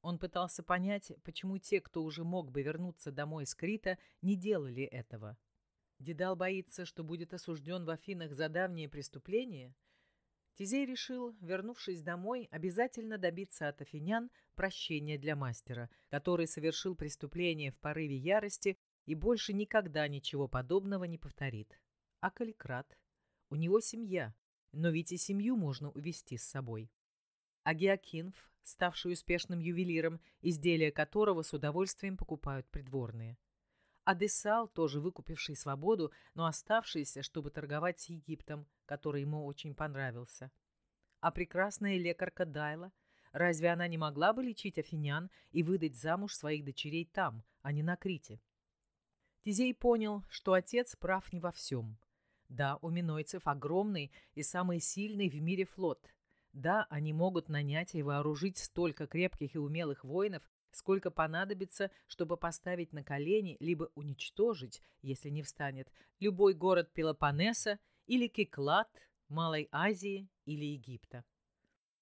Он пытался понять, почему те, кто уже мог бы вернуться домой с Крита, не делали этого. Дедал боится, что будет осужден в Афинах за давние преступления. Тизей решил, вернувшись домой, обязательно добиться от афинян прощения для мастера, который совершил преступление в порыве ярости и больше никогда ничего подобного не повторит. А Каликрат? У него семья, но ведь и семью можно увести с собой а Геокинф, ставший успешным ювелиром, изделия которого с удовольствием покупают придворные. Адесал, тоже выкупивший свободу, но оставшийся, чтобы торговать с Египтом, который ему очень понравился. А прекрасная лекарка Дайла, разве она не могла бы лечить афинян и выдать замуж своих дочерей там, а не на Крите? Тизей понял, что отец прав не во всем. Да, у минойцев огромный и самый сильный в мире флот. Да, они могут нанять и вооружить столько крепких и умелых воинов, сколько понадобится, чтобы поставить на колени, либо уничтожить, если не встанет, любой город Пелопоннеса или Киклад, Малой Азии или Египта.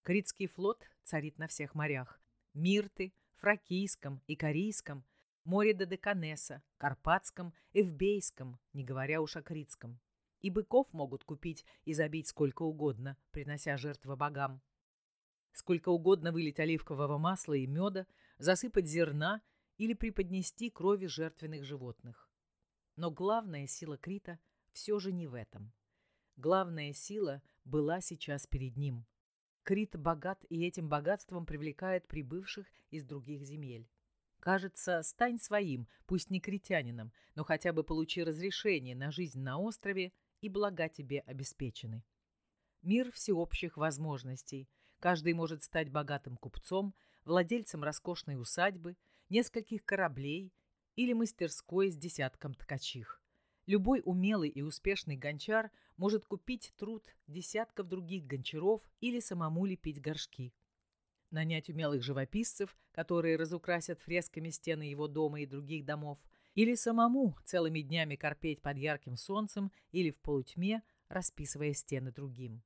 Критский флот царит на всех морях. Мирты, Фракийском, Икарийском, море Додеканеса, Карпатском, Эвбейском, не говоря уж о Критском. И быков могут купить и забить сколько угодно, принося жертвы богам. Сколько угодно вылить оливкового масла и меда, засыпать зерна или преподнести крови жертвенных животных. Но главная сила Крита все же не в этом. Главная сила была сейчас перед ним. Крит богат и этим богатством привлекает прибывших из других земель. Кажется, стань своим, пусть не критянином, но хотя бы получи разрешение на жизнь на острове, и блага тебе обеспечены. Мир всеобщих возможностей. Каждый может стать богатым купцом, владельцем роскошной усадьбы, нескольких кораблей или мастерской с десятком ткачих. Любой умелый и успешный гончар может купить труд десятков других гончаров или самому лепить горшки. Нанять умелых живописцев, которые разукрасят фресками стены его дома и других домов, или самому целыми днями корпеть под ярким солнцем или в полутьме, расписывая стены другим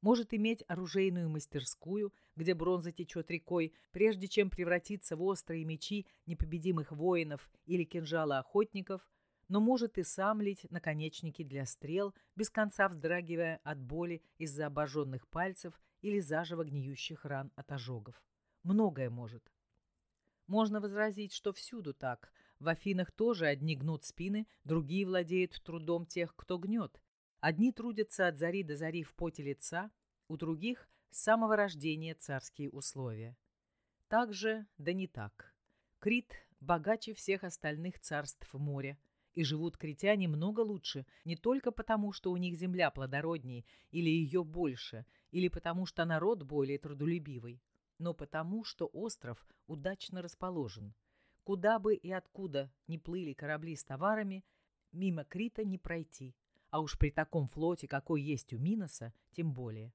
может иметь оружейную мастерскую, где бронза течет рекой, прежде чем превратиться в острые мечи непобедимых воинов или кинжалы охотников, но может и сам лить наконечники для стрел, без конца вздрагивая от боли из-за обожженных пальцев или заживо гниющих ран от ожогов. Многое может. Можно возразить, что всюду так. В Афинах тоже одни гнут спины, другие владеют трудом тех, кто гнет, Одни трудятся от зари до зари в поте лица, у других с самого рождения царские условия. Так же, да не так. Крит богаче всех остальных царств моря, и живут критяне много лучше не только потому, что у них земля плодороднее или ее больше, или потому, что народ более трудолюбивый, но потому, что остров удачно расположен. Куда бы и откуда ни плыли корабли с товарами, мимо Крита не пройти – а уж при таком флоте, какой есть у Миноса, тем более.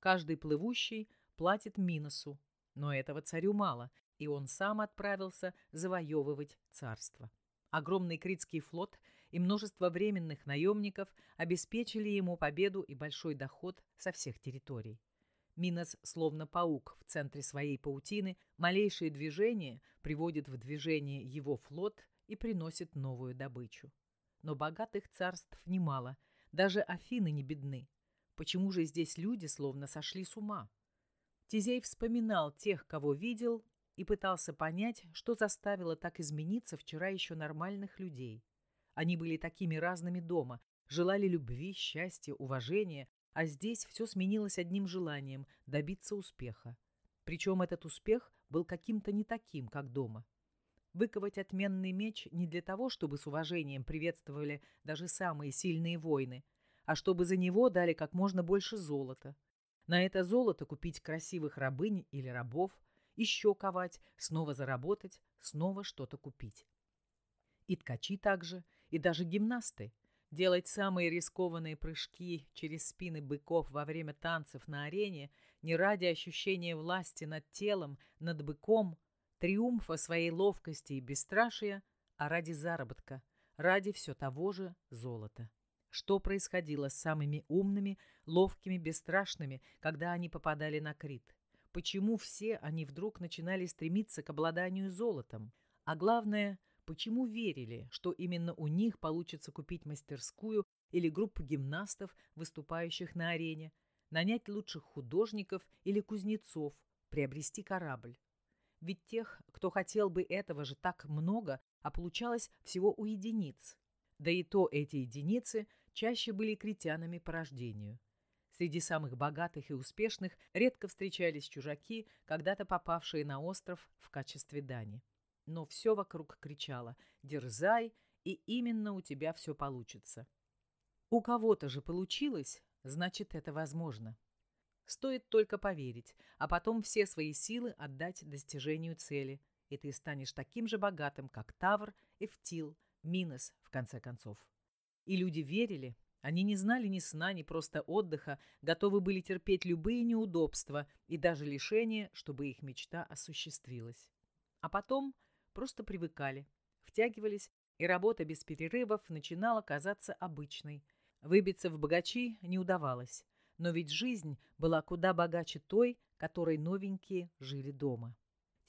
Каждый плывущий платит Миносу, но этого царю мало, и он сам отправился завоевывать царство. Огромный критский флот и множество временных наемников обеспечили ему победу и большой доход со всех территорий. Минос, словно паук в центре своей паутины, малейшее движение приводит в движение его флот и приносит новую добычу но богатых царств немало, даже Афины не бедны. Почему же здесь люди словно сошли с ума? Тизей вспоминал тех, кого видел, и пытался понять, что заставило так измениться вчера еще нормальных людей. Они были такими разными дома, желали любви, счастья, уважения, а здесь все сменилось одним желанием – добиться успеха. Причем этот успех был каким-то не таким, как дома – выковать отменный меч не для того, чтобы с уважением приветствовали даже самые сильные воины, а чтобы за него дали как можно больше золота. На это золото купить красивых рабынь или рабов, еще ковать, снова заработать, снова что-то купить. И ткачи также, и даже гимнасты. Делать самые рискованные прыжки через спины быков во время танцев на арене не ради ощущения власти над телом, над быком, триумфа своей ловкости и бесстрашия, а ради заработка, ради все того же золота. Что происходило с самыми умными, ловкими, бесстрашными, когда они попадали на Крит? Почему все они вдруг начинали стремиться к обладанию золотом? А главное, почему верили, что именно у них получится купить мастерскую или группу гимнастов, выступающих на арене, нанять лучших художников или кузнецов, приобрести корабль? Ведь тех, кто хотел бы этого же так много, а получалось всего у единиц. Да и то эти единицы чаще были критянами по рождению. Среди самых богатых и успешных редко встречались чужаки, когда-то попавшие на остров в качестве дани. Но все вокруг кричало «Дерзай, и именно у тебя все получится». У кого-то же получилось, значит, это возможно. Стоит только поверить, а потом все свои силы отдать достижению цели, и ты станешь таким же богатым, как Тавр, Эфтил, Минос, в конце концов. И люди верили, они не знали ни сна, ни просто отдыха, готовы были терпеть любые неудобства и даже лишения, чтобы их мечта осуществилась. А потом просто привыкали, втягивались, и работа без перерывов начинала казаться обычной. Выбиться в богачи не удавалось, но ведь жизнь была куда богаче той, которой новенькие жили дома.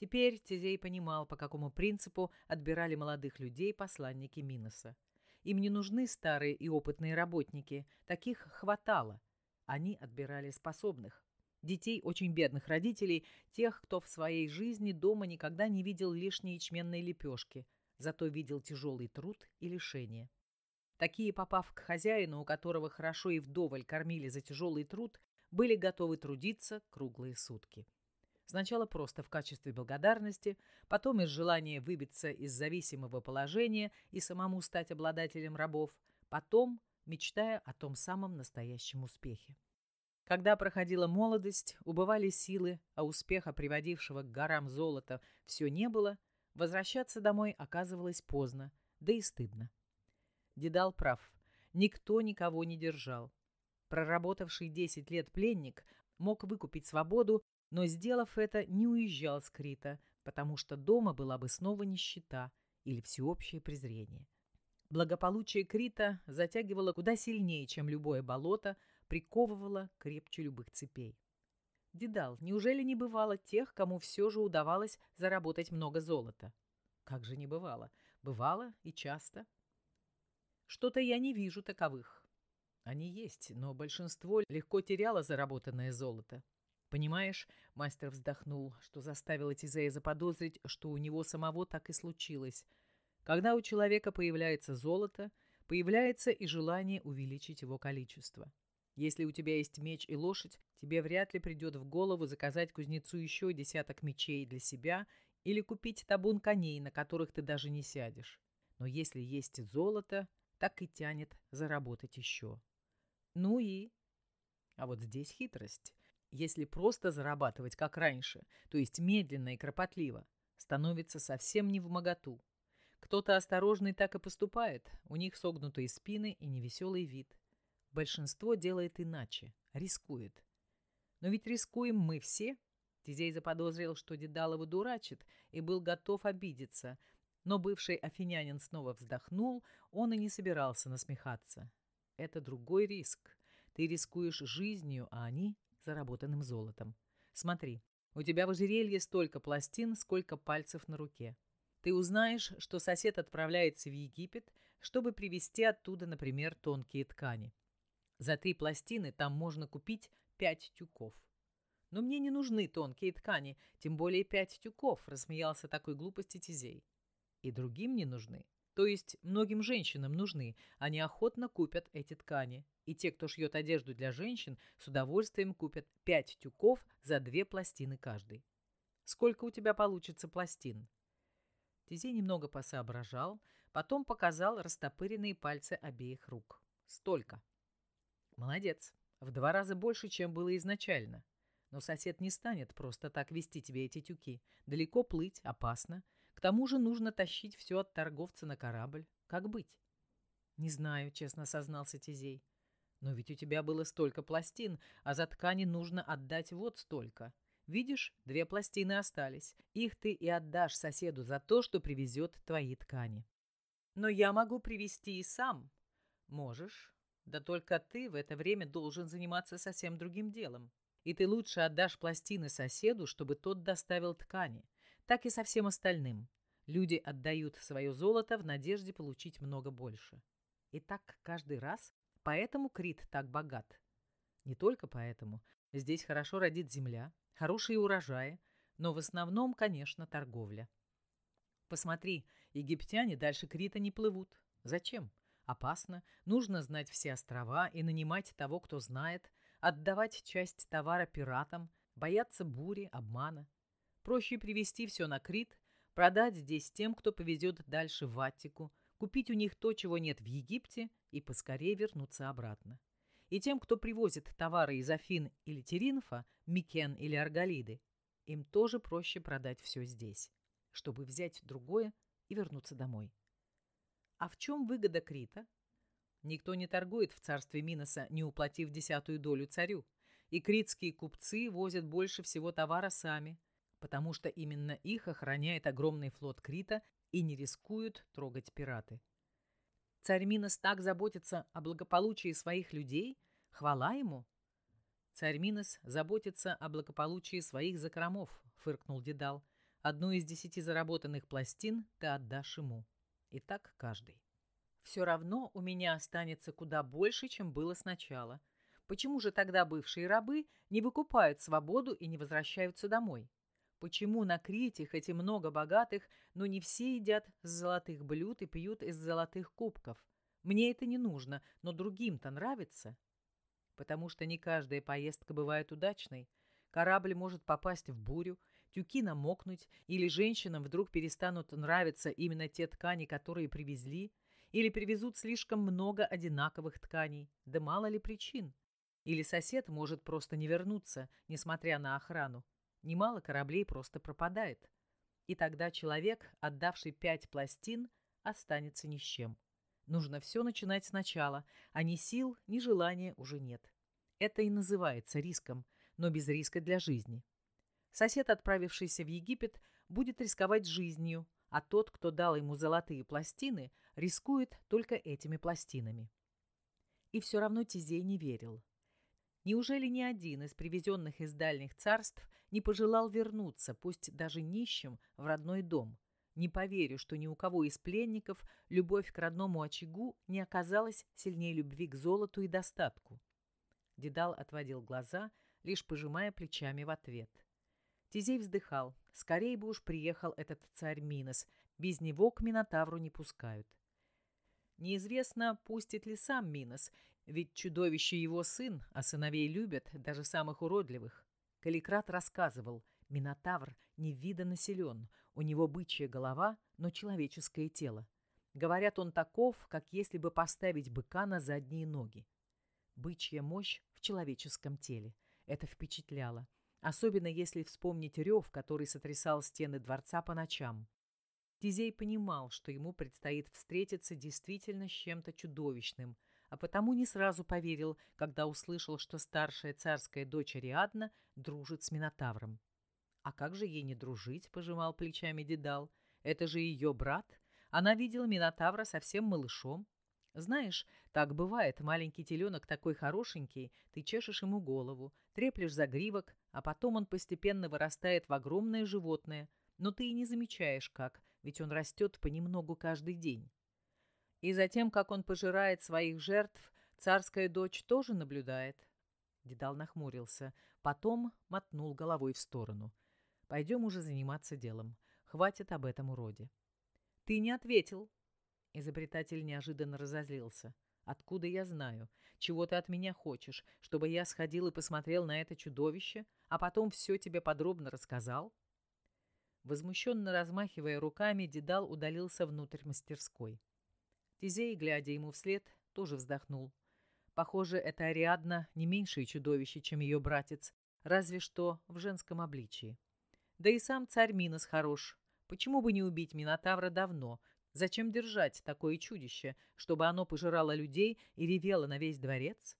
Теперь Тизей понимал, по какому принципу отбирали молодых людей посланники Миноса. Им не нужны старые и опытные работники, таких хватало. Они отбирали способных. Детей очень бедных родителей, тех, кто в своей жизни дома никогда не видел лишней ячменной лепешки, зато видел тяжелый труд и лишение. Такие, попав к хозяину, у которого хорошо и вдоволь кормили за тяжелый труд, были готовы трудиться круглые сутки. Сначала просто в качестве благодарности, потом из желания выбиться из зависимого положения и самому стать обладателем рабов, потом мечтая о том самом настоящем успехе. Когда проходила молодость, убывали силы, а успеха, приводившего к горам золота, все не было, возвращаться домой оказывалось поздно, да и стыдно. Дедал прав. Никто никого не держал. Проработавший 10 лет пленник мог выкупить свободу но, сделав это, не уезжал с Крита, потому что дома была бы снова нищета или всеобщее презрение. Благополучие Крита затягивало куда сильнее, чем любое болото, приковывало крепче любых цепей. Дедал, неужели не бывало тех, кому все же удавалось заработать много золота? Как же не бывало? Бывало и часто. Что-то я не вижу таковых. Они есть, но большинство легко теряло заработанное золото. «Понимаешь?» — мастер вздохнул, что заставило Тизея заподозрить, что у него самого так и случилось. Когда у человека появляется золото, появляется и желание увеличить его количество. Если у тебя есть меч и лошадь, тебе вряд ли придет в голову заказать кузнецу еще десяток мечей для себя или купить табун коней, на которых ты даже не сядешь. Но если есть золото, так и тянет заработать еще. Ну и... А вот здесь хитрость. Если просто зарабатывать, как раньше, то есть медленно и кропотливо, становится совсем не в моготу. Кто-то осторожный так и поступает, у них согнутые спины и невеселый вид. Большинство делает иначе, рискует. Но ведь рискуем мы все. Тизей заподозрил, что Дедалова дурачит, и был готов обидеться, но бывший афинянин снова вздохнул, он и не собирался насмехаться. Это другой риск. Ты рискуешь жизнью, а они заработанным золотом. Смотри, у тебя в ожерелье столько пластин, сколько пальцев на руке. Ты узнаешь, что сосед отправляется в Египет, чтобы привезти оттуда, например, тонкие ткани. За три пластины там можно купить пять тюков. Но мне не нужны тонкие ткани, тем более пять тюков, рассмеялся такой глупости Тизей. И другим не нужны. То есть многим женщинам нужны, они охотно купят эти ткани. И те, кто шьет одежду для женщин, с удовольствием купят пять тюков за две пластины каждый. Сколько у тебя получится пластин? Тизей немного посоображал, потом показал растопыренные пальцы обеих рук. Столько. Молодец. В два раза больше, чем было изначально. Но сосед не станет просто так вести тебе эти тюки. Далеко плыть опасно. К тому же нужно тащить все от торговца на корабль. Как быть? Не знаю, честно сознался Тизей. Но ведь у тебя было столько пластин, а за ткани нужно отдать вот столько. Видишь, две пластины остались. Их ты и отдашь соседу за то, что привезет твои ткани. Но я могу привезти и сам. Можешь. Да только ты в это время должен заниматься совсем другим делом. И ты лучше отдашь пластины соседу, чтобы тот доставил ткани так и со всем остальным. Люди отдают свое золото в надежде получить много больше. И так каждый раз. Поэтому Крит так богат. Не только поэтому. Здесь хорошо родит земля, хорошие урожаи, но в основном, конечно, торговля. Посмотри, египтяне дальше Крита не плывут. Зачем? Опасно. Нужно знать все острова и нанимать того, кто знает, отдавать часть товара пиратам, бояться бури, обмана. Проще привезти все на Крит, продать здесь тем, кто повезет дальше в Аттику, купить у них то, чего нет в Египте, и поскорее вернуться обратно. И тем, кто привозит товары из Афин или Теринфа, Микен или Арголиды, им тоже проще продать все здесь, чтобы взять другое и вернуться домой. А в чем выгода Крита? Никто не торгует в царстве Миноса, не уплатив десятую долю царю. И критские купцы возят больше всего товара сами, потому что именно их охраняет огромный флот Крита и не рискуют трогать пираты. Царь Минос так заботится о благополучии своих людей, хвала ему. Царь Минос заботится о благополучии своих закромов, фыркнул Дедал. Одну из десяти заработанных пластин ты отдашь ему. И так каждый. Все равно у меня останется куда больше, чем было сначала. Почему же тогда бывшие рабы не выкупают свободу и не возвращаются домой? Почему на Крите хоть и много богатых, но не все едят с золотых блюд и пьют из золотых кубков? Мне это не нужно, но другим-то нравится. Потому что не каждая поездка бывает удачной. Корабль может попасть в бурю, тюки намокнуть, или женщинам вдруг перестанут нравиться именно те ткани, которые привезли, или привезут слишком много одинаковых тканей, да мало ли причин. Или сосед может просто не вернуться, несмотря на охрану. Немало кораблей просто пропадает. И тогда человек, отдавший пять пластин, останется ни с чем. Нужно все начинать сначала, а ни сил, ни желания уже нет. Это и называется риском, но без риска для жизни. Сосед, отправившийся в Египет, будет рисковать жизнью, а тот, кто дал ему золотые пластины, рискует только этими пластинами. И все равно Тизей не верил. Неужели ни один из привезенных из дальних царств не пожелал вернуться, пусть даже нищим, в родной дом? Не поверю, что ни у кого из пленников любовь к родному очагу не оказалась сильнее любви к золоту и достатку. Дедал отводил глаза, лишь пожимая плечами в ответ. Тизей вздыхал. Скорее бы уж приехал этот царь Минос. Без него к Минотавру не пускают. Неизвестно, пустит ли сам Минос, ведь чудовище его сын, а сыновей любят, даже самых уродливых. Каликрат рассказывал, Минотавр невиданно силен, у него бычья голова, но человеческое тело. Говорят, он таков, как если бы поставить быка на задние ноги. Бычья мощь в человеческом теле. Это впечатляло особенно если вспомнить рев, который сотрясал стены дворца по ночам. Тизей понимал, что ему предстоит встретиться действительно с чем-то чудовищным, а потому не сразу поверил, когда услышал, что старшая царская дочь Ариадна дружит с Минотавром. «А как же ей не дружить?» — пожимал плечами Дедал. «Это же ее брат. Она видела Минотавра совсем малышом. Знаешь, так бывает, маленький теленок такой хорошенький, ты чешешь ему голову, треплешь за гривок, а потом он постепенно вырастает в огромное животное, но ты и не замечаешь как, ведь он растет понемногу каждый день. И затем, как он пожирает своих жертв, царская дочь тоже наблюдает. Дедал нахмурился, потом мотнул головой в сторону. «Пойдем уже заниматься делом. Хватит об этом уроде». «Ты не ответил», Изобретатель неожиданно разозлился. «Откуда я знаю? Чего ты от меня хочешь? Чтобы я сходил и посмотрел на это чудовище, а потом все тебе подробно рассказал?» Возмущенно размахивая руками, Дедал удалился внутрь мастерской. Тизей, глядя ему вслед, тоже вздохнул. Похоже, это Ариадна не меньшее чудовище, чем ее братец, разве что в женском обличии. Да и сам царь Минос хорош. Почему бы не убить Минотавра давно, Зачем держать такое чудище, чтобы оно пожирало людей и ревело на весь дворец?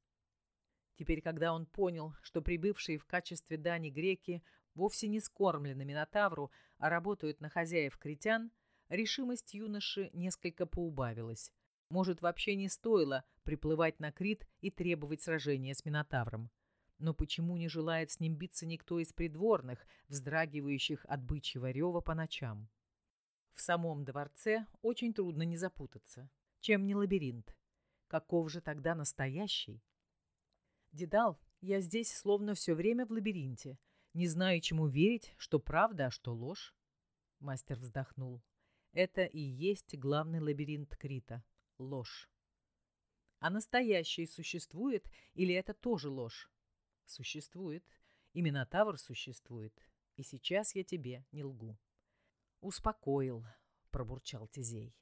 Теперь, когда он понял, что прибывшие в качестве дани греки вовсе не скормлены Минотавру, а работают на хозяев критян, решимость юноши несколько поубавилась. Может, вообще не стоило приплывать на Крит и требовать сражения с Минотавром. Но почему не желает с ним биться никто из придворных, вздрагивающих от бычьего рева по ночам? В самом дворце очень трудно не запутаться. Чем не лабиринт? Каков же тогда настоящий? Дедал, я здесь словно все время в лабиринте. Не знаю, чему верить, что правда, а что ложь. Мастер вздохнул. Это и есть главный лабиринт Крита — ложь. А настоящий существует или это тоже ложь? Существует. И Минотавр существует. И сейчас я тебе не лгу. «Успокоил», — пробурчал Тизей.